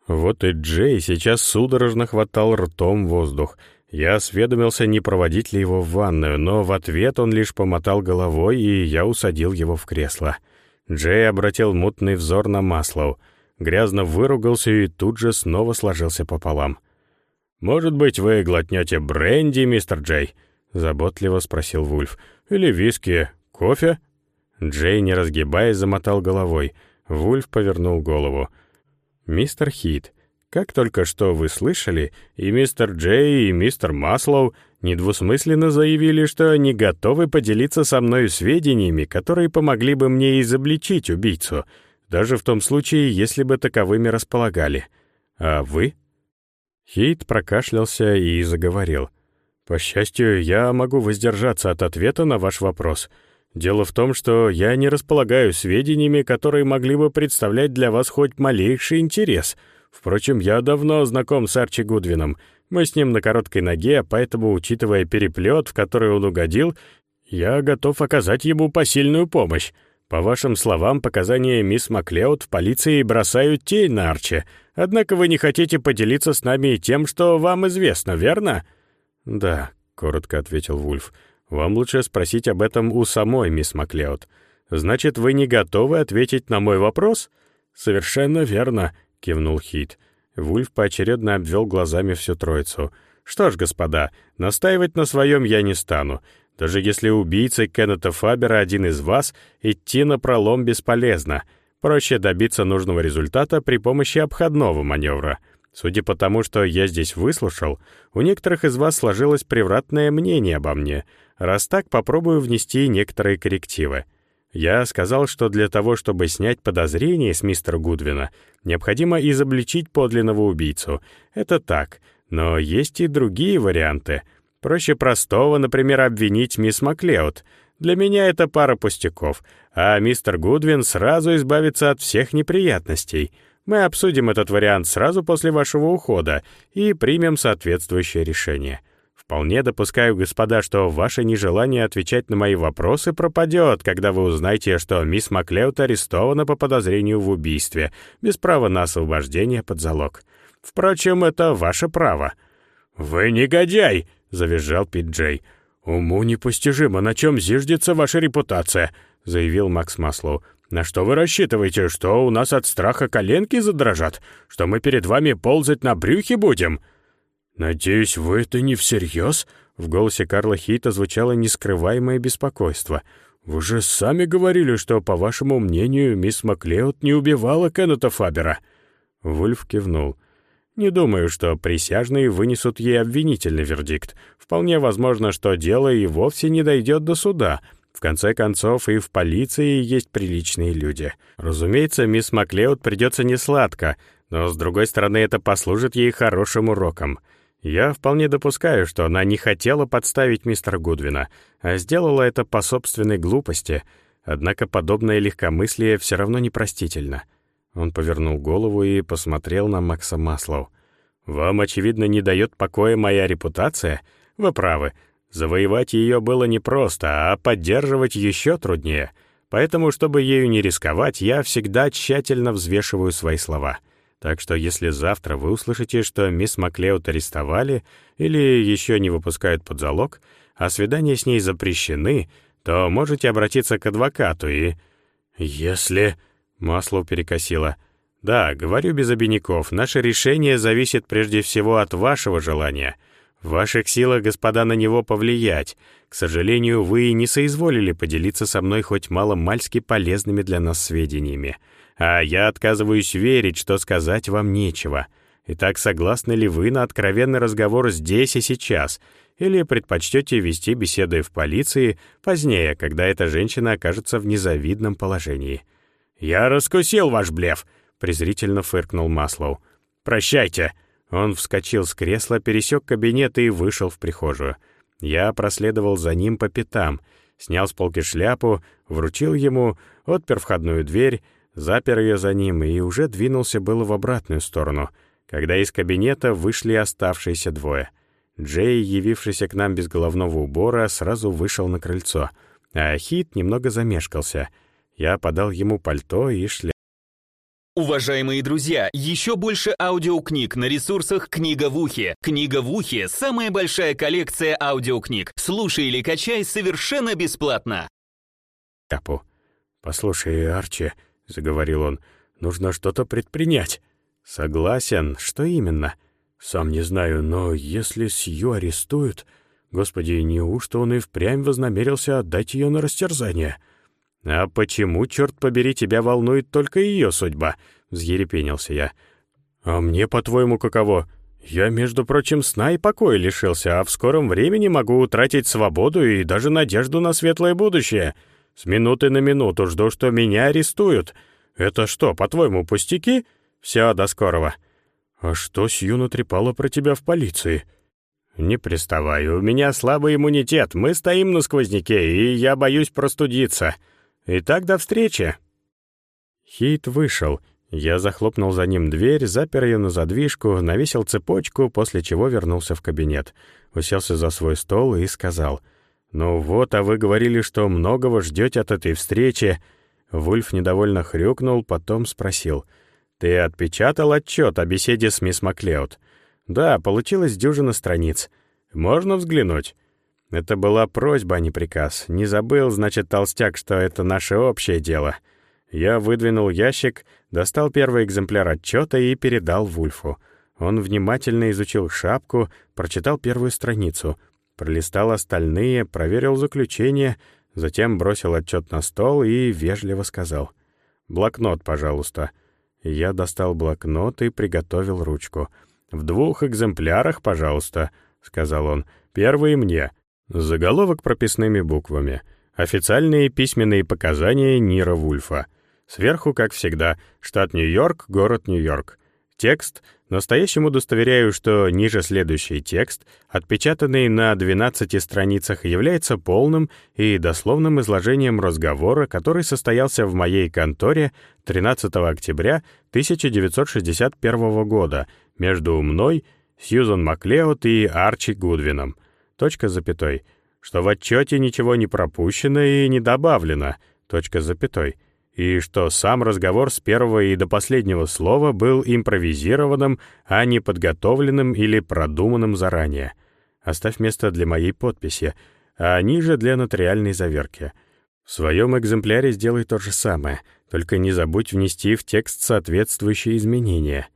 Вот и Джей сейчас судорожно хватал ртом воздух — я осведомился, не проводить ли его в ванную, но в ответ он лишь помотал головой, и я усадил его в кресло. Джей обратил мутный взор на Маслоу, грязно выругался и тут же снова сложился пополам. «Может быть, вы глотнете бренди, мистер Джей?» — заботливо спросил Вульф. «Или виски? Кофе?» Джей, не разгибаясь, замотал головой. Вульф повернул голову. «Мистер Хит, как только что вы слышали, и мистер Джей, и мистер Маслоу недвусмысленно заявили, что они готовы поделиться со мной сведениями, которые помогли бы мне изобличить убийцу, даже в том случае, если бы таковыми располагали. А вы? Хейт прокашлялся и заговорил. «По счастью, я могу воздержаться от ответа на ваш вопрос. Дело в том, что я не располагаю сведениями, которые могли бы представлять для вас хоть малейший интерес — Впрочем, я давно знаком с Арчи Гудвином. Мы с ним на короткой ноге, поэтому, учитывая переплет, в который он угодил, я готов оказать ему посильную помощь. По вашим словам, показания мисс Маклеод в полиции бросают тень на Арчи. Однако вы не хотите поделиться с нами тем, что вам известно, верно?» «Да», — коротко ответил Вульф. «Вам лучше спросить об этом у самой мисс Маклеод. Значит, вы не готовы ответить на мой вопрос?» «Совершенно верно. — кивнул Хит. Вульф поочередно обвел глазами всю троицу. «Что ж, господа, настаивать на своем я не стану. Даже если убийцей Кеннета Фабера один из вас, идти на пролом бесполезно. Проще добиться нужного результата при помощи обходного маневра. Судя по тому, что я здесь выслушал, у некоторых из вас сложилось превратное мнение обо мне. Раз так, попробую внести некоторые коррективы. Я сказал, что для того, чтобы снять подозрения с мистера Гудвина, необходимо изобличить подлинного убийцу. Это так, но есть и другие варианты. Проще простого, например, обвинить мисс Маклеод. Для меня это пара пустяков, а мистер Гудвин сразу избавится от всех неприятностей. Мы обсудим этот вариант сразу после вашего ухода и примем соответствующее решение. Вполне допускаю, господа, что ваше нежелание отвечать на мои вопросы пропадет, когда вы узнаете, что мисс Маклеут арестована по подозрению в убийстве, без права на освобождение под залог. Впрочем, это ваше право». «Вы негодяй!» — завизжал Пит Джей. «Уму непостижимо, на чем зиждется ваша репутация», — заявил Макс Маслоу. На что вы рассчитываете, что у нас от страха коленки задрожат? Что мы перед вами ползать на брюхе будем?» «Надеюсь, вы это не всерьез?» В голосе Карла Хита звучало нескрываемое беспокойство. «Вы же сами говорили, что, по вашему мнению, мисс Маклеод не убивала Кеннета Фабера». Вульф кивнул. «Не думаю, что присяжные вынесут ей обвинительный вердикт. Вполне возможно, что дело и вовсе не дойдет до суда». В конце концов, и в полиции есть приличные люди. Разумеется, мисс Маклеод придется несладко, но, с другой стороны, это послужит ей хорошим уроком. Я вполне допускаю, что она не хотела подставить мистера Гудвина, а сделала это по собственной глупости, однако подобное легкомыслие все равно непростительно. Он повернул голову и посмотрел на Макса Маслоу. «Вам, очевидно, не дает покоя моя репутация? Вы правы, Завоевать ее было непросто, а поддерживать еще труднее. Поэтому, чтобы ею не рисковать, я всегда тщательно взвешиваю свои слова. Так что если завтра вы услышите, что мисс Маклеод арестовали или еще не выпускают под залог, а свидания с ней запрещены, то можете обратиться к адвокату и... Если... Масло перекосило. Да, говорю без обиняков, наше решение зависит прежде всего от вашего желания — в ваших силах, господа, на него повлиять. К сожалению, вы не соизволили поделиться со мной хоть мало-мальски полезными для нас сведениями. А я отказываюсь верить, что сказать вам нечего. Итак, согласны ли вы на откровенный разговор здесь и сейчас? Или предпочтете вести беседы в полиции позднее, когда эта женщина окажется в незавидном положении? «Я раскусил ваш блеф», — презрительно фыркнул Маслоу. «Прощайте». Он вскочил с кресла, пересек кабинет и вышел в прихожую. Я проследовал за ним по пятам, снял с полки шляпу, вручил ему, отпер входную дверь, запер ее за ним и уже двинулся было в обратную сторону, когда из кабинета вышли оставшиеся двое. Джей, явившийся к нам без головного убора, сразу вышел на крыльцо, а Хит немного замешкался. Я подал ему пальто и шляпу. Уважаемые друзья, еще больше аудиокниг на ресурсах «Книга в ухе». «Книга в ухе» — самая большая коллекция аудиокниг. Слушай или качай совершенно бесплатно. Капу. «Послушай, Арчи», — заговорил он, — «нужно что-то предпринять». «Согласен. Что именно?» «Сам не знаю, но если Сью арестуют...» Господи, неужто он и впрямь вознамерился отдать ее на растерзание?» «А почему, черт побери, тебя волнует только ее судьба?» — взъерепенился я. «А мне, по-твоему, каково? Я, между прочим, сна и покоя лишился, а в скором времени могу утратить свободу и даже надежду на светлое будущее. С минуты на минуту жду, что меня арестуют. Это что, по-твоему, пустяки? Все, до скорого». «А что Сью натрепала про тебя в полиции?» «Не приставай, у меня слабый иммунитет, мы стоим на сквозняке, и я боюсь простудиться». Итак, до встречи!» Хит вышел. Я захлопнул за ним дверь, запер ее на задвижку, навесил цепочку, после чего вернулся в кабинет. Уселся за свой стол и сказал, «Ну вот, а вы говорили, что многого ждете от этой встречи». Вульф недовольно хрюкнул, потом спросил, «Ты отпечатал отчет о беседе с мисс Маклеод?» «Да, получилось дюжина страниц. Можно взглянуть?» Это была просьба, а не приказ. Не забыл, значит, толстяк, что это наше общее дело. Я выдвинул ящик, достал первый экземпляр отчета и передал Вульфу. Он внимательно изучил шапку, прочитал первую страницу, пролистал остальные, проверил заключение, затем бросил отчет на стол и вежливо сказал «Блокнот, пожалуйста». Я достал блокнот и приготовил ручку. «В двух экземплярах, пожалуйста», — сказал он. «Первый мне». Заголовок прописными буквами. Официальные письменные показания Нира Вульфа. Сверху, как всегда, штат Нью-Йорк, город Нью-Йорк. Текст. Настоящему удостоверяю, что ниже следующий текст, отпечатанный на 12 страницах, является полным и дословным изложением разговора, который состоялся в моей конторе 13 октября 1961 года между мной, Сьюзан Маклеод и Арчи Гудвином — точка запятой, что в отчете ничего не пропущено и не добавлено, точка запятой, и что сам разговор с первого и до последнего слова был импровизированным, а не подготовленным или продуманным заранее. Оставь место для моей подписи, а ниже для нотариальной заверки. В своем экземпляре сделай то же самое, только не забудь внести в текст соответствующие изменения.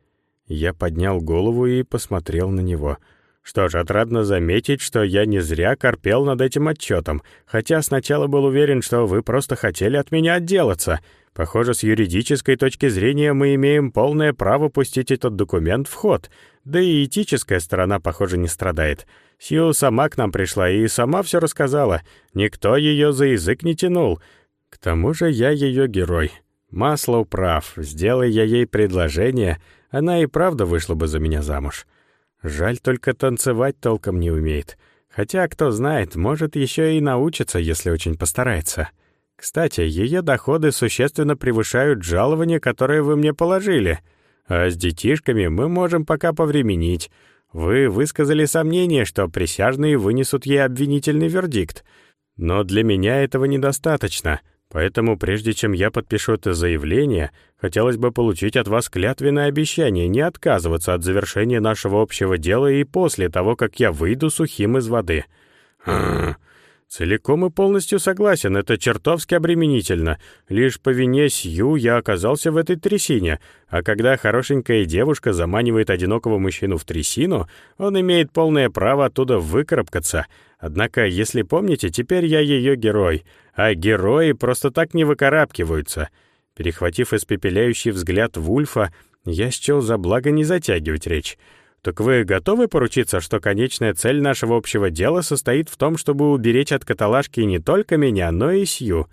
Я поднял голову и посмотрел на него. Что ж, отрадно заметить, что я не зря корпел над этим отчетом, хотя сначала был уверен, что вы просто хотели от меня отделаться. Похоже, с юридической точки зрения мы имеем полное право пустить этот документ в ход, да и этическая сторона, похоже, не страдает. Сью сама к нам пришла и сама все рассказала. Никто ее за язык не тянул. К тому же я ее герой. Маслоу прав. Сделай я ей предложение, она и правда вышла бы за меня замуж. Жаль, только танцевать толком не умеет. Хотя, кто знает, может, еще и научится, если очень постарается. Кстати, ее доходы существенно превышают жалование, которое вы мне положили. А с детишками мы можем пока повременить. Вы высказали сомнение, что присяжные вынесут ей обвинительный вердикт. Но для меня этого недостаточно — Поэтому, прежде чем я подпишу это заявление, хотелось бы получить от вас клятвенное обещание не отказываться от завершения нашего общего дела и после того, как я выйду сухим из воды. Целиком и полностью согласен, это чертовски обременительно. Лишь по вине Сью я оказался в этой трясине, а когда хорошенькая девушка заманивает одинокого мужчину в трясину, он имеет полное право оттуда выкарабкаться — Однако, если помните, теперь я ее герой, а герои просто так не выкарабкиваются. Перехватив испепеляющий взгляд Вульфа, я счел за благо не затягивать речь. «Так вы готовы поручиться, что конечная цель нашего общего дела состоит в том, чтобы уберечь от каталажки не только меня, но и Сью?»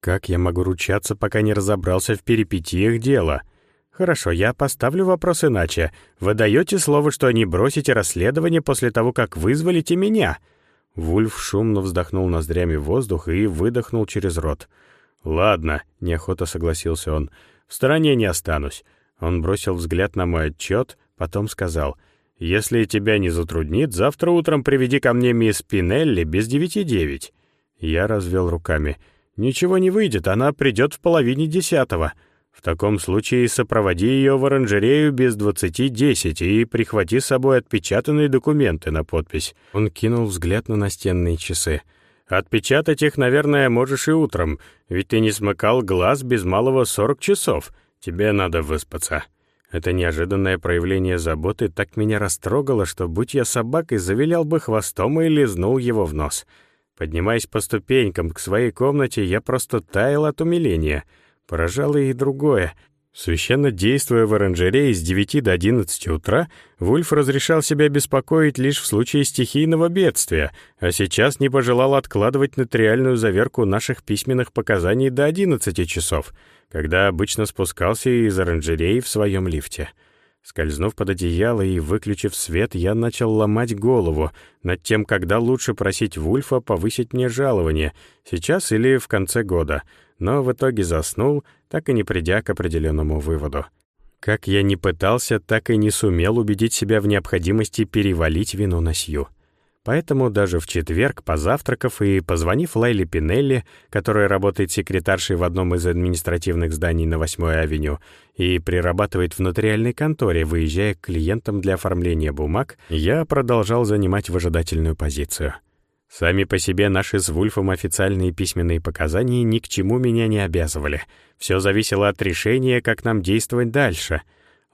«Как я могу ручаться, пока не разобрался в перипетиях дела?» «Хорошо, я поставлю вопрос иначе. Вы даете слово, что не бросите расследование после того, как вызволите меня?» Вульф шумно вздохнул ноздрями воздух и выдохнул через рот. «Ладно», — неохотно согласился он, — «в стороне не останусь». Он бросил взгляд на мой отчет, потом сказал, «Если тебя не затруднит, завтра утром приведи ко мне мисс Пинелли без девяти девять». Я развел руками. «Ничего не выйдет, она придет в половине десятого». В таком случае сопроводи ее в оранжерею без двадцати десять и прихвати с собой отпечатанные документы на подпись». Он кинул взгляд на настенные часы. «Отпечатать их, наверное, можешь и утром, ведь ты не смыкал глаз без малого сорок часов. Тебе надо выспаться». Это неожиданное проявление заботы так меня растрогало, что, будь я собакой, завилял бы хвостом и лизнул его в нос. Поднимаясь по ступенькам к своей комнате, я просто таял от умиления — Поражало и другое. Священно действуя в оранжерее с 9 до 11 утра, Вульф разрешал себя беспокоить лишь в случае стихийного бедствия, а сейчас не пожелал откладывать нотариальную заверку наших письменных показаний до 11 часов, когда обычно спускался из оранжереи в своем лифте. Скользнув под одеяло и выключив свет, я начал ломать голову над тем, когда лучше просить Вульфа повысить мне жалование, сейчас или в конце года — но в итоге заснул, так и не придя к определенному выводу. Как я не пытался, так и не сумел убедить себя в необходимости перевалить вину на Сью. Поэтому даже в четверг, позавтракав и позвонив Лайле Пинелли, которая работает секретаршей в одном из административных зданий на 8-й авеню и прирабатывает в нотариальной конторе, выезжая к клиентам для оформления бумаг, я продолжал занимать выжидательную позицию — Сами по себе наши с Вульфом официальные письменные показания ни к чему меня не обязывали. Все зависело от решения, как нам действовать дальше.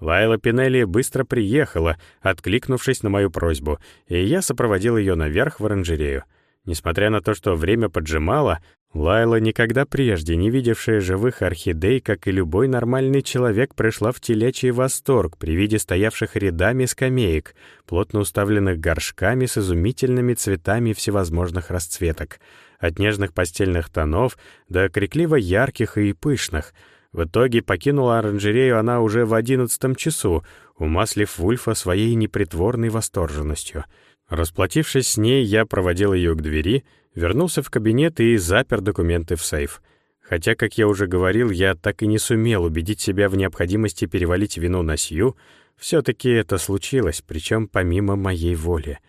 Лайла Пинелли быстро приехала, откликнувшись на мою просьбу, и я сопроводил ее наверх в оранжерею. Несмотря на то, что время поджимало, Лайла, никогда прежде не видевшая живых орхидей, как и любой нормальный человек, пришла в телячий восторг при виде стоявших рядами скамеек, плотно уставленных горшками с изумительными цветами всевозможных расцветок, от нежных постельных тонов до крикливо ярких и пышных. В итоге покинула оранжерею она уже в одиннадцатом часу, умаслив Вульфа своей непритворной восторженностью. Расплатившись с ней, я проводил ее к двери — Вернулся в кабинет и запер документы в сейф. Хотя, как я уже говорил, я так и не сумел убедить себя в необходимости перевалить вину на Сью, все-таки это случилось, причем помимо моей воли.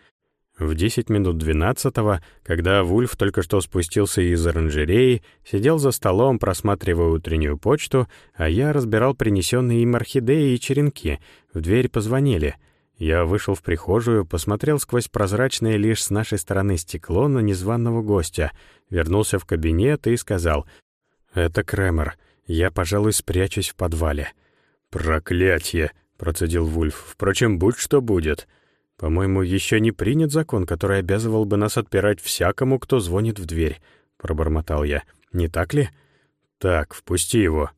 В 10 минут 12 когда Вульф только что спустился из оранжереи, сидел за столом, просматривая утреннюю почту, а я разбирал принесенные им орхидеи и черенки. В дверь позвонили. Я вышел в прихожую, посмотрел сквозь прозрачное лишь с нашей стороны стекло на незваного гостя, вернулся в кабинет и сказал «Это Кремер. Я, пожалуй, спрячусь в подвале». «Проклятье!» — процедил Вульф. «Впрочем, будь что будет. По-моему, еще не принят закон, который обязывал бы нас отпирать всякому, кто звонит в дверь», — пробормотал я. «Не так ли?» «Так, впусти его».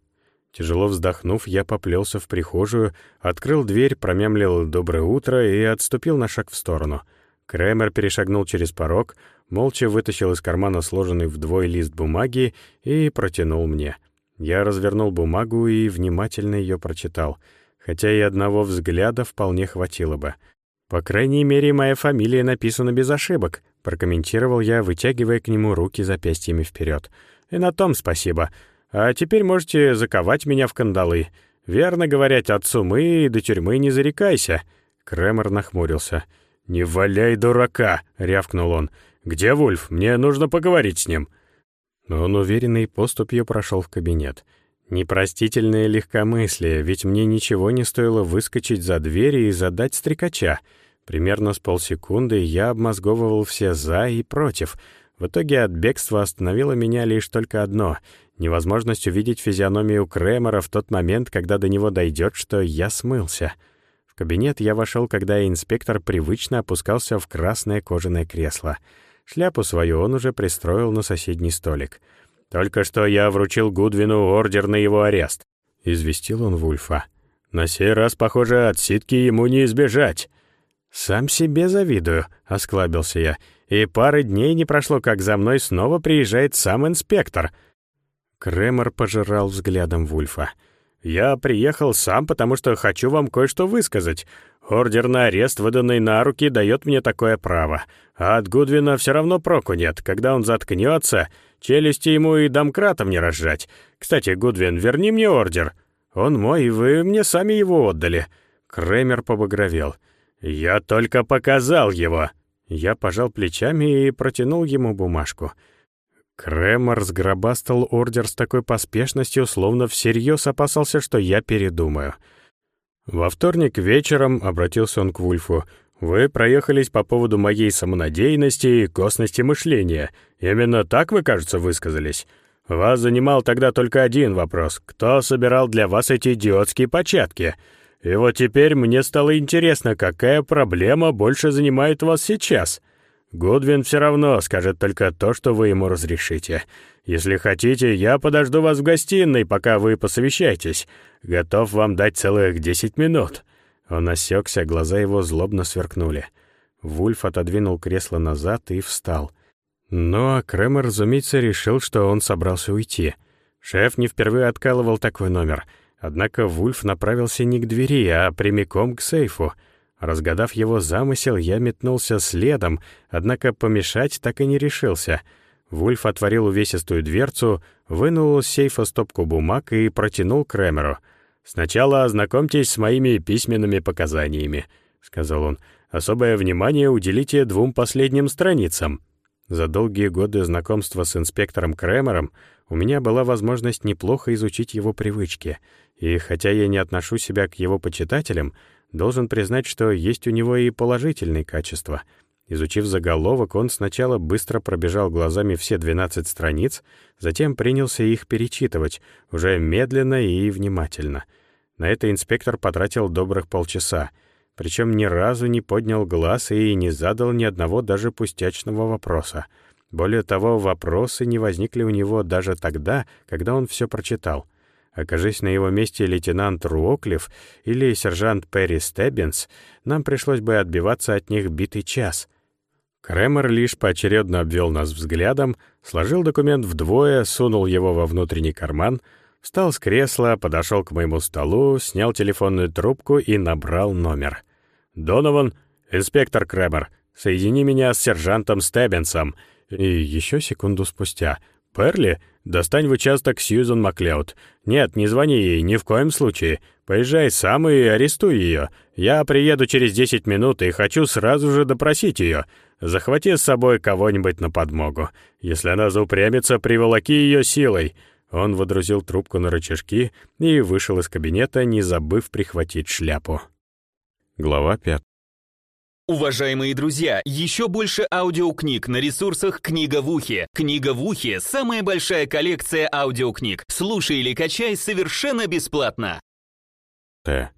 Тяжело вздохнув, я поплелся в прихожую, открыл дверь, промямлил «доброе утро» и отступил на шаг в сторону. Кремер перешагнул через порог, молча вытащил из кармана сложенный вдвое лист бумаги и протянул мне — я развернул бумагу и внимательно ее прочитал, хотя и одного взгляда вполне хватило бы. «По крайней мере, моя фамилия написана без ошибок», — прокомментировал я, вытягивая к нему руки запястьями вперед. «И на том спасибо. А теперь можете заковать меня в кандалы. Верно говорят, от сумы до тюрьмы не зарекайся». Кремер нахмурился. «Не валяй дурака!» — рявкнул он. «Где Вульф? Мне нужно поговорить с ним». Он уверенной поступью прошел в кабинет. Непростительное легкомыслие, ведь мне ничего не стоило выскочить за дверь и задать стрекача. Примерно с полсекунды я обмозговывал все «за» и «против». В итоге от бегства остановило меня лишь только одно — невозможность увидеть физиономию Кремера в тот момент, когда до него дойдет, что я смылся. В кабинет я вошел, когда инспектор привычно опускался в красное кожаное кресло — Шляпу свою он уже пристроил на соседний столик. «Только что я вручил Гудвину ордер на его арест», — известил он Вульфа. «На сей раз, похоже, отсидки ему не избежать». «Сам себе завидую», — осклабился я. «И пары дней не прошло, как за мной снова приезжает сам инспектор». Кремер пожирал взглядом Вульфа. «Я приехал сам, потому что хочу вам кое-что высказать. Ордер на арест, выданный на руки, дает мне такое право. А от Гудвина все равно проку нет. Когда он заткнется, челюсти ему и домкратом не разжать. Кстати, Гудвин, верни мне ордер. Он мой, и вы мне сами его отдали». Кремер побагровел. «Я только показал его». Я пожал плечами и протянул ему бумажку. Кремер сгробастал ордер с такой поспешностью, словно всерьез опасался, что я передумаю. Во вторник вечером обратился он к Вульфу. «Вы проехались по поводу моей самонадеянности и косности мышления. Именно так вы, кажется, высказались. Вас занимал тогда только один вопрос. Кто собирал для вас эти идиотские початки? И вот теперь мне стало интересно, какая проблема больше занимает вас сейчас?» Гудвин все равно скажет только то, что вы ему разрешите. Если хотите, я подожду вас в гостиной, пока вы посовещаетесь. Готов вам дать целых десять минут». Он осекся, глаза его злобно сверкнули. Вульф отодвинул кресло назад и встал. Но Кремер, разумеется, решил, что он собрался уйти. Шеф не впервые откалывал такой номер. Однако Вульф направился не к двери, а прямиком к сейфу — Разгадав его замысел, я метнулся следом, однако помешать так и не решился. Вульф отворил увесистую дверцу, вынул из сейфа стопку бумаг и протянул Кремеру. «Сначала ознакомьтесь с моими письменными показаниями», — сказал он. «Особое внимание уделите двум последним страницам». За долгие годы знакомства с инспектором Кремером у меня была возможность неплохо изучить его привычки, и хотя я не отношу себя к его почитателям, Должен признать, что есть у него и положительные качества. Изучив заголовок, он сначала быстро пробежал глазами все 12 страниц, затем принялся их перечитывать, уже медленно и внимательно. На это инспектор потратил добрых полчаса, причем ни разу не поднял глаз и не задал ни одного даже пустячного вопроса. Более того, вопросы не возникли у него даже тогда, когда он все прочитал. Окажись на его месте лейтенант Руоклифф или сержант Перри Стеббинс, нам пришлось бы отбиваться от них битый час. Кремер лишь поочередно обвел нас взглядом, сложил документ вдвое, сунул его во внутренний карман, встал с кресла, подошел к моему столу, снял телефонную трубку и набрал номер. «Донован, инспектор Кремер, соедини меня с сержантом Стеббинсом». И еще секунду спустя — «Перли, достань в участок Сьюзан Маклеод. Нет, не звони ей, ни в коем случае. Поезжай сам и арестуй ее. Я приеду через десять минут и хочу сразу же допросить ее. Захвати с собой кого-нибудь на подмогу. Если она заупрямится, приволоки ее силой». Он водрузил трубку на рычажки и вышел из кабинета, не забыв прихватить шляпу. Глава пятая. Уважаемые друзья, еще больше аудиокниг на ресурсах «Книга в ухе». «Книга в ухе» — самая большая коллекция аудиокниг. Слушай или качай совершенно бесплатно. Т.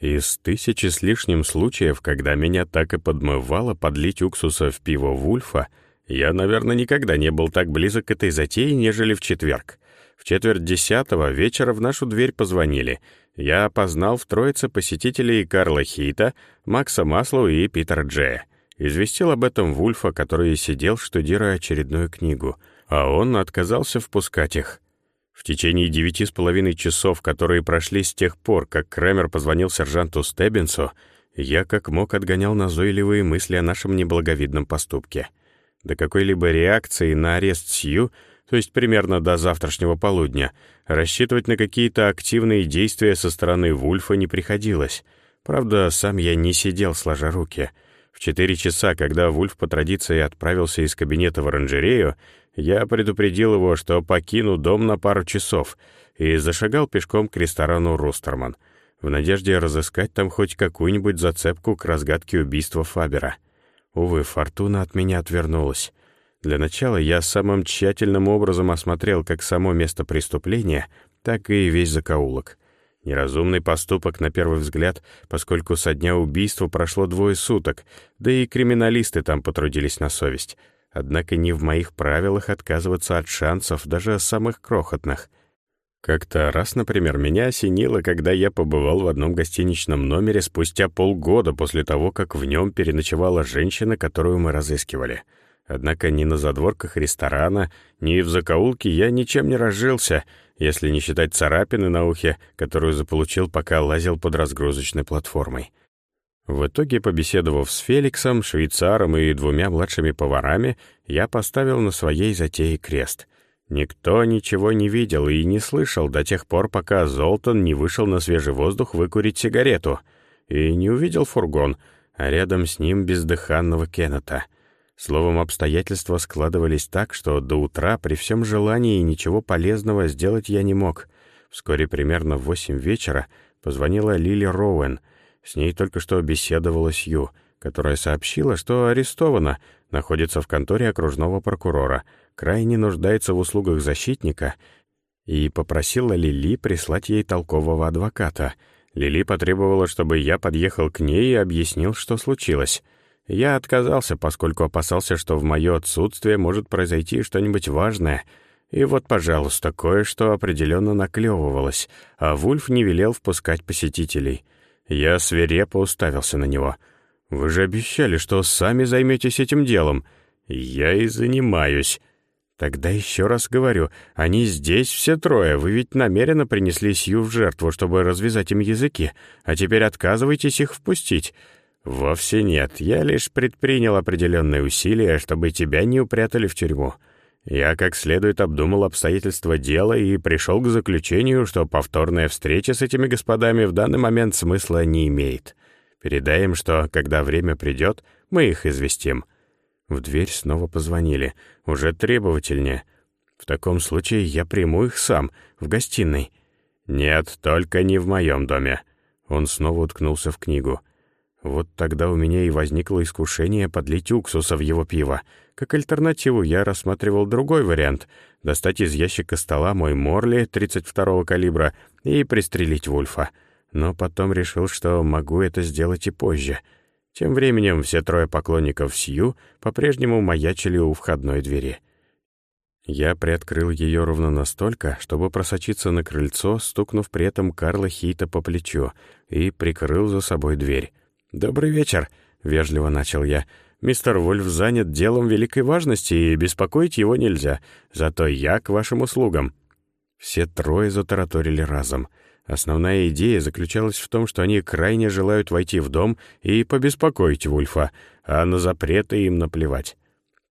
Из тысячи с лишним случаев, когда меня так и подмывало подлить уксуса в пиво Вульфа, я, наверное, никогда не был так близок к этой затее, нежели в четверг. Четверть десятого вечера в нашу дверь позвонили — я опознал в троице посетителей Карла Хита, Макса Маслоу и Питера Джея. Известил об этом Вульфа, который сидел, штудируя очередную книгу, а он отказался впускать их. В течение девяти с половиной часов, которые прошли с тех пор, как Крамер позвонил сержанту Стеббинсу, я как мог отгонял назойливые мысли о нашем неблаговидном поступке. До какой-либо реакции на арест Сью — то есть примерно до завтрашнего полудня, рассчитывать на какие-то активные действия со стороны Вульфа не приходилось. Правда, сам я не сидел сложа руки. В четыре часа, когда Вульф по традиции отправился из кабинета в оранжерею, я предупредил его, что покину дом на пару часов, и зашагал пешком к ресторану «Рустерман», в надежде разыскать там хоть какую-нибудь зацепку к разгадке убийства Фабера. Увы, фортуна от меня отвернулась. Для начала я самым тщательным образом осмотрел как само место преступления, так и весь закоулок. Неразумный поступок на первый взгляд, поскольку со дня убийства прошло двое суток, да и криминалисты там потрудились на совесть. Однако не в моих правилах отказываться от шансов, даже самых крохотных. Как-то раз, например, меня осенило, когда я побывал в одном гостиничном номере спустя полгода после того, как в нем переночевала женщина, которую мы разыскивали — Однако ни на задворках ресторана, ни в закоулке я ничем не разжился, если не считать царапины на ухе, которую заполучил, пока лазил под разгрузочной платформой. В итоге, побеседовав с Феликсом, швейцаром и двумя младшими поварами, я поставил на своей затее крест. Никто ничего не видел и не слышал до тех пор, пока Золтан не вышел на свежий воздух выкурить сигарету и не увидел фургон, а рядом с ним бездыханного Кеннета — Словом, обстоятельства складывались так, что до утра при всем желании ничего полезного сделать я не мог. Вскоре, примерно в восемь вечера, позвонила Лили Роуэн. С ней только что беседовала Сью, которая сообщила, что арестована, находится в конторе окружного прокурора, крайне нуждается в услугах защитника и попросила Лили прислать ей толкового адвоката. Лили потребовала, чтобы я подъехал к ней и объяснил, что случилось. Я отказался, поскольку опасался, что в мое отсутствие может произойти что-нибудь важное. И вот, пожалуйста, кое-что определенно наклевывалось, а Вульф не велел впускать посетителей. Я свирепо уставился на него. «Вы же обещали, что сами займетесь этим делом». «Я и занимаюсь». «Тогда еще раз говорю, они здесь все трое, вы ведь намеренно принесли Сью в жертву, чтобы развязать им языки, а теперь отказываетесь их впустить». «Вовсе нет. Я лишь предпринял определенные усилия, чтобы тебя не упрятали в тюрьму. Я как следует обдумал обстоятельства дела и пришел к заключению, что повторная встреча с этими господами в данный момент смысла не имеет. Передай им, что, когда время придет, мы их известим». В дверь снова позвонили, уже требовательнее. «В таком случае я приму их сам, в гостиной». «Нет, только не в моем доме». Он снова уткнулся в книгу. Вот тогда у меня и возникло искушение подлить уксуса в его пиво. Как альтернативу я рассматривал другой вариант — достать из ящика стола мой Морли 32-го калибра и пристрелить Вульфа. Но потом решил, что могу это сделать и позже. Тем временем все трое поклонников Сью по-прежнему маячили у входной двери. Я приоткрыл ее ровно настолько, чтобы просочиться на крыльцо, стукнув при этом Карла Хита по плечу, и прикрыл за собой дверь. «Добрый вечер», — вежливо начал я. «Мистер Вольф занят делом великой важности, и беспокоить его нельзя. Зато я к вашим услугам». Все трое затараторили разом. Основная идея заключалась в том, что они крайне желают войти в дом и побеспокоить Вульфа, а на запреты им наплевать.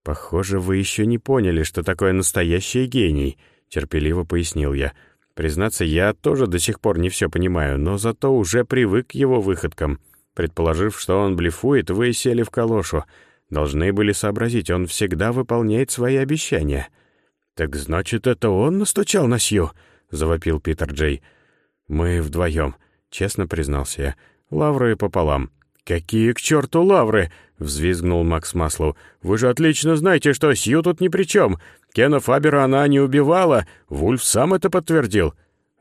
«Похоже, вы еще не поняли, что такое настоящий гений», — терпеливо пояснил я. «Признаться, я тоже до сих пор не все понимаю, но зато уже привык к его выходкам». Предположив, что он блефует, вы сели в калошу. Должны были сообразить, он всегда выполняет свои обещания. «Так значит, это он настучал на Сью?» — завопил Питер Джей. «Мы вдвоем», — честно признался я. «Лавры пополам». «Какие к черту лавры?» — взвизгнул Макс Маслоу. «Вы же отлично знаете, что Сью тут ни при чем. Кена Фабера она не убивала. Вульф сам это подтвердил».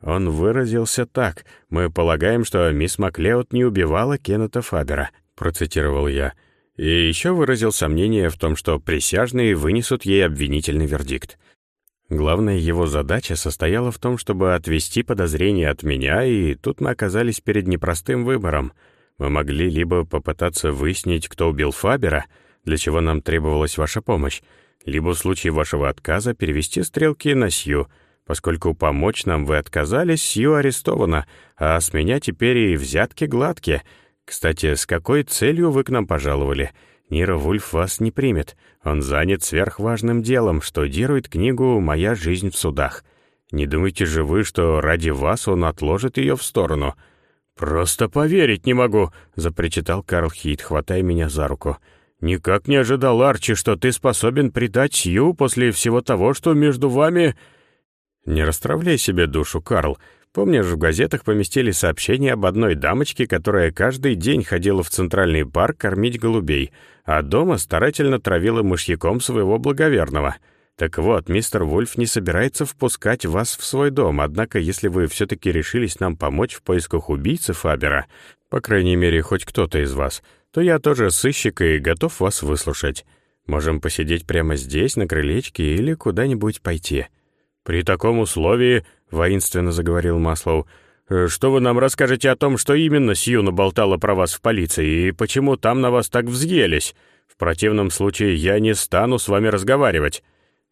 Он выразился так. «Мы полагаем, что мисс Маклеод не убивала Кеннета Фабера», — процитировал я. И еще выразил сомнение в том, что присяжные вынесут ей обвинительный вердикт. Главная его задача состояла в том, чтобы отвести подозрения от меня, и тут мы оказались перед непростым выбором — мы могли либо попытаться выяснить, кто убил Фабера, для чего нам требовалась ваша помощь, либо в случае вашего отказа перевести стрелки на Сью. Поскольку помочь нам вы отказались, Сью арестована, а с меня теперь и взятки гладкие. Кстати, с какой целью вы к нам пожаловали? Нира Вульф вас не примет. Он занят сверхважным делом, что дирует книгу «Моя жизнь в судах». Не думайте же вы, что ради вас он отложит ее в сторону — «Просто поверить не могу», — запричитал Карл Хит, хватая меня за руку. «Никак не ожидал, Арчи, что ты способен предать Сью после всего того, что между вами...» «Не расстравляй себе душу, Карл. Помнишь, в газетах поместили сообщение об одной дамочке, которая каждый день ходила в Центральный парк кормить голубей, а дома старательно травила мышьяком своего благоверного?» Так вот, мистер Вульф не собирается впускать вас в свой дом, однако если вы все-таки решились нам помочь в поисках убийцы Фабера, по крайней мере, хоть кто-то из вас, то я тоже сыщик и готов вас выслушать. Можем посидеть прямо здесь, на крылечке, или куда-нибудь пойти». «При таком условии», — воинственно заговорил Маслоу, «э, «что вы нам расскажете о том, что именно Сью наболтала про вас в полиции и почему там на вас так взъелись? В противном случае я не стану с вами разговаривать».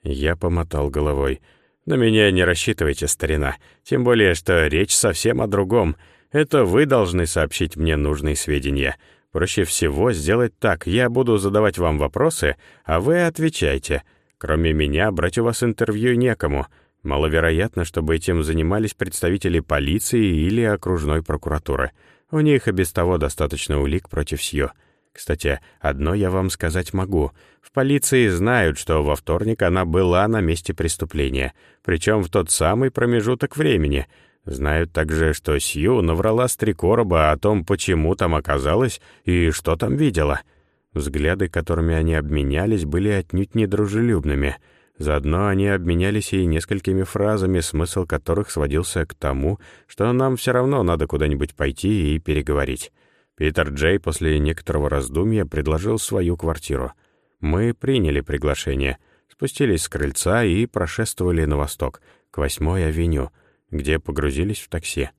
Я помотал головой. «На меня не рассчитывайте, старина. Тем более, что речь совсем о другом. Это вы должны сообщить мне нужные сведения. Проще всего сделать так. Я буду задавать вам вопросы, а вы отвечайте. Кроме меня, брать у вас интервью некому. Маловероятно, чтобы этим занимались представители полиции или окружной прокуратуры. У них и без того достаточно улик против Сью. Кстати, одно я вам сказать могу. В полиции знают, что во вторник она была на месте преступления, причем в тот самый промежуток времени. Знают также, что Сью наврала с о том, почему там оказалась и что там видела. Взгляды, которыми они обменялись, были отнюдь недружелюбными. Заодно они обменялись и несколькими фразами, смысл которых сводился к тому, что нам все равно надо куда-нибудь пойти и переговорить. Питер Джей после некоторого раздумья предложил свою квартиру. Мы приняли приглашение, спустились с крыльца и прошествовали на восток, к восьмой авеню, где погрузились в такси.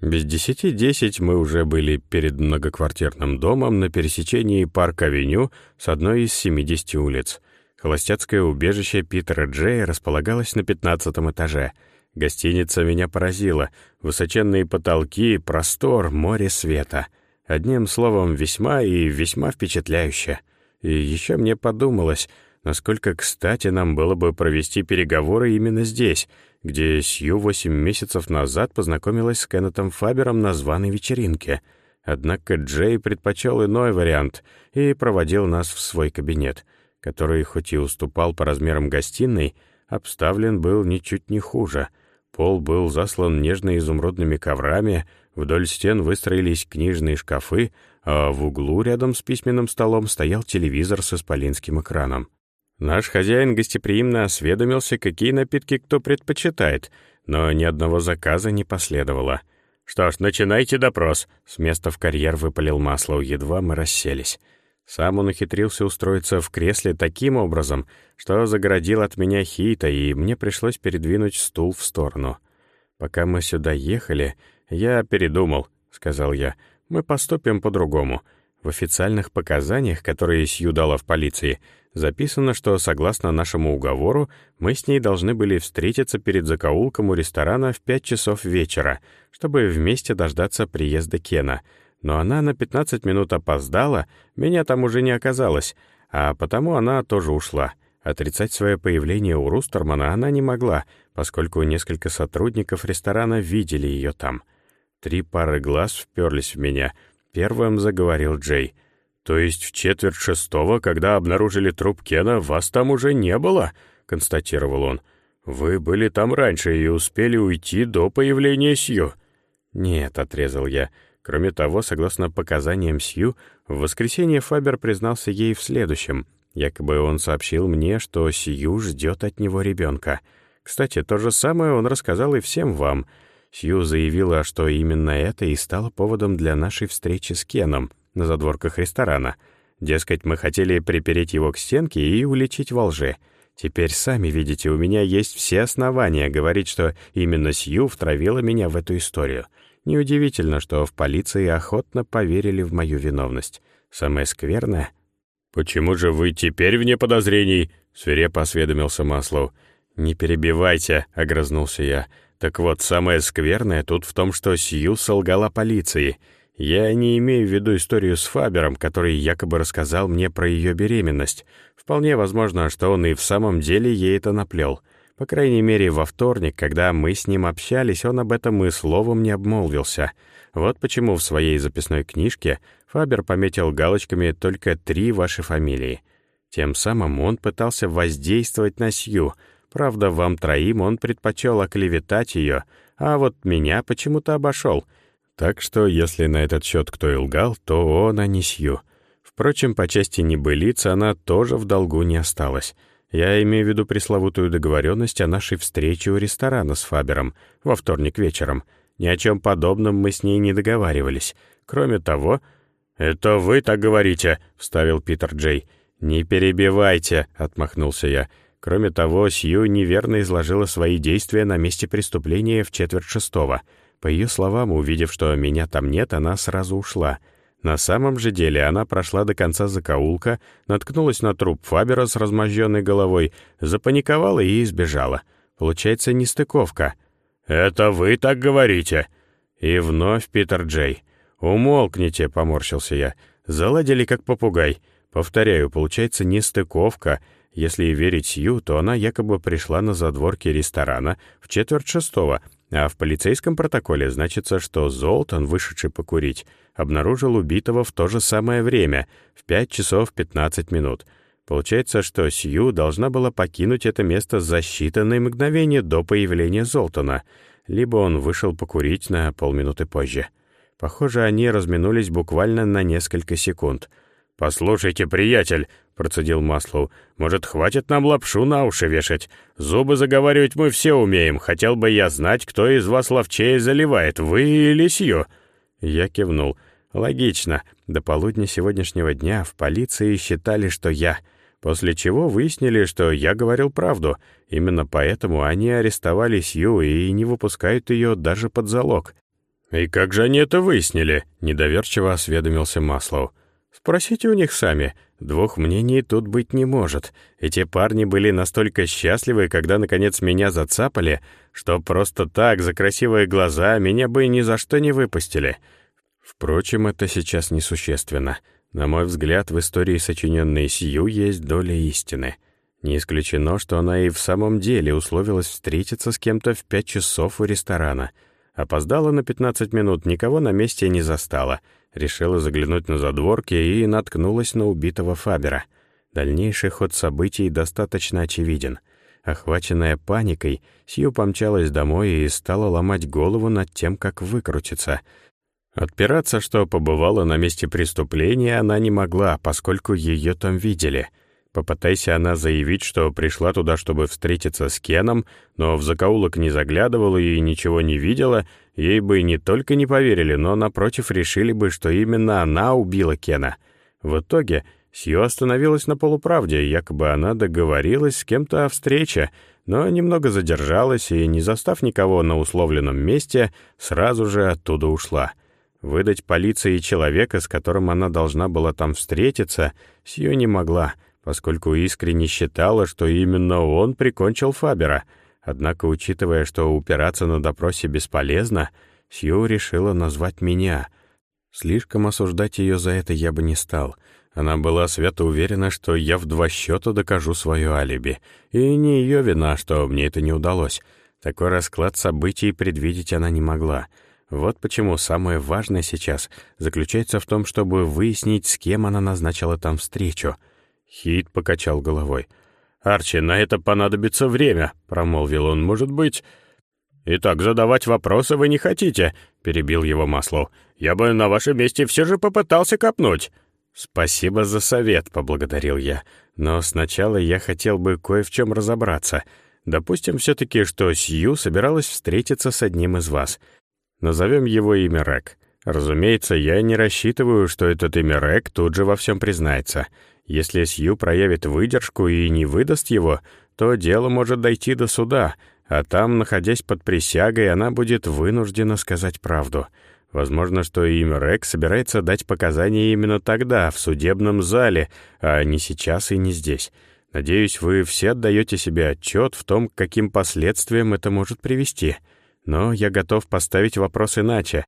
Без десяти десять мы уже были перед многоквартирным домом на пересечении Парк-авеню с одной из семидесяти улиц. Холостяцкое убежище Питера Джея располагалось на пятнадцатом этаже. Гостиница меня поразила. Высоченные потолки, простор, море света — Одним словом, весьма и весьма впечатляюще. И еще мне подумалось, насколько кстати нам было бы провести переговоры именно здесь, где Сью восемь месяцев назад познакомилась с Кеннетом Фабером на званой вечеринке. Однако Джей предпочел иной вариант и проводил нас в свой кабинет, который, хоть и уступал по размерам гостиной, обставлен был ничуть не хуже. Пол был заслан нежно-изумрудными коврами — Вдоль стен выстроились книжные шкафы, а в углу рядом с письменным столом стоял телевизор с исполинским экраном. Наш хозяин гостеприимно осведомился, какие напитки кто предпочитает, но ни одного заказа не последовало. «Что ж, начинайте допрос», — с места в карьер выпалил масло, едва мы расселись. Сам он ухитрился устроиться в кресле таким образом, что загородил от меня хита, и мне пришлось передвинуть стул в сторону. Пока мы сюда ехали, «Я передумал», — сказал я. «Мы поступим по-другому. В официальных показаниях, которые Сью дала в полиции, записано, что, согласно нашему уговору, мы с ней должны были встретиться перед закоулком у ресторана в пять часов вечера, чтобы вместе дождаться приезда Кена. Но она на 15 минут опоздала, меня там уже не оказалось, а потому она тоже ушла». Отрицать свое появление у Рустермана она не могла, поскольку несколько сотрудников ресторана видели ее там. Три пары глаз вперлись в меня. Первым заговорил Джей. «То есть в четверть шестого, когда обнаружили труп Кена, вас там уже не было?» — констатировал он. «Вы были там раньше и успели уйти до появления Сью». «Нет», — отрезал я. Кроме того, согласно показаниям Сью, в воскресенье Фабер признался ей в следующем. Якобы он сообщил мне, что Сью ждет от него ребенка. Кстати, то же самое он рассказал и всем вам. Сью заявила, что именно это и стало поводом для нашей встречи с Кеном на задворках ресторана. Дескать, мы хотели припереть его к стенке и уличить во лжи. Теперь, сами видите, у меня есть все основания говорить, что именно Сью втравила меня в эту историю. Неудивительно, что в полиции охотно поверили в мою виновность. Самое скверное... «Почему же вы теперь вне подозрений?» — свирепо осведомился Маслоу. «Не перебивайте», — огрызнулся я. «Так вот, самое скверное тут в том, что Сью солгала полиции. Я не имею в виду историю с Фабером, который якобы рассказал мне про ее беременность. Вполне возможно, что он и в самом деле ей это наплел. По крайней мере, во вторник, когда мы с ним общались, он об этом и словом не обмолвился. Вот почему в своей записной книжке Фабер пометил галочками только три ваши фамилии. Тем самым он пытался воздействовать на Сью. Правда, вам троим он предпочел оклеветать ее, а вот меня почему-то обошел. Так что, если на этот счет кто и лгал, то он, а не Сью. Впрочем, по части небылиц она тоже в долгу не осталась. Я имею в виду пресловутую договоренность о нашей встрече у ресторана с Фабером во вторник вечером. Ни о чем подобном мы с ней не договаривались. Кроме того... «Это вы так говорите», — вставил Питер Джей. «Не перебивайте», — отмахнулся я. Кроме того, Сью неверно изложила свои действия на месте преступления в четверть шестого. По ее словам, увидев, что меня там нет, она сразу ушла — на самом же деле она прошла до конца закоулка, наткнулась на труп Фабера с размозженной головой, запаниковала и избежала. Получается нестыковка. «Это вы так говорите?» И вновь Питер Джей. «Умолкните», — поморщился я. «Заладили, как попугай. Повторяю, получается нестыковка. Если верить Сью, то она якобы пришла на задворки ресторана в четверть шестого, а в полицейском протоколе значится, что Золтан, вышедший покурить, обнаружил убитого в то же самое время, в 5 часов 15 минут. Получается, что Сью должна была покинуть это место за считанные мгновения до появления Золтана, либо он вышел покурить на полминуты позже. Похоже, они разминулись буквально на несколько секунд. «Послушайте, приятель», — процедил Маслоу, — «может, хватит нам лапшу на уши вешать? Зубы заговаривать мы все умеем. Хотел бы я знать, кто из вас ловчее заливает, вы или Сью?» Я кивнул. Логично. До полудня сегодняшнего дня в полиции считали, что я. После чего выяснили, что я говорил правду. Именно поэтому они арестовали Сью и не выпускают ее даже под залог. «И как же они это выяснили?» — недоверчиво осведомился Маслоу. «Спросите у них сами. Двух мнений тут быть не может. Эти парни были настолько счастливы, когда, наконец, меня зацапали, что просто так, за красивые глаза, меня бы ни за что не выпустили. Впрочем, это сейчас несущественно. На мой взгляд, в истории, сочиненной Сью, есть доля истины. Не исключено, что она и в самом деле условилась встретиться с кем-то в пять часов у ресторана. Опоздала на 15 минут, никого на месте не застала. Решила заглянуть на задворки и наткнулась на убитого Фабера. Дальнейший ход событий достаточно очевиден — Охваченная паникой, Сью помчалась домой и стала ломать голову над тем, как выкрутиться. Отпираться, что побывала на месте преступления, она не могла, поскольку ее там видели. Попытайся она заявить, что пришла туда, чтобы встретиться с Кеном, но в закоулок не заглядывала и ничего не видела, ей бы не только не поверили, но, напротив, решили бы, что именно она убила Кена. В итоге Сью остановилась на полуправде, якобы она договорилась с кем-то о встрече, но немного задержалась и, не застав никого на условленном месте, сразу же оттуда ушла. Выдать полиции человека, с которым она должна была там встретиться, Сью не могла, поскольку искренне считала, что именно он прикончил Фабера. Однако, учитывая, что упираться на допросе бесполезно, Сью решила назвать меня. Слишком осуждать ее за это я бы не стал — она была свято уверена, что я в два счета докажу свое алиби. И не ее вина, что мне это не удалось. Такой расклад событий предвидеть она не могла. Вот почему самое важное сейчас заключается в том, чтобы выяснить, с кем она назначила там встречу. Хит покачал головой. «Арчи, на это понадобится время», — промолвил он. «Может быть...» «Итак, задавать вопросы вы не хотите», — перебил его Маслоу. «Я бы на вашем месте все же попытался копнуть». «Спасибо за совет», — поблагодарил я. «Но сначала я хотел бы кое в чем разобраться. Допустим все-таки, что Сью собиралась встретиться с одним из вас. Назовем его имя Рэк. Разумеется, я не рассчитываю, что этот имя Рэк тут же во всем признается. Если Сью проявит выдержку и не выдаст его, то дело может дойти до суда, а там, находясь под присягой, она будет вынуждена сказать правду». Возможно, что имя Рэк собирается дать показания именно тогда, в судебном зале, а не сейчас и не здесь. Надеюсь, вы все отдаете себе отчет в том, к каким последствиям это может привести. Но я готов поставить вопрос иначе.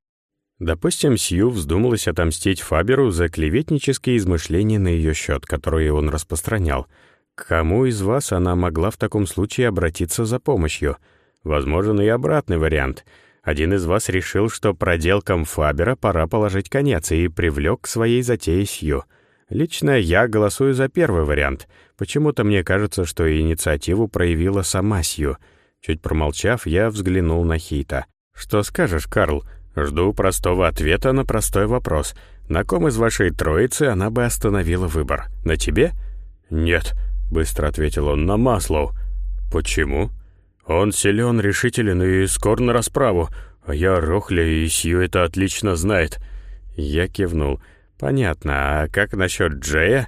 Допустим, Сью вздумалась отомстить Фаберу за клеветнические измышления на ее счет, которые он распространял. К кому из вас она могла в таком случае обратиться за помощью? Возможен и обратный вариант — один из вас решил, что проделкам Фабера пора положить конец и привлек к своей затее Сью. Лично я голосую за первый вариант. Почему-то мне кажется, что инициативу проявила сама Сью. Чуть промолчав, я взглянул на Хита. «Что скажешь, Карл? Жду простого ответа на простой вопрос. На ком из вашей троицы она бы остановила выбор? На тебе?» «Нет», — быстро ответил он, — «на Маслоу». «Почему?» Он силен, решителен и скор на расправу, а я Рохля, и Сью это отлично знает». Я кивнул. «Понятно. А как насчет Джея?»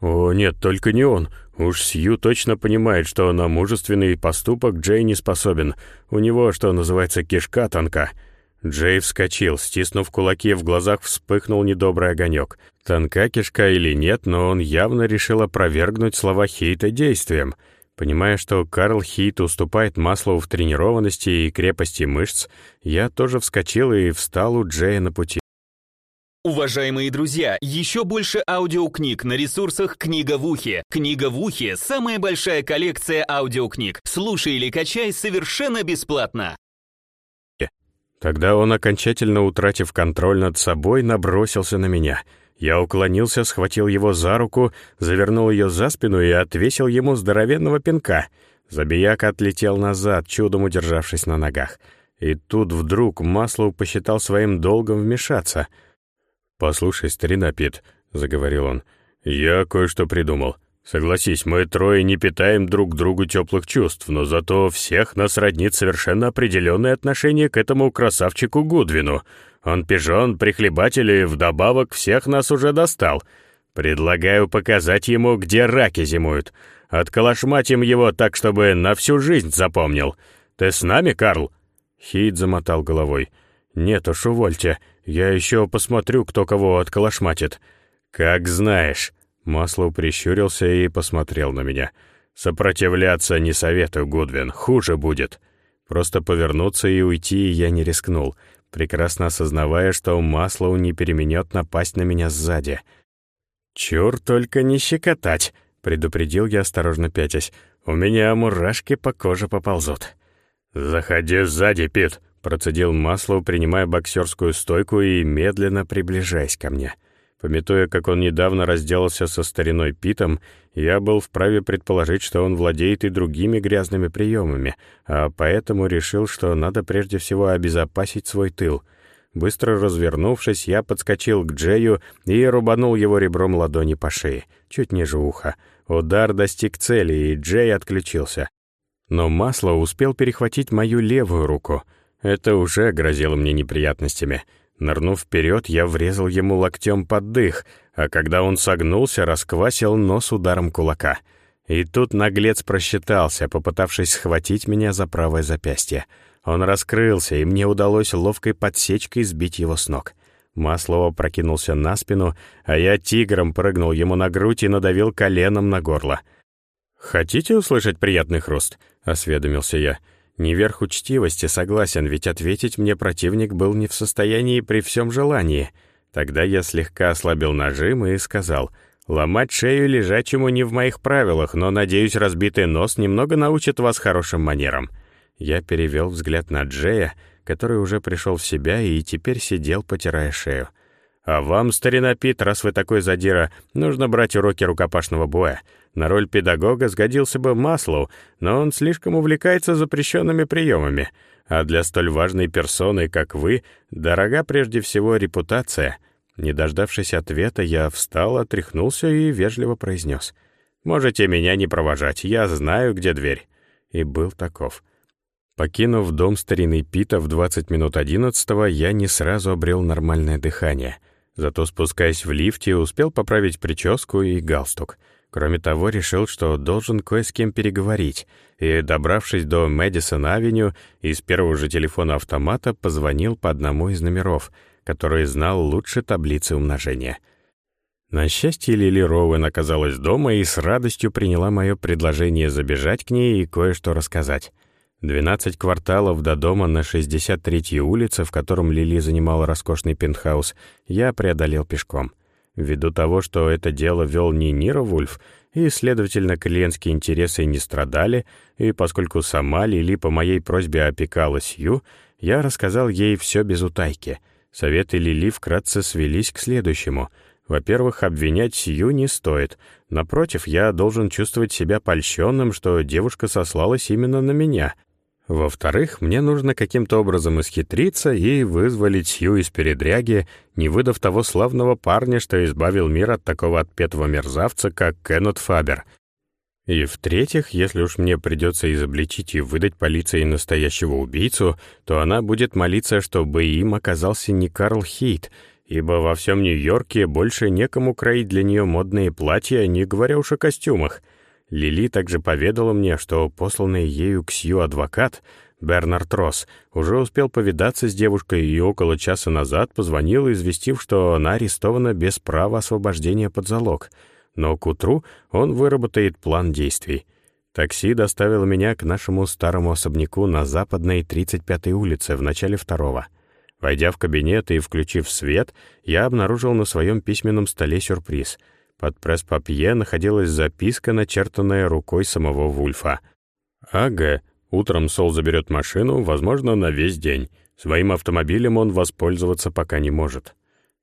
«О, нет, только не он. Уж Сью точно понимает, что на мужественный поступок Джей не способен. У него, что называется, кишка тонка». Джей вскочил, стиснув кулаки, в глазах вспыхнул недобрый огонек. Тонка кишка или нет, но он явно решил опровергнуть слова Хейта действием — Понимая, что Карл Хит уступает Маслову в тренированности и крепости мышц, я тоже вскочил и встал у Джея на пути. Уважаемые друзья, еще больше аудиокниг на ресурсах «Книга в ухе». «Книга в ухе» — самая большая коллекция аудиокниг. Слушай или качай совершенно бесплатно. Тогда он, окончательно утратив контроль над собой, набросился на меня — я уклонился, схватил его за руку, завернул ее за спину и отвесил ему здоровенного пинка. Забияк отлетел назад, чудом удержавшись на ногах. И тут вдруг Маслоу посчитал своим долгом вмешаться. «Послушай, старина Пит», — заговорил он, — «я кое-что придумал. Согласись, мы трое не питаем друг другу теплых чувств, но зато всех нас роднит совершенно определенное отношение к этому красавчику Гудвину. Он пижон, прихлебатель и вдобавок всех нас уже достал. Предлагаю показать ему, где раки зимуют. Отколошматим его так, чтобы на всю жизнь запомнил. Ты с нами, Карл?» Хит замотал головой. «Нет уж, увольте. Я еще посмотрю, кто кого отколошматит». «Как знаешь». Маслоу прищурился и посмотрел на меня. «Сопротивляться не советую, Гудвин. Хуже будет». Просто повернуться и уйти я не рискнул прекрасно осознавая, что Маслоу не переменет напасть на меня сзади. «Чур только не щекотать», — предупредил я, осторожно пятясь. «У меня мурашки по коже поползут». «Заходи сзади, Пит», — процедил Маслоу, принимая боксерскую стойку и медленно приближаясь ко мне. Пометуя, как он недавно разделался со стариной Питом, я был вправе предположить, что он владеет и другими грязными приемами, а поэтому решил, что надо прежде всего обезопасить свой тыл. Быстро развернувшись, я подскочил к Джею и рубанул его ребром ладони по шее, чуть ниже уха. Удар достиг цели, и Джей отключился. Но масло успел перехватить мою левую руку. Это уже грозило мне неприятностями — Нырнув вперед, я врезал ему локтем под дых, а когда он согнулся, расквасил нос ударом кулака. И тут наглец просчитался, попытавшись схватить меня за правое запястье. Он раскрылся, и мне удалось ловкой подсечкой сбить его с ног. Маслово прокинулся на спину, а я тигром прыгнул ему на грудь и надавил коленом на горло. «Хотите услышать приятный хруст?» — осведомился я. Не верх учтивости, согласен, ведь ответить мне противник был не в состоянии при всем желании. Тогда я слегка ослабил нажим и сказал, «Ломать шею лежачему не в моих правилах, но, надеюсь, разбитый нос немного научит вас хорошим манерам». Я перевел взгляд на Джея, который уже пришел в себя и теперь сидел, потирая шею. «А вам, старина Пит, раз вы такой задира, нужно брать уроки рукопашного боя. На роль педагога сгодился бы Маслоу, но он слишком увлекается запрещенными приемами. а для столь важной персоны, как вы, дорога прежде всего репутация. Не дождавшись ответа, я встал, отряхнулся и вежливо произнес. «Можете меня не провожать, я знаю, где дверь». И был таков. Покинув дом старины Пита в 20 минут 11 я не сразу обрел нормальное дыхание. Зато, спускаясь в лифте, успел поправить прическу и галстук. Кроме того, решил, что должен кое с кем переговорить, и, добравшись до Мэдисон-авеню, из первого же телефона автомата позвонил по одному из номеров, который знал лучше таблицы умножения. На счастье, Лили Роуэн оказалась дома и с радостью приняла мое предложение забежать к ней и кое-что рассказать. 12 кварталов до дома на 63-й улице, в котором Лили занимала роскошный пентхаус, я преодолел пешком. Ввиду того, что это дело вел не Нира Вульф, и, следовательно, клиентские интересы не страдали, и поскольку сама Лили по моей просьбе опекала Сью, я рассказал ей все без утайки. Советы Лили вкратце свелись к следующему. Во-первых, обвинять Сью не стоит. Напротив, я должен чувствовать себя польщенным, что девушка сослалась именно на меня — во-вторых, мне нужно каким-то образом исхитриться и вызволить Сью из передряги, не выдав того славного парня, что избавил мир от такого отпетого мерзавца, как Кеннет Фабер. И в-третьих, если уж мне придется изобличить и выдать полиции настоящего убийцу, то она будет молиться, чтобы им оказался не Карл Хейт, ибо во всем Нью-Йорке больше некому кроить для нее модные платья, не говоря уж о костюмах — Лили также поведала мне, что посланный ею к Сью адвокат, Бернард Росс, уже успел повидаться с девушкой и около часа назад позвонил, известив, что она арестована без права освобождения под залог. Но к утру он выработает план действий. Такси доставило меня к нашему старому особняку на западной 35-й улице в начале второго. Войдя в кабинет и включив свет, я обнаружил на своем письменном столе сюрприз — под пресс-папье находилась записка, начертанная рукой самого Вульфа. «АГ. Утром Сол заберет машину, возможно, на весь день. Своим автомобилем он воспользоваться пока не может».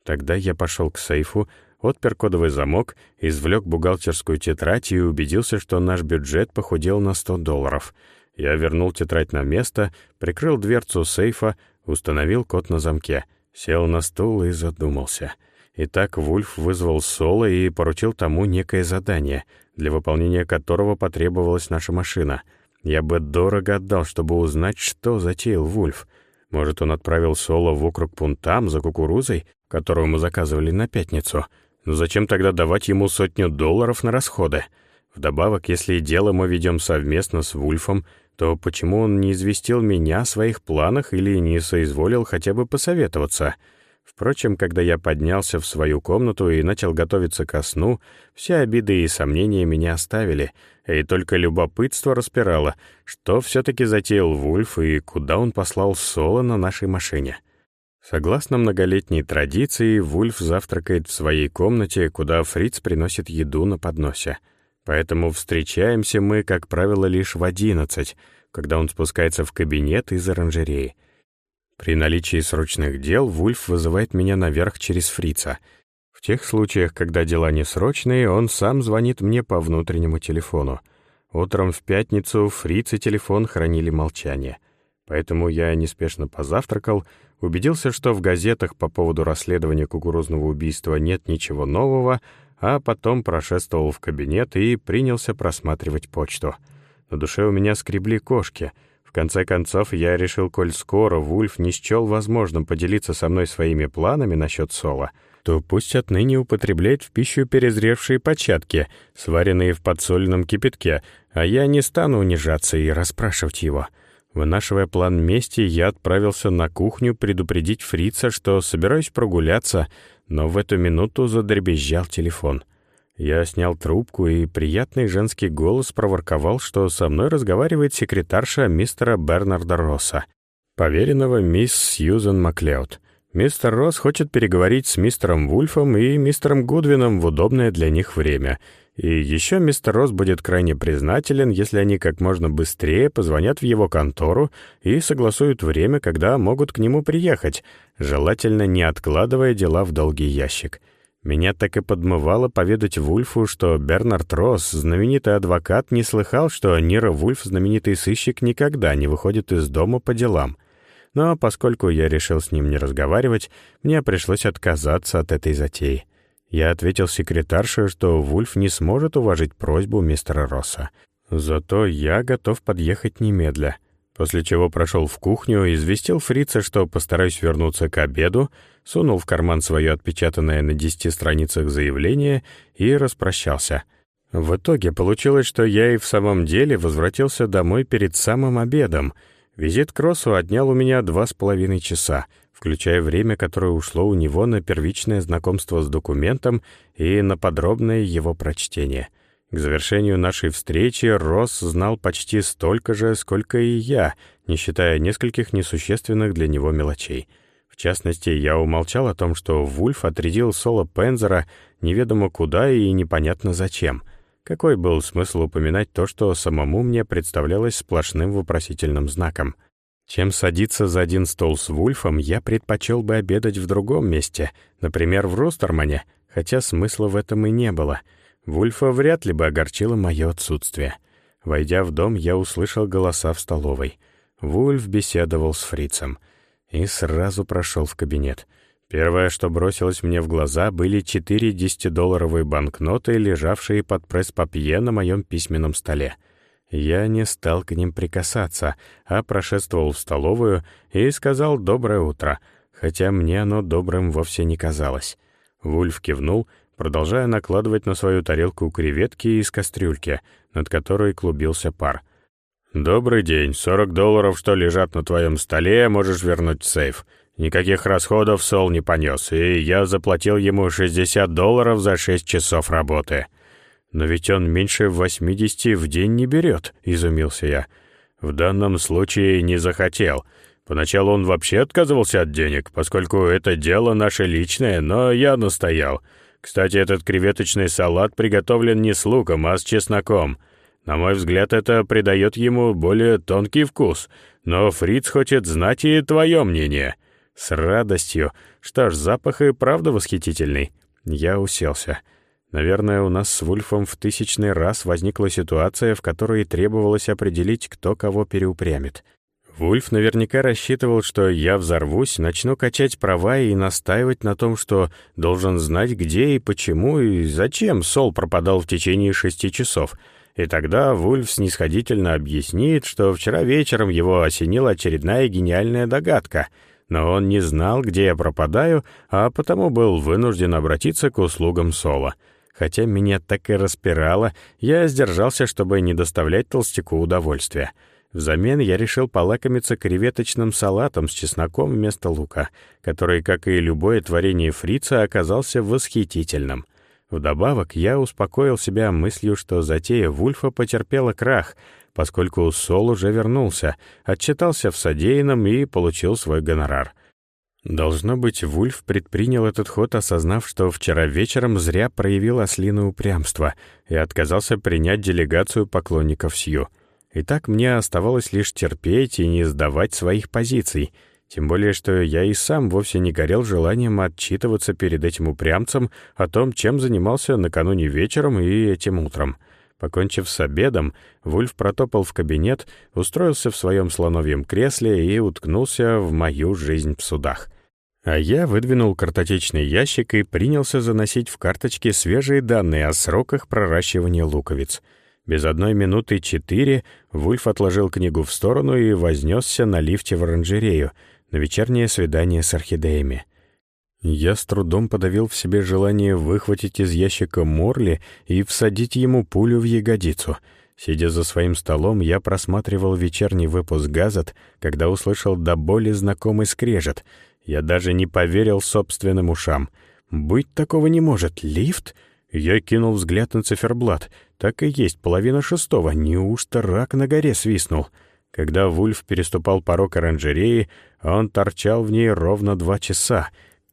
Тогда я пошел к сейфу, отпер кодовый замок, извлек бухгалтерскую тетрадь и убедился, что наш бюджет похудел на 100 долларов. Я вернул тетрадь на место, прикрыл дверцу сейфа, установил код на замке, сел на стул и задумался — Итак, Вульф вызвал Соло и поручил тому некое задание, для выполнения которого потребовалась наша машина. Я бы дорого отдал, чтобы узнать, что затеял Вульф. Может, он отправил Соло в округ Пунтам за кукурузой, которую мы заказывали на пятницу. Но зачем тогда давать ему сотню долларов на расходы? Вдобавок, если дело мы ведем совместно с Вульфом, то почему он не известил меня о своих планах или не соизволил хотя бы посоветоваться?» Впрочем, когда я поднялся в свою комнату и начал готовиться ко сну, все обиды и сомнения меня оставили, и только любопытство распирало, что все-таки затеял Вульф и куда он послал Соло на нашей машине. Согласно многолетней традиции, Вульф завтракает в своей комнате, куда Фриц приносит еду на подносе. Поэтому встречаемся мы, как правило, лишь в одиннадцать, когда он спускается в кабинет из оранжереи — при наличии срочных дел Вульф вызывает меня наверх через фрица. В тех случаях, когда дела не срочные, он сам звонит мне по внутреннему телефону. Утром в пятницу фриц и телефон хранили молчание. Поэтому я неспешно позавтракал, убедился, что в газетах по поводу расследования кукурузного убийства нет ничего нового, а потом прошествовал в кабинет и принялся просматривать почту. На душе у меня скребли кошки — конце концов, я решил, коль скоро Вульф не счел возможным поделиться со мной своими планами насчет Сола, то пусть отныне употребляет в пищу перезревшие початки, сваренные в подсоленном кипятке, а я не стану унижаться и расспрашивать его. Вынашивая план мести, я отправился на кухню предупредить фрица, что собираюсь прогуляться, но в эту минуту задребезжал телефон — я снял трубку, и приятный женский голос проворковал, что со мной разговаривает секретарша мистера Бернарда Росса, поверенного мисс Сьюзен Маклеод. Мистер Росс хочет переговорить с мистером Вульфом и мистером Гудвином в удобное для них время. И еще мистер Росс будет крайне признателен, если они как можно быстрее позвонят в его контору и согласуют время, когда могут к нему приехать, желательно не откладывая дела в долгий ящик. Меня так и подмывало поведать Вульфу, что Бернард Росс, знаменитый адвокат, не слыхал, что Нира Вульф, знаменитый сыщик, никогда не выходит из дома по делам. Но поскольку я решил с ним не разговаривать, мне пришлось отказаться от этой затеи. Я ответил секретарше, что Вульф не сможет уважить просьбу мистера Росса. Зато я готов подъехать немедля. После чего прошел в кухню, известил фрица, что постараюсь вернуться к обеду, сунул в карман свое отпечатанное на десяти страницах заявление и распрощался. В итоге получилось, что я и в самом деле возвратился домой перед самым обедом. Визит к Россу отнял у меня два с половиной часа, включая время, которое ушло у него на первичное знакомство с документом и на подробное его прочтение — к завершению нашей встречи Росс знал почти столько же, сколько и я, не считая нескольких несущественных для него мелочей. В частности, я умолчал о том, что Вульф отрядил Соло Пензера неведомо куда и непонятно зачем. Какой был смысл упоминать то, что самому мне представлялось сплошным вопросительным знаком? Чем садиться за один стол с Вульфом, я предпочел бы обедать в другом месте, например, в Ростермане, хотя смысла в этом и не было — Вульфа вряд ли бы огорчило мое отсутствие. Войдя в дом, я услышал голоса в столовой. Вульф беседовал с фрицем. И сразу прошел в кабинет. Первое, что бросилось мне в глаза, были четыре десятидолларовые банкноты, лежавшие под пресс-папье на моем письменном столе. Я не стал к ним прикасаться, а прошествовал в столовую и сказал «доброе утро», хотя мне оно добрым вовсе не казалось. Вульф кивнул — продолжая накладывать на свою тарелку креветки из кастрюльки, над которой клубился пар. «Добрый день. 40 долларов, что лежат на твоем столе, можешь вернуть в сейф. Никаких расходов Сол не понес, и я заплатил ему 60 долларов за 6 часов работы». «Но ведь он меньше 80 в день не берет», — изумился я. «В данном случае не захотел. Поначалу он вообще отказывался от денег, поскольку это дело наше личное, но я настоял». Кстати, этот креветочный салат приготовлен не с луком, а с чесноком. На мой взгляд, это придает ему более тонкий вкус. Но Фриц хочет знать и твое мнение. С радостью. Что ж, запах и правда восхитительный. Я уселся. Наверное, у нас с Вульфом в тысячный раз возникла ситуация, в которой требовалось определить, кто кого переупрямит. Вульф наверняка рассчитывал, что я взорвусь, начну качать права и настаивать на том, что должен знать, где и почему и зачем Сол пропадал в течение шести часов. И тогда Вульф снисходительно объяснит, что вчера вечером его осенила очередная гениальная догадка, но он не знал, где я пропадаю, а потому был вынужден обратиться к услугам Сола. Хотя меня так и распирало, я сдержался, чтобы не доставлять толстяку удовольствия. Взамен я решил полакомиться креветочным салатом с чесноком вместо лука, который, как и любое творение фрица, оказался восхитительным. Вдобавок, я успокоил себя мыслью, что затея Вульфа потерпела крах, поскольку Сол уже вернулся, отчитался в содеянном и получил свой гонорар. Должно быть, Вульф предпринял этот ход, осознав, что вчера вечером зря проявил ослиное упрямство и отказался принять делегацию поклонников Сью — и так мне оставалось лишь терпеть и не сдавать своих позиций, тем более что я и сам вовсе не горел желанием отчитываться перед этим упрямцем о том, чем занимался накануне вечером и этим утром. Покончив с обедом, Вульф протопал в кабинет, устроился в своем слоновьем кресле и уткнулся в мою жизнь в судах. А я выдвинул картотечный ящик и принялся заносить в карточки свежие данные о сроках проращивания луковиц — без одной минуты четыре Вульф отложил книгу в сторону и вознесся на лифте в оранжерею, на вечернее свидание с орхидеями. Я с трудом подавил в себе желание выхватить из ящика Морли и всадить ему пулю в ягодицу. Сидя за своим столом, я просматривал вечерний выпуск «Газет», когда услышал до боли знакомый скрежет. Я даже не поверил собственным ушам. «Быть такого не может! Лифт?» Я кинул взгляд на циферблат. Так и есть, половина шестого. Неужто рак на горе свистнул? Когда Вульф переступал порог оранжереи, он торчал в ней ровно два часа.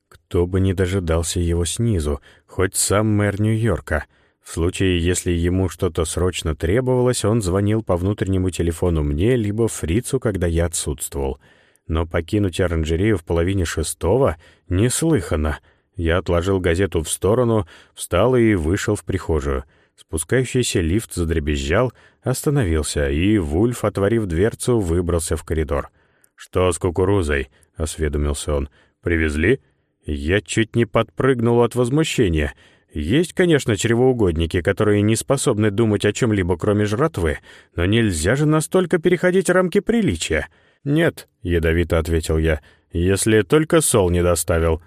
Кто бы не дожидался его снизу, хоть сам мэр Нью-Йорка. В случае, если ему что-то срочно требовалось, он звонил по внутреннему телефону мне, либо фрицу, когда я отсутствовал. Но покинуть оранжерею в половине шестого неслыханно — Я отложил газету в сторону, встал и вышел в прихожую. Спускающийся лифт задребезжал, остановился, и Вульф, отворив дверцу, выбрался в коридор. «Что с кукурузой?» — осведомился он. «Привезли?» Я чуть не подпрыгнул от возмущения. Есть, конечно, чревоугодники, которые не способны думать о чем-либо, кроме жратвы, но нельзя же настолько переходить рамки приличия. «Нет», — ядовито ответил я, — «если только Сол не доставил».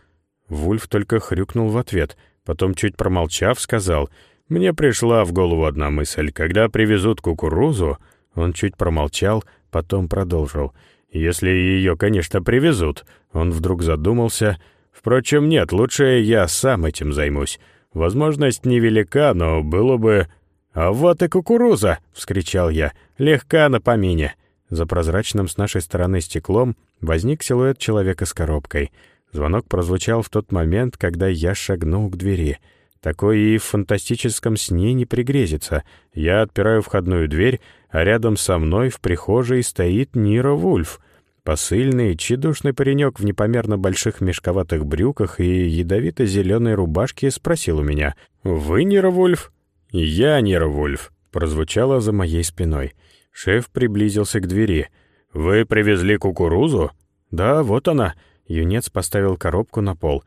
Вульф только хрюкнул в ответ, потом, чуть промолчав, сказал, «Мне пришла в голову одна мысль. Когда привезут кукурузу...» Он чуть промолчал, потом продолжил. «Если ее, конечно, привезут». Он вдруг задумался. «Впрочем, нет, лучше я сам этим займусь. Возможность невелика, но было бы...» «А вот и кукуруза!» — вскричал я. «Легка на помине». За прозрачным с нашей стороны стеклом возник силуэт человека с коробкой — Звонок прозвучал в тот момент, когда я шагнул к двери. Такое и в фантастическом сне не пригрезится. Я отпираю входную дверь, а рядом со мной в прихожей стоит Нира Вульф. Посыльный, тщедушный паренек в непомерно больших мешковатых брюках и ядовито-зеленой рубашке спросил у меня, «Вы Нира Вульф?» «Я Нира Вульф», — прозвучало за моей спиной. Шеф приблизился к двери. «Вы привезли кукурузу?» «Да, вот она». Юнец поставил коробку на пол.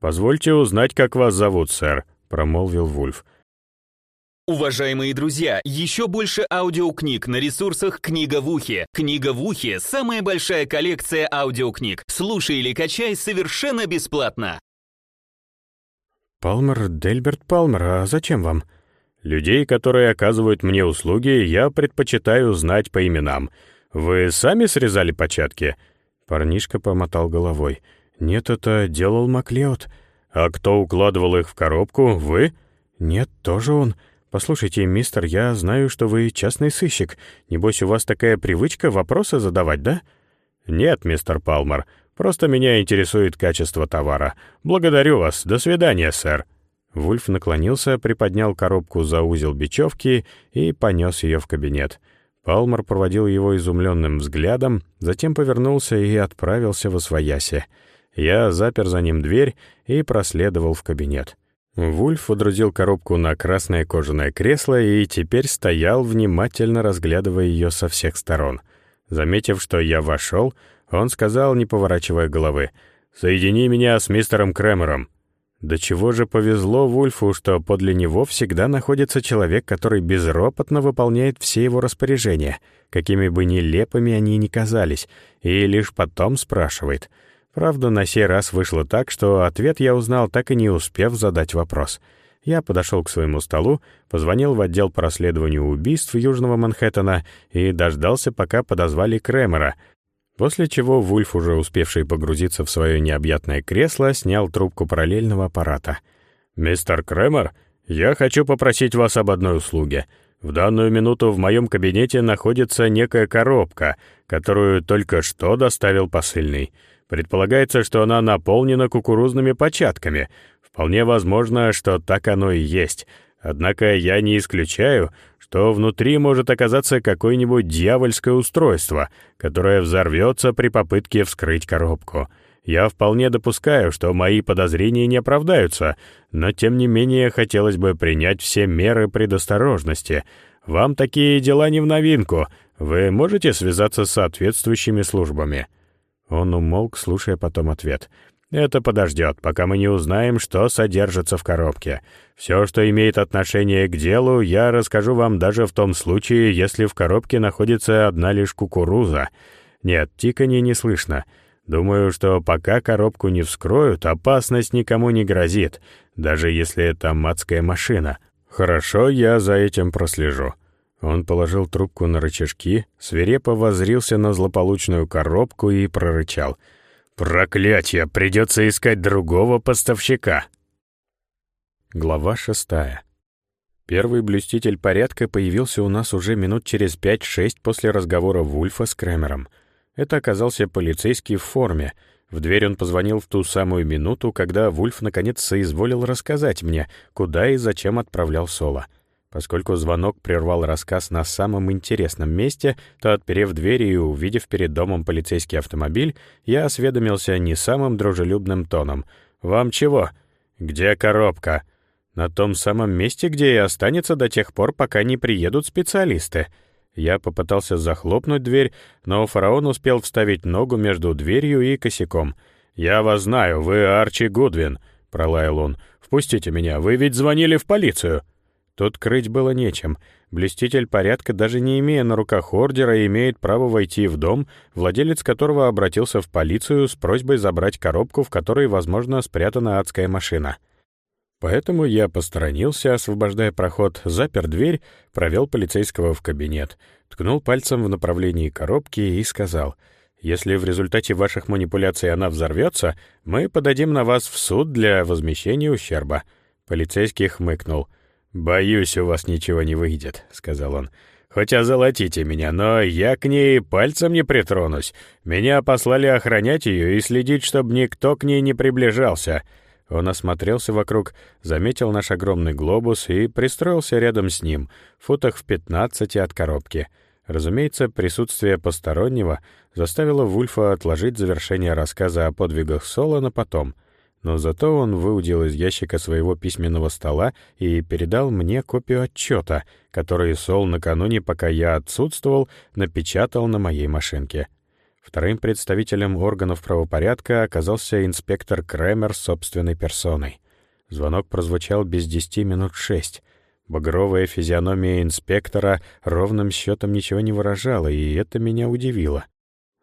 «Позвольте узнать, как вас зовут, сэр», — промолвил Вульф. Уважаемые друзья, еще больше аудиокниг на ресурсах «Книга в ухе». «Книга в ухе» — самая большая коллекция аудиокниг. Слушай или качай совершенно бесплатно. «Палмер, Дельберт Палмер, а зачем вам?» «Людей, которые оказывают мне услуги, я предпочитаю знать по именам. Вы сами срезали початки?» Парнишка помотал головой. «Нет, это делал Маклеод». «А кто укладывал их в коробку? Вы?» «Нет, тоже он. Послушайте, мистер, я знаю, что вы частный сыщик. Небось, у вас такая привычка вопросы задавать, да?» «Нет, мистер Палмер. Просто меня интересует качество товара. Благодарю вас. До свидания, сэр». Вульф наклонился, приподнял коробку за узел бечевки и понес ее в кабинет. Палмер проводил его изумленным взглядом, затем повернулся и отправился в освояси. Я запер за ним дверь и проследовал в кабинет. Вульф удрузил коробку на красное кожаное кресло и теперь стоял, внимательно разглядывая ее со всех сторон. Заметив, что я вошел, он сказал, не поворачивая головы, «Соедини меня с мистером Кремером». До чего же повезло Вульфу, что подле него всегда находится человек, который безропотно выполняет все его распоряжения, какими бы нелепыми они ни казались, и лишь потом спрашивает. Правда, на сей раз вышло так, что ответ я узнал, так и не успев задать вопрос. Я подошел к своему столу, позвонил в отдел по расследованию убийств Южного Манхэттена и дождался, пока подозвали Кремера — После чего Вульф, уже успевший погрузиться в свое необъятное кресло, снял трубку параллельного аппарата. «Мистер Кремер, я хочу попросить вас об одной услуге. В данную минуту в моем кабинете находится некая коробка, которую только что доставил посыльный. Предполагается, что она наполнена кукурузными початками. Вполне возможно, что так оно и есть. Однако я не исключаю, что внутри может оказаться какое-нибудь дьявольское устройство, которое взорвется при попытке вскрыть коробку. Я вполне допускаю, что мои подозрения не оправдаются, но тем не менее хотелось бы принять все меры предосторожности. Вам такие дела не в новинку. Вы можете связаться с соответствующими службами?» Он умолк, слушая потом ответ — это подождет, пока мы не узнаем, что содержится в коробке. Все, что имеет отношение к делу, я расскажу вам даже в том случае, если в коробке находится одна лишь кукуруза. Нет, тиканье не слышно. Думаю, что пока коробку не вскроют, опасность никому не грозит, даже если это матская машина. Хорошо, я за этим прослежу. Он положил трубку на рычажки, свирепо воззрился на злополучную коробку и прорычал — «Проклятье! Придется искать другого поставщика!» Глава шестая. Первый блюститель порядка появился у нас уже минут через пять-шесть после разговора Вульфа с Кремером. Это оказался полицейский в форме. В дверь он позвонил в ту самую минуту, когда Вульф наконец соизволил рассказать мне, куда и зачем отправлял Соло. Поскольку звонок прервал рассказ на самом интересном месте, то, отперев дверь и увидев перед домом полицейский автомобиль, я осведомился не самым дружелюбным тоном. «Вам чего?» «Где коробка?» «На том самом месте, где и останется до тех пор, пока не приедут специалисты». Я попытался захлопнуть дверь, но фараон успел вставить ногу между дверью и косяком. «Я вас знаю, вы Арчи Гудвин», — пролаял он. «Впустите меня, вы ведь звонили в полицию». Тут крыть было нечем. Блеститель порядка, даже не имея на руках ордера, имеет право войти в дом, владелец которого обратился в полицию с просьбой забрать коробку, в которой, возможно, спрятана адская машина. Поэтому я посторонился, освобождая проход, запер дверь, провел полицейского в кабинет, ткнул пальцем в направлении коробки и сказал, «Если в результате ваших манипуляций она взорвется, мы подадим на вас в суд для возмещения ущерба». Полицейский хмыкнул — «Боюсь, у вас ничего не выйдет», — сказал он. «Хоть озолотите меня, но я к ней пальцем не притронусь. Меня послали охранять ее и следить, чтобы никто к ней не приближался». Он осмотрелся вокруг, заметил наш огромный глобус и пристроился рядом с ним, в футах в пятнадцати от коробки. Разумеется, присутствие постороннего заставило Вульфа отложить завершение рассказа о подвигах Соло на потом — но зато он выудил из ящика своего письменного стола и передал мне копию отчета, который Сол накануне, пока я отсутствовал, напечатал на моей машинке. Вторым представителем органов правопорядка оказался инспектор Кремер собственной персоной. Звонок прозвучал без десяти минут шесть. Багровая физиономия инспектора ровным счетом ничего не выражала, и это меня удивило.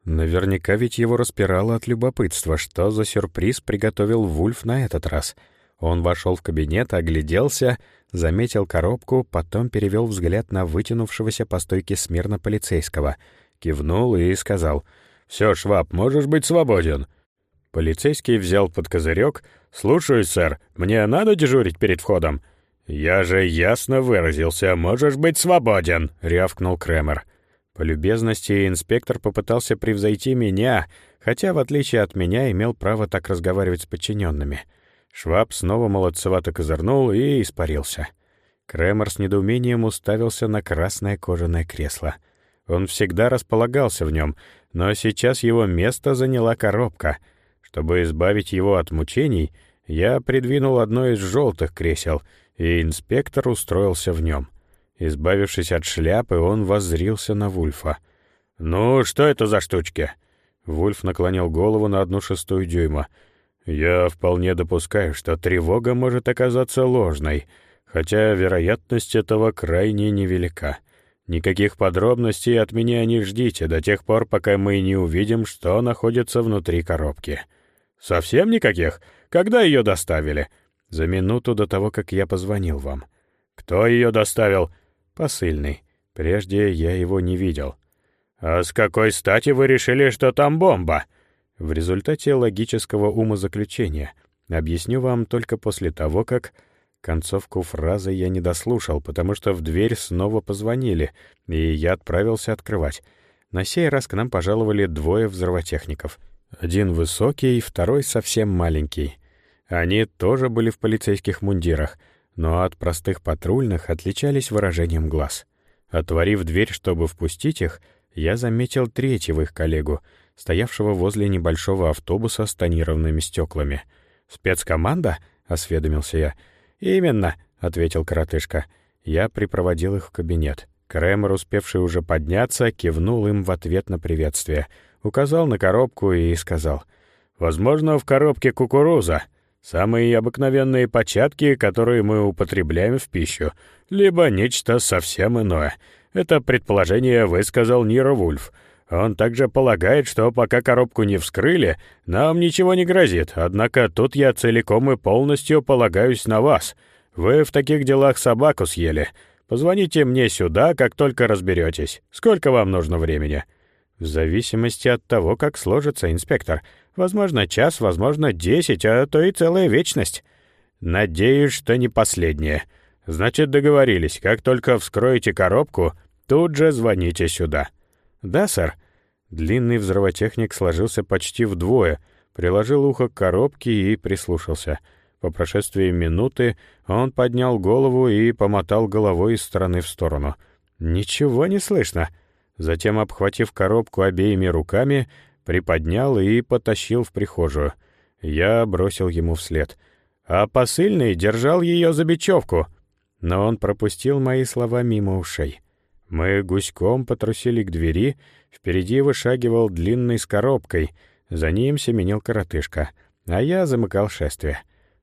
Наверняка ведь его распирало от любопытства, что за сюрприз приготовил Вульф на этот раз. Он вошел в кабинет, огляделся, заметил коробку, потом перевел взгляд на вытянувшегося по стойке смирно полицейского, кивнул и сказал «Все, Шваб, можешь быть свободен». Полицейский взял под козырек «Слушаюсь, сэр, мне надо дежурить перед входом?» «Я же ясно выразился, можешь быть свободен», — рявкнул Кремер. По любезности инспектор попытался превзойти меня, хотя, в отличие от меня, имел право так разговаривать с подчиненными. Шваб снова молодцевато козырнул и испарился. Кремер с недоумением уставился на красное кожаное кресло. Он всегда располагался в нем, но сейчас его место заняла коробка. Чтобы избавить его от мучений, я придвинул одно из желтых кресел, и инспектор устроился в нем — Избавившись от шляпы, он воззрился на Вульфа. «Ну, что это за штучки?» Вульф наклонил голову на одну шестую дюйма. «Я вполне допускаю, что тревога может оказаться ложной, хотя вероятность этого крайне невелика. Никаких подробностей от меня не ждите до тех пор, пока мы не увидим, что находится внутри коробки». «Совсем никаких? Когда ее доставили?» «За минуту до того, как я позвонил вам». «Кто ее доставил?» Посыльный. Прежде я его не видел. «А с какой стати вы решили, что там бомба?» В результате логического умозаключения. Объясню вам только после того, как... Концовку фразы я не дослушал, потому что в дверь снова позвонили, и я отправился открывать. На сей раз к нам пожаловали двое взрывотехников. Один высокий, второй совсем маленький. Они тоже были в полицейских мундирах — но от простых патрульных отличались выражением глаз. Отворив дверь, чтобы впустить их, я заметил третьего их коллегу, стоявшего возле небольшого автобуса с тонированными стеклами. «Спецкоманда?» — осведомился я. «Именно», — ответил коротышка. Я припроводил их в кабинет. Кремер, успевший уже подняться, кивнул им в ответ на приветствие, указал на коробку и сказал, «Возможно, в коробке кукуруза». Самые обыкновенные початки, которые мы употребляем в пищу, либо нечто совсем иное. Это предположение высказал Ниро Вульф. Он также полагает, что пока коробку не вскрыли, нам ничего не грозит, однако тут я целиком и полностью полагаюсь на вас. Вы в таких делах собаку съели. Позвоните мне сюда, как только разберетесь. Сколько вам нужно времени?» «В зависимости от того, как сложится, инспектор. Возможно, час, возможно, десять, а то и целая вечность. Надеюсь, что не последнее. Значит, договорились. Как только вскроете коробку, тут же звоните сюда». «Да, сэр». Длинный взрывотехник сложился почти вдвое, приложил ухо к коробке и прислушался. По прошествии минуты он поднял голову и помотал головой из стороны в сторону. «Ничего не слышно». Затем, обхватив коробку обеими руками, приподнял и потащил в прихожую. Я бросил ему вслед. а посыльный держал ее за бечевку. Но он пропустил мои слова мимо ушей. Мы гуськом потрусили к двери, впереди вышагивал длинный с коробкой, за ним семенил коротышка, а я замыкал шествие.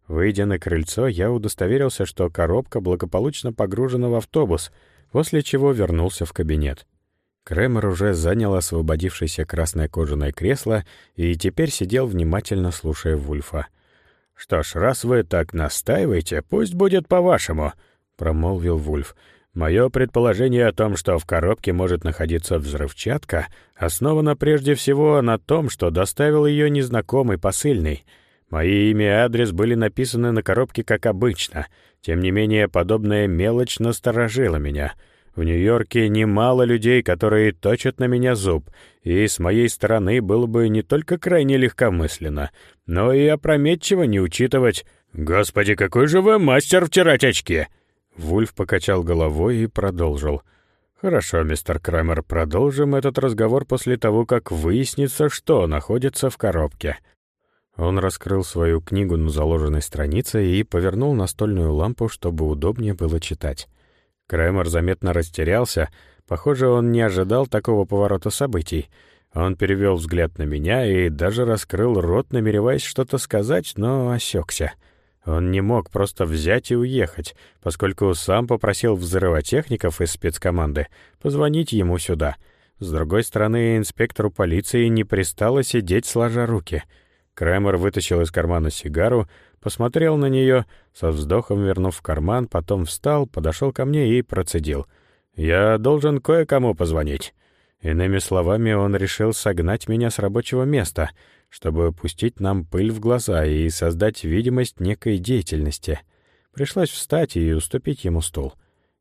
Выйдя на крыльцо, я удостоверился, что коробка благополучно погружена в автобус, после чего вернулся в кабинет. Кремер уже занял освободившееся красное кожаное кресло и теперь сидел внимательно слушая Вульфа. «Что ж, раз вы так настаиваете, пусть будет по-вашему», — промолвил Вульф. «Мое предположение о том, что в коробке может находиться взрывчатка, основано прежде всего на том, что доставил ее незнакомый посыльный. Мои имя и адрес были написаны на коробке как обычно. Тем не менее, подобная мелочь насторожила меня». В Нью-Йорке немало людей, которые точат на меня зуб, и с моей стороны было бы не только крайне легкомысленно, но и опрометчиво не учитывать «Господи, какой же вы мастер втирать очки!» Вульф покачал головой и продолжил. «Хорошо, мистер Крамер, продолжим этот разговор после того, как выяснится, что находится в коробке». Он раскрыл свою книгу на заложенной странице и повернул настольную лампу, чтобы удобнее было читать. Кремер заметно растерялся. Похоже, он не ожидал такого поворота событий. Он перевел взгляд на меня и даже раскрыл рот, намереваясь что-то сказать, но осекся. Он не мог просто взять и уехать, поскольку сам попросил взрывотехников из спецкоманды позвонить ему сюда. С другой стороны, инспектору полиции не пристало сидеть сложа руки. Кремер вытащил из кармана сигару, посмотрел на нее, со вздохом вернув в карман, потом встал, подошел ко мне и процедил. «Я должен кое-кому позвонить». Иными словами, он решил согнать меня с рабочего места, чтобы пустить нам пыль в глаза и создать видимость некой деятельности. Пришлось встать и уступить ему стул.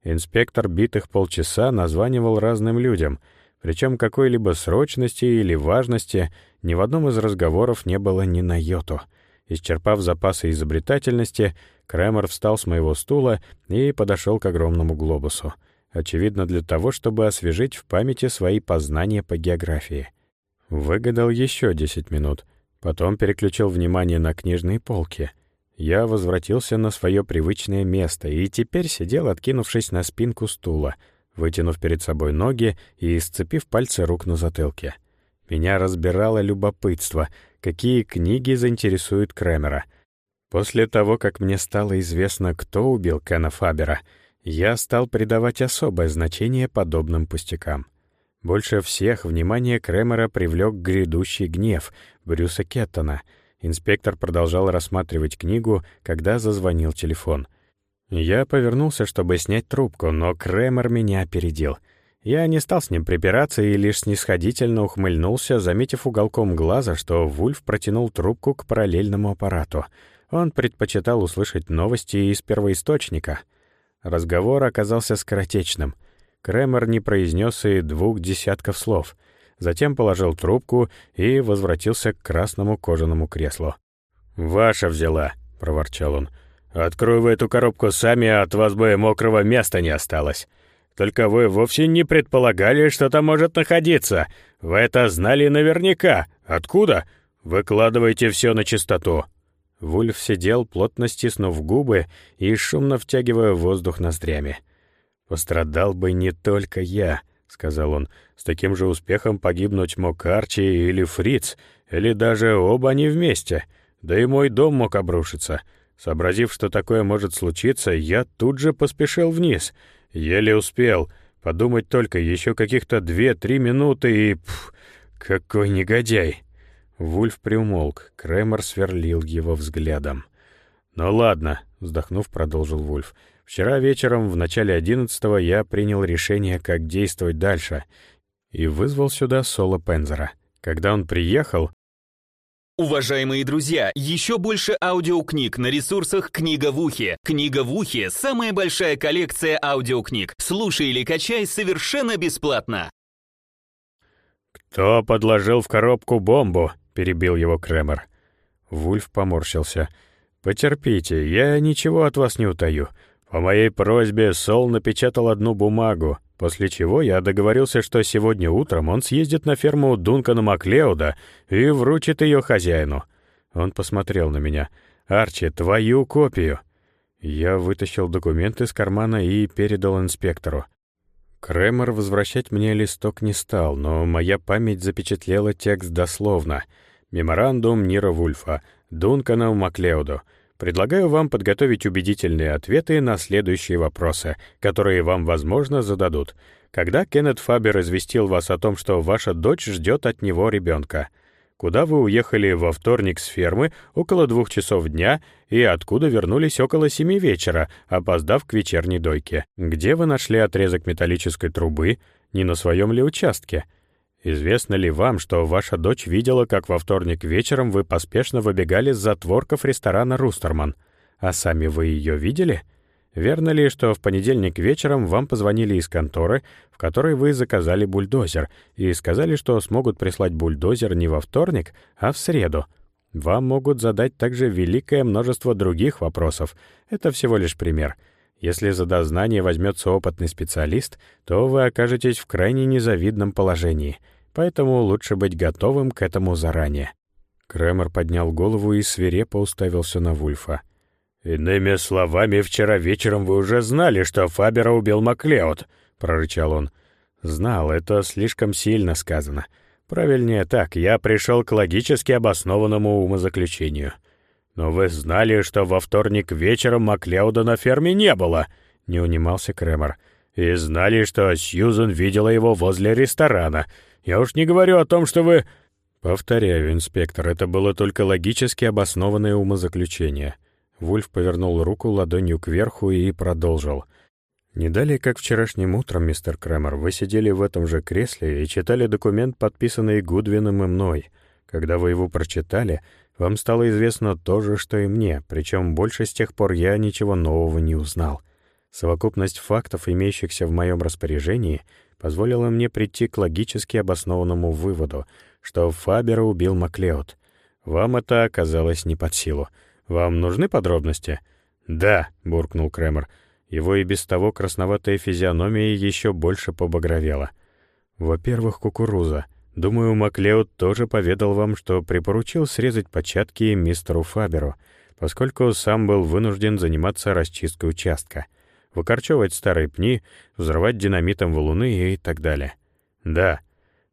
Инспектор битых полчаса названивал разным людям, причем какой-либо срочности или важности ни в одном из разговоров не было ни на йоту — Исчерпав запасы изобретательности, Кремер встал с моего стула и подошел к огромному глобусу. Очевидно, для того, чтобы освежить в памяти свои познания по географии. Выгадал еще десять минут. Потом переключил внимание на книжные полки. Я возвратился на свое привычное место и теперь сидел, откинувшись на спинку стула, вытянув перед собой ноги и сцепив пальцы рук на затылке. Меня разбирало любопытство — какие книги заинтересуют Кремера. После того, как мне стало известно, кто убил Кена Фабера, я стал придавать особое значение подобным пустякам. Больше всех внимание Кремера привлек грядущий гнев Брюса Кеттона. Инспектор продолжал рассматривать книгу, когда зазвонил телефон. Я повернулся, чтобы снять трубку, но Кремер меня опередил — я не стал с ним припираться и лишь снисходительно ухмыльнулся, заметив уголком глаза, что Вульф протянул трубку к параллельному аппарату. Он предпочитал услышать новости из первоисточника. Разговор оказался скоротечным. Кремер не произнес и двух десятков слов. Затем положил трубку и возвратился к красному кожаному креслу. «Ваша взяла», — проворчал он. «Открой вы эту коробку сами, а от вас бы мокрого места не осталось». Только вы вовсе не предполагали, что там может находиться. Вы это знали наверняка. Откуда? Выкладывайте все на чистоту». Вульф сидел, плотно стиснув губы и шумно втягивая воздух ноздрями. «Пострадал бы не только я», — сказал он. «С таким же успехом погибнуть мог Арчи или Фриц, или даже оба они вместе. Да и мой дом мог обрушиться. Сообразив, что такое может случиться, я тут же поспешил вниз — Еле успел. Подумать только, еще каких-то две-три минуты и... Пф, какой негодяй!» Вульф приумолк. Кремер сверлил его взглядом. «Ну ладно», — вздохнув, продолжил Вульф. «Вчера вечером, в начале одиннадцатого, я принял решение, как действовать дальше, и вызвал сюда Соло Пензера. Когда он приехал, Уважаемые друзья, еще больше аудиокниг на ресурсах «Книга в ухе». «Книга в ухе» — самая большая коллекция аудиокниг. Слушай или качай совершенно бесплатно. «Кто подложил в коробку бомбу?» — перебил его Кремер. Вульф поморщился. «Потерпите, я ничего от вас не утаю. По моей просьбе Сол напечатал одну бумагу. После чего я договорился, что сегодня утром он съездит на ферму Дункана Маклеуда и вручит ее хозяину. Он посмотрел на меня. Арчи, твою копию!» Я вытащил документ из кармана и передал инспектору. Кремер возвращать мне листок не стал, но моя память запечатлела текст дословно. «Меморандум Нира Вульфа, Дункану Маклеуду. Предлагаю вам подготовить убедительные ответы на следующие вопросы, которые вам, возможно, зададут. Когда Кеннет Фабер известил вас о том, что ваша дочь ждет от него ребенка? Куда вы уехали во вторник с фермы около двух часов дня и откуда вернулись около семи вечера, опоздав к вечерней дойке? Где вы нашли отрезок металлической трубы? Не на своем ли участке? Известно ли вам, что ваша дочь видела, как во вторник вечером вы поспешно выбегали с затворков ресторана «Рустерман»? А сами вы ее видели?» Верно ли, что в понедельник вечером вам позвонили из конторы, в которой вы заказали бульдозер, и сказали, что смогут прислать бульдозер не во вторник, а в среду? Вам могут задать также великое множество других вопросов. Это всего лишь пример. Если за дознание возьмется опытный специалист, то вы окажетесь в крайне незавидном положении. Поэтому лучше быть готовым к этому заранее. Кремер поднял голову и свирепо уставился на Вульфа. «Иными словами, вчера вечером вы уже знали, что Фабера убил Маклеод», — прорычал он. «Знал, это слишком сильно сказано. Правильнее так, я пришел к логически обоснованному умозаключению. Но вы знали, что во вторник вечером Маклеода на ферме не было», — не унимался Кремер. «И знали, что Сьюзен видела его возле ресторана. Я уж не говорю о том, что вы...» «Повторяю, инспектор, это было только логически обоснованное умозаключение». Вульф повернул руку ладонью кверху и продолжил. «Не далее, как вчерашним утром, мистер Кремер, вы сидели в этом же кресле и читали документ, подписанный Гудвином и мной. Когда вы его прочитали, вам стало известно то же, что и мне, причем больше с тех пор я ничего нового не узнал. Совокупность фактов, имеющихся в моем распоряжении, позволила мне прийти к логически обоснованному выводу, что Фабера убил Маклеод. Вам это оказалось не под силу. Вам нужны подробности?» «Да», — буркнул Кремер. Его и без того красноватая физиономия еще больше побагровела. «Во-первых, кукуруза. Думаю, Маклеод тоже поведал вам, что припоручил срезать початки мистеру Фаберу, поскольку сам был вынужден заниматься расчисткой участка, выкорчевывать старые пни, взрывать динамитом валуны и так далее. Да.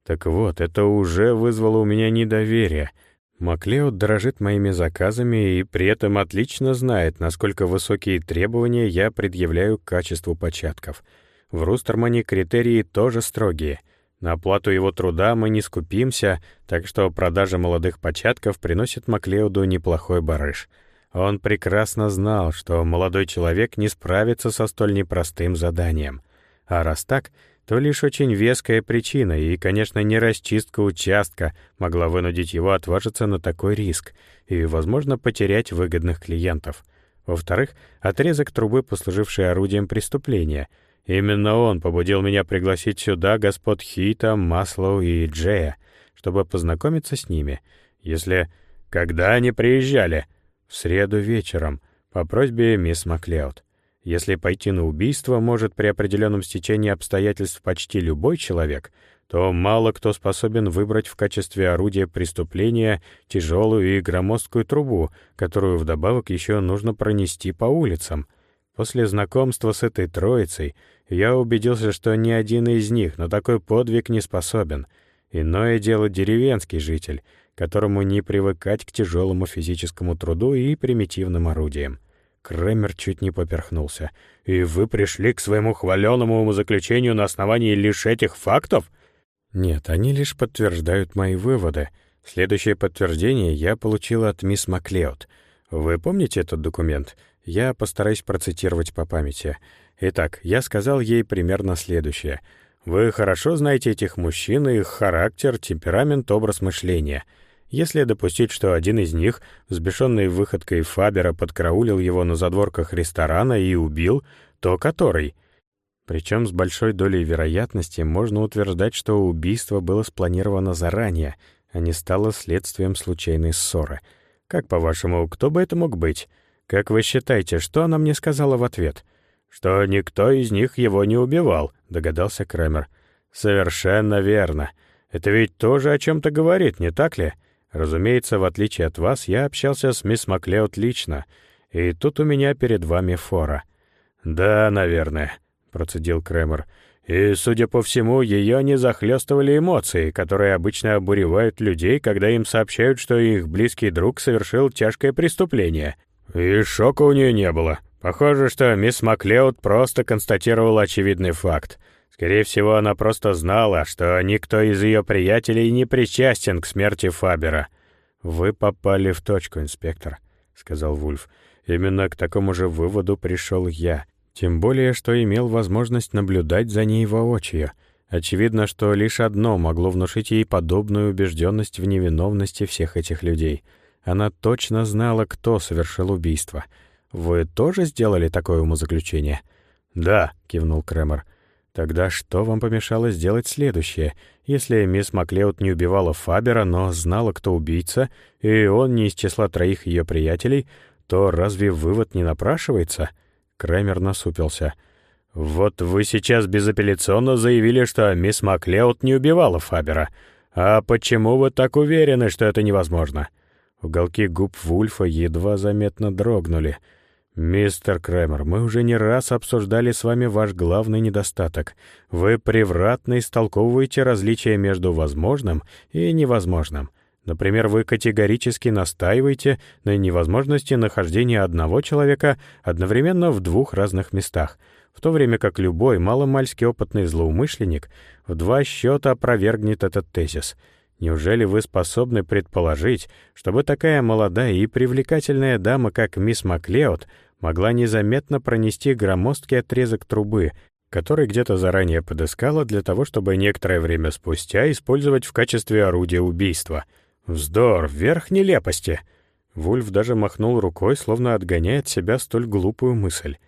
Так вот, это уже вызвало у меня недоверие — Маклеод дорожит моими заказами и при этом отлично знает, насколько высокие требования я предъявляю к качеству початков. В Рустермане критерии тоже строгие. На оплату его труда мы не скупимся, так что продажа молодых початков приносит Маклеоду неплохой барыш. Он прекрасно знал, что молодой человек не справится со столь непростым заданием. А раз так, то лишь очень веская причина, и, конечно, не расчистка участка могла вынудить его отважиться на такой риск и, возможно, потерять выгодных клиентов. Во-вторых, отрезок трубы, послуживший орудием преступления. Именно он побудил меня пригласить сюда господ Хита, Маслоу и Джея, чтобы познакомиться с ними. Если... Когда они приезжали? В среду вечером, по просьбе мисс Маклеод. Если пойти на убийство может при определенном стечении обстоятельств почти любой человек, то мало кто способен выбрать в качестве орудия преступления тяжелую и громоздкую трубу, которую вдобавок еще нужно пронести по улицам. После знакомства с этой троицей я убедился, что ни один из них на такой подвиг не способен. Иное дело деревенский житель, которому не привыкать к тяжелому физическому труду и примитивным орудиям. Кремер чуть не поперхнулся. «И вы пришли к своему хваленому умозаключению на основании лишь этих фактов?» «Нет, они лишь подтверждают мои выводы. Следующее подтверждение я получил от мисс Маклеод. Вы помните этот документ? Я постараюсь процитировать по памяти. Итак, я сказал ей примерно следующее. Вы хорошо знаете этих мужчин, их характер, темперамент, образ мышления». Если допустить, что один из них, взбешенный выходкой Фабера, подкараулил его на задворках ресторана и убил, то который? Причем с большой долей вероятности можно утверждать, что убийство было спланировано заранее, а не стало следствием случайной ссоры. Как, по-вашему, кто бы это мог быть? Как вы считаете, что она мне сказала в ответ? «Что никто из них его не убивал», — догадался Кремер. «Совершенно верно. Это ведь тоже о чем-то говорит, не так ли?» Разумеется, в отличие от вас, я общался с мисс Маклеод лично, и тут у меня перед вами фора». «Да, наверное», — процедил Кремер. «И, судя по всему, ее не захлестывали эмоции, которые обычно обуревают людей, когда им сообщают, что их близкий друг совершил тяжкое преступление. И шока у нее не было. Похоже, что мисс Маклеод просто констатировала очевидный факт. Скорее всего, она просто знала, что никто из ее приятелей не причастен к смерти Фабера. «Вы попали в точку, инспектор», — сказал Вульф. «Именно к такому же выводу пришел я. Тем более, что имел возможность наблюдать за ней воочию. Очевидно, что лишь одно могло внушить ей подобную убежденность в невиновности всех этих людей. Она точно знала, кто совершил убийство. «Вы тоже сделали такое умозаключение?» «Да», — кивнул Кремер. «Тогда что вам помешало сделать следующее? Если мисс Маклеод не убивала Фабера, но знала, кто убийца, и он не из числа троих ее приятелей, то разве вывод не напрашивается?» Кремер насупился. «Вот вы сейчас безапелляционно заявили, что мисс Маклеод не убивала Фабера. А почему вы так уверены, что это невозможно?» Уголки губ Вульфа едва заметно дрогнули. «Мистер Кремер, мы уже не раз обсуждали с вами ваш главный недостаток. Вы превратно истолковываете различия между возможным и невозможным. Например, вы категорически настаиваете на невозможности нахождения одного человека одновременно в двух разных местах, в то время как любой маломальски опытный злоумышленник в два счета опровергнет этот тезис — Неужели вы способны предположить, чтобы такая молодая и привлекательная дама, как мисс Маклеод, могла незаметно пронести громоздкий отрезок трубы, который где-то заранее подыскала для того, чтобы некоторое время спустя использовать в качестве орудия убийства? Вздор, верх нелепости!» Вульф даже махнул рукой, словно отгоняя от себя столь глупую мысль.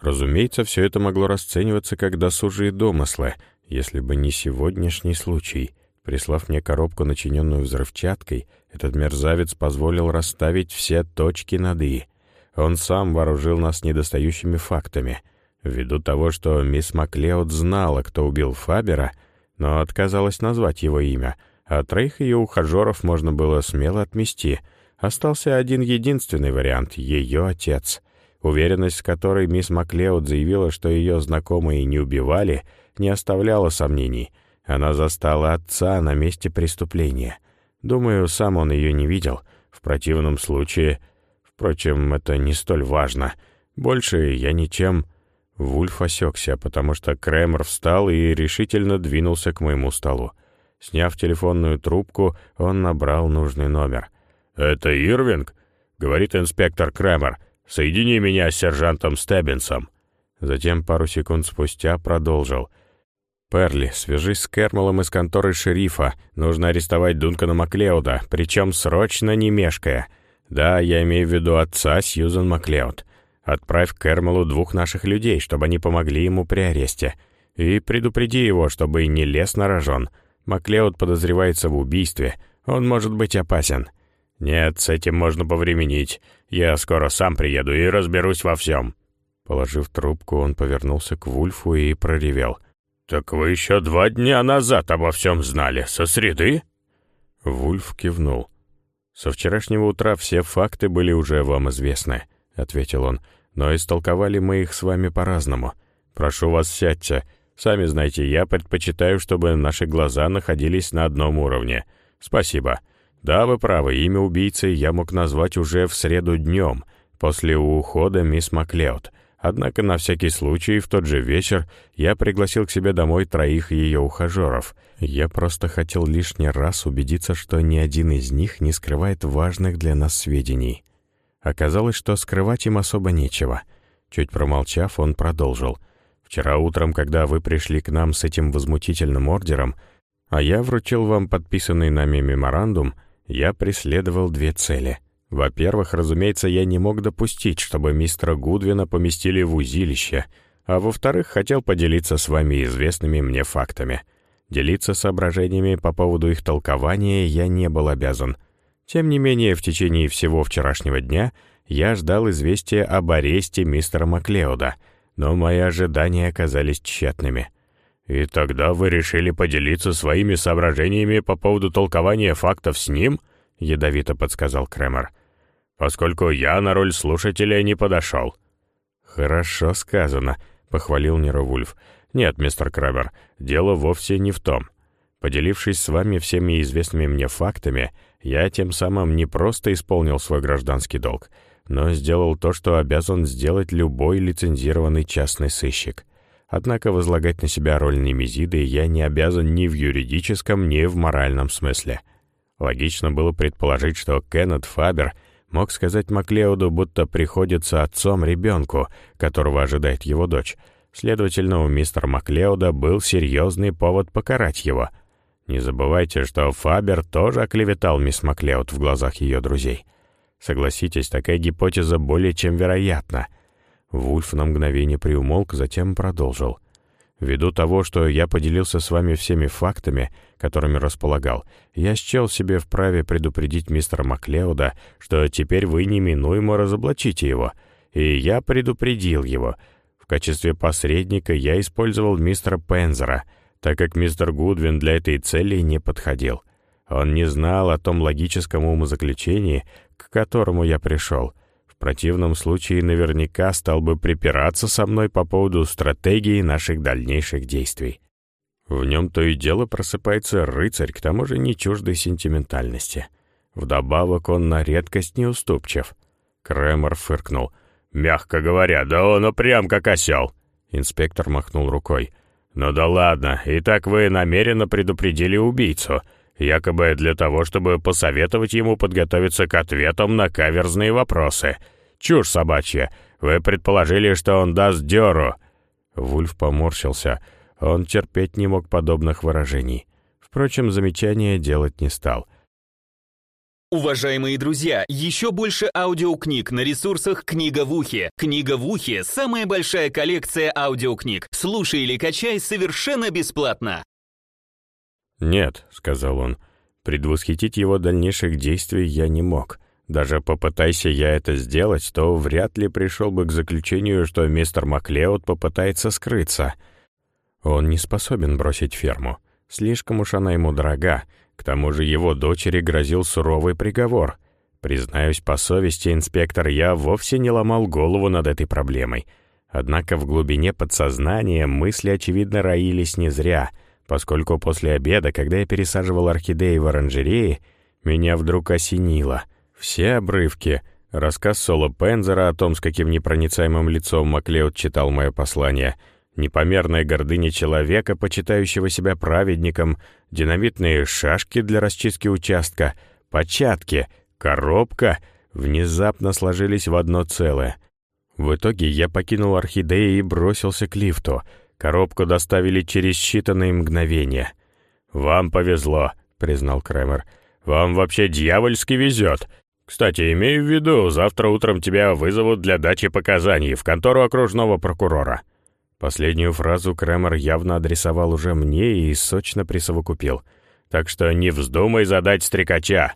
Разумеется, все это могло расцениваться как досужие домыслы, если бы не сегодняшний случай — Прислав мне коробку, начиненную взрывчаткой, этот мерзавец позволил расставить все точки над «и». Он сам вооружил нас недостающими фактами. Ввиду того, что мисс Маклеод знала, кто убил Фабера, но отказалась назвать его имя, а троих ее ухажеров можно было смело отмести. Остался один единственный вариант — ее отец. Уверенность, с которой мисс Маклеод заявила, что ее знакомые не убивали, не оставляла сомнений — она застала отца на месте преступления. Думаю, сам он ее не видел. В противном случае... Впрочем, это не столь важно. Больше я ничем... Вульф осекся, потому что Кремер встал и решительно двинулся к моему столу. Сняв телефонную трубку, он набрал нужный номер. «Это Ирвинг?» — говорит инспектор Кремер. «Соедини меня с сержантом Стеббинсом». Затем пару секунд спустя продолжил. «Перли, свяжись с Кермалом из конторы шерифа. Нужно арестовать Дункана Маклеуда, причем срочно не мешкая. Да, я имею в виду отца Сьюзан Маклеуд. Отправь Кермалу двух наших людей, чтобы они помогли ему при аресте. И предупреди его, чтобы не лез на рожон. Маклеуд подозревается в убийстве. Он может быть опасен». «Нет, с этим можно повременить. Я скоро сам приеду и разберусь во всем». Положив трубку, он повернулся к Вульфу и проревел — «Так вы еще два дня назад обо всем знали, со среды?» Вульф кивнул. «Со вчерашнего утра все факты были уже вам известны», — ответил он, «но истолковали мы их с вами по-разному. Прошу вас, сядьте. Сами знаете, я предпочитаю, чтобы наши глаза находились на одном уровне. Спасибо. Да, вы правы, имя убийцы я мог назвать уже в среду днем, после ухода мисс Маклеод. Однако на всякий случай в тот же вечер я пригласил к себе домой троих ее ухажеров. Я просто хотел лишний раз убедиться, что ни один из них не скрывает важных для нас сведений. Оказалось, что скрывать им особо нечего. Чуть промолчав, он продолжил. «Вчера утром, когда вы пришли к нам с этим возмутительным ордером, а я вручил вам подписанный нами меморандум, я преследовал две цели — во-первых, разумеется, я не мог допустить, чтобы мистера Гудвина поместили в узилище, а во-вторых, хотел поделиться с вами известными мне фактами. Делиться соображениями по поводу их толкования я не был обязан. Тем не менее, в течение всего вчерашнего дня я ждал известия об аресте мистера Маклеода, но мои ожидания оказались тщетными. «И тогда вы решили поделиться своими соображениями по поводу толкования фактов с ним?» ядовито подсказал Кремер. «Поскольку я на роль слушателя не подошел». «Хорошо сказано», — похвалил Неровульф. «Нет, мистер Кремер, дело вовсе не в том. Поделившись с вами всеми известными мне фактами, я тем самым не просто исполнил свой гражданский долг, но сделал то, что обязан сделать любой лицензированный частный сыщик. Однако возлагать на себя роль Немезиды я не обязан ни в юридическом, ни в моральном смысле. Логично было предположить, что Кеннет Фабер мог сказать Маклеоду, будто приходится отцом ребенку, которого ожидает его дочь. Следовательно, у мистера Маклеода был серьезный повод покарать его. Не забывайте, что Фабер тоже оклеветал мисс Маклеод в глазах ее друзей. Согласитесь, такая гипотеза более чем вероятна — Вульф на мгновение приумолк, затем продолжил. «Ввиду того, что я поделился с вами всеми фактами, которыми располагал, я счел себе вправе предупредить мистера Маклеуда, что теперь вы неминуемо разоблачите его, и я предупредил его. В качестве посредника я использовал мистера Пензера, так как мистер Гудвин для этой цели не подходил. Он не знал о том логическом умозаключении, к которому я пришел» противном случае наверняка стал бы припираться со мной по поводу стратегии наших дальнейших действий. В нем то и дело просыпается рыцарь, к тому же не чуждой сентиментальности. Вдобавок он на редкость неуступчив. Кремер фыркнул. «Мягко говоря, да он прям как осел!» Инспектор махнул рукой. «Ну да ладно, и так вы намеренно предупредили убийцу, якобы для того, чтобы посоветовать ему подготовиться к ответам на каверзные вопросы. Чушь собачья. Вы предположили, что он даст дёру». Вульф поморщился. Он терпеть не мог подобных выражений. Впрочем, замечания делать не стал. Уважаемые друзья, еще больше аудиокниг на ресурсах «Книга в ухе». «Книга в ухе» — самая большая коллекция аудиокниг. Слушай или качай совершенно бесплатно. «Нет», — сказал он, — «предвосхитить его дальнейших действий я не мог. Даже попытайся я это сделать, то вряд ли пришел бы к заключению, что мистер Маклеод попытается скрыться. Он не способен бросить ферму. Слишком уж она ему дорога. К тому же его дочери грозил суровый приговор. Признаюсь по совести, инспектор, я вовсе не ломал голову над этой проблемой. Однако в глубине подсознания мысли, очевидно, роились не зря — поскольку после обеда, когда я пересаживал орхидеи в оранжерее, меня вдруг осенило. Все обрывки, рассказ Соло Пензера о том, с каким непроницаемым лицом Маклеод читал мое послание, непомерная гордыня человека, почитающего себя праведником, динамитные шашки для расчистки участка, початки, коробка внезапно сложились в одно целое. В итоге я покинул орхидеи и бросился к лифту — Коробку доставили через считанные мгновения. «Вам повезло», — признал Кремер. «Вам вообще дьявольски везет. Кстати, имею в виду, завтра утром тебя вызовут для дачи показаний в контору окружного прокурора». Последнюю фразу Кремер явно адресовал уже мне и сочно присовокупил. «Так что не вздумай задать стрекача!»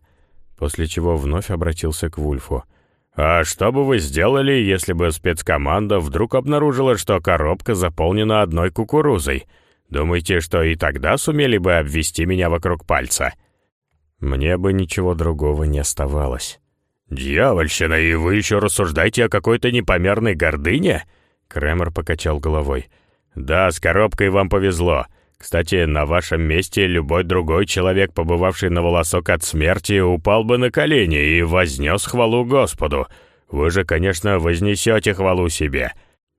После чего вновь обратился к Вульфу. «А что бы вы сделали, если бы спецкоманда вдруг обнаружила, что коробка заполнена одной кукурузой? Думаете, что и тогда сумели бы обвести меня вокруг пальца?» Мне бы ничего другого не оставалось. «Дьявольщина, и вы еще рассуждаете о какой-то непомерной гордыне?» Кремер покачал головой. «Да, с коробкой вам повезло. Кстати, на вашем месте любой другой человек, побывавший на волосок от смерти, упал бы на колени и вознес хвалу Господу. Вы же, конечно, вознесете хвалу себе.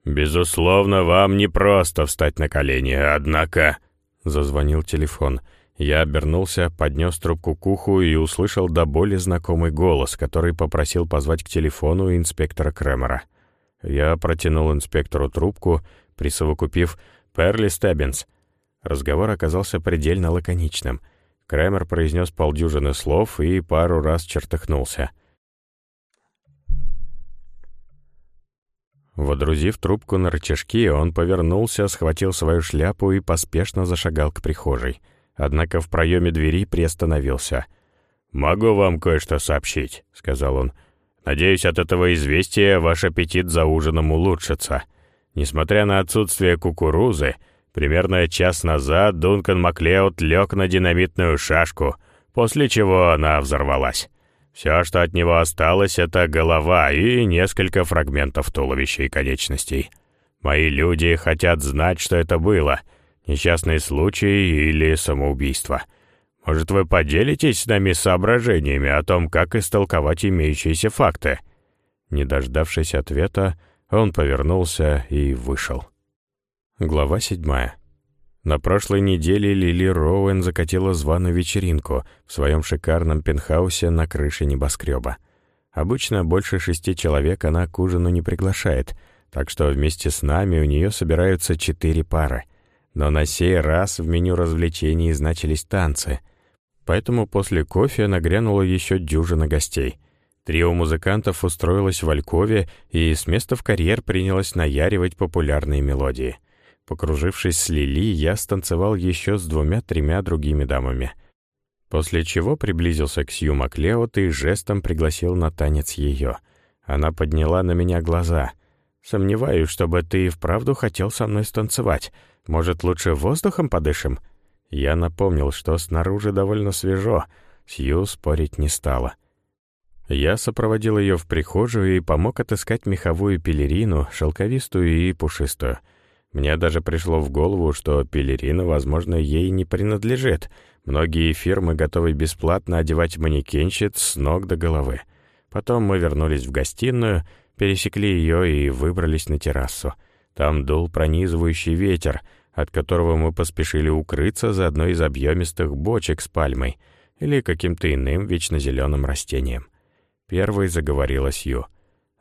Безусловно, вам не просто встать на колени, однако...» Зазвонил телефон. Я обернулся, поднес трубку к уху и услышал до боли знакомый голос, который попросил позвать к телефону инспектора Кремера. Я протянул инспектору трубку, присовокупив «Перли Стеббинс», Разговор оказался предельно лаконичным. Крамер произнес полдюжины слов и пару раз чертыхнулся. Водрузив трубку на рычажки, он повернулся, схватил свою шляпу и поспешно зашагал к прихожей. Однако в проеме двери приостановился. «Могу вам кое-что сообщить», — сказал он. «Надеюсь, от этого известия ваш аппетит за ужином улучшится. Несмотря на отсутствие кукурузы, Примерно час назад Дункан Маклеод лег на динамитную шашку, после чего она взорвалась. Все, что от него осталось, это голова и несколько фрагментов туловища и конечностей. Мои люди хотят знать, что это было. Несчастный случай или самоубийство. Может, вы поделитесь с нами соображениями о том, как истолковать имеющиеся факты?» Не дождавшись ответа, он повернулся и вышел. Глава седьмая. На прошлой неделе Лили Роуэн закатила званую вечеринку в своем шикарном пентхаусе на крыше небоскреба. Обычно больше шести человек она к ужину не приглашает, так что вместе с нами у нее собираются четыре пары. Но на сей раз в меню развлечений значились танцы. Поэтому после кофе нагрянула еще дюжина гостей. Трио музыкантов устроилось в Алькове и с места в карьер принялось наяривать популярные мелодии — Покружившись с Лили, я станцевал еще с двумя-тремя другими дамами. После чего приблизился к Сью Маклеод и жестом пригласил на танец ее. Она подняла на меня глаза. «Сомневаюсь, чтобы ты и вправду хотел со мной станцевать. Может, лучше воздухом подышим?» Я напомнил, что снаружи довольно свежо. Сью спорить не стала. Я сопроводил ее в прихожую и помог отыскать меховую пелерину, шелковистую и пушистую — мне даже пришло в голову, что пелерина, возможно, ей не принадлежит. Многие фирмы готовы бесплатно одевать манекенщиц с ног до головы. Потом мы вернулись в гостиную, пересекли ее и выбрались на террасу. Там дул пронизывающий ветер, от которого мы поспешили укрыться за одной из объемистых бочек с пальмой или каким-то иным вечно зеленым растением. Первой заговорила Сью.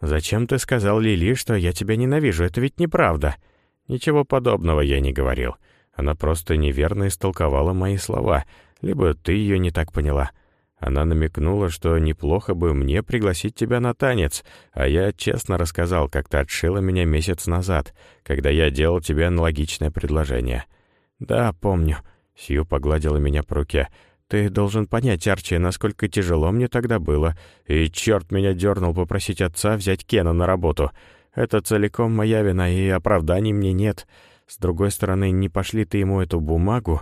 «Зачем ты сказал Лили, что я тебя ненавижу? Это ведь неправда!» Ничего подобного я не говорил. Она просто неверно истолковала мои слова, либо ты ее не так поняла. Она намекнула, что неплохо бы мне пригласить тебя на танец, а я честно рассказал, как ты отшила меня месяц назад, когда я делал тебе аналогичное предложение. «Да, помню», — Сью погладила меня по руке. «Ты должен понять, Арчи, насколько тяжело мне тогда было, и черт меня дернул попросить отца взять Кена на работу. Это целиком моя вина, и оправданий мне нет. С другой стороны, не пошли ты ему эту бумагу.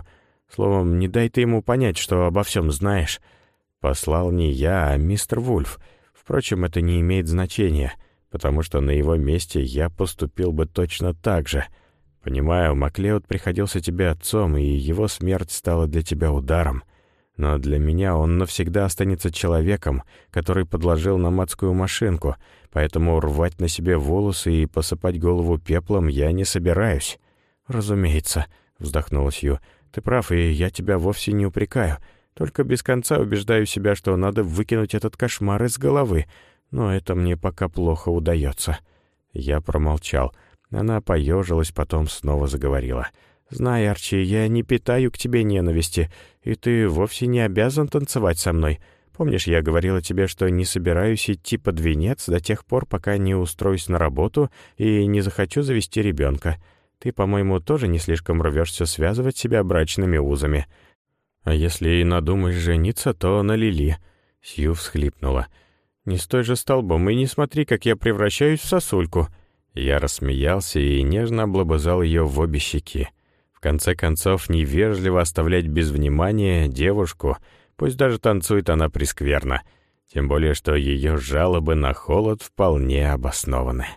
Словом, не дай ты ему понять, что обо всем знаешь. Послал не я, а мистер Вульф. Впрочем, это не имеет значения, потому что на его месте я поступил бы точно так же. Понимаю, Маклеод приходился тебе отцом, и его смерть стала для тебя ударом. Но для меня он навсегда останется человеком, который подложил нам адскую машинку, поэтому рвать на себе волосы и посыпать голову пеплом я не собираюсь». «Разумеется», — вздохнула Сью, — «ты прав, и я тебя вовсе не упрекаю. Только без конца убеждаю себя, что надо выкинуть этот кошмар из головы, но это мне пока плохо удается». Я промолчал. Она поежилась, потом снова заговорила. «Знай, Арчи, я не питаю к тебе ненависти, и ты вовсе не обязан танцевать со мной. Помнишь, я говорила тебе, что не собираюсь идти под венец до тех пор, пока не устроюсь на работу и не захочу завести ребенка. Ты, по-моему, тоже не слишком рвешься связывать себя брачными узами. А если и надумаешь жениться, то на Лили». Сью всхлипнула. «Не стой же столбом и не смотри, как я превращаюсь в сосульку». Я рассмеялся и нежно облобызал ее в обе щеки. Конце концов, невежливо оставлять без внимания девушку — Пусть даже танцует она прескверно. Тем более, что ее жалобы на холод вполне обоснованы.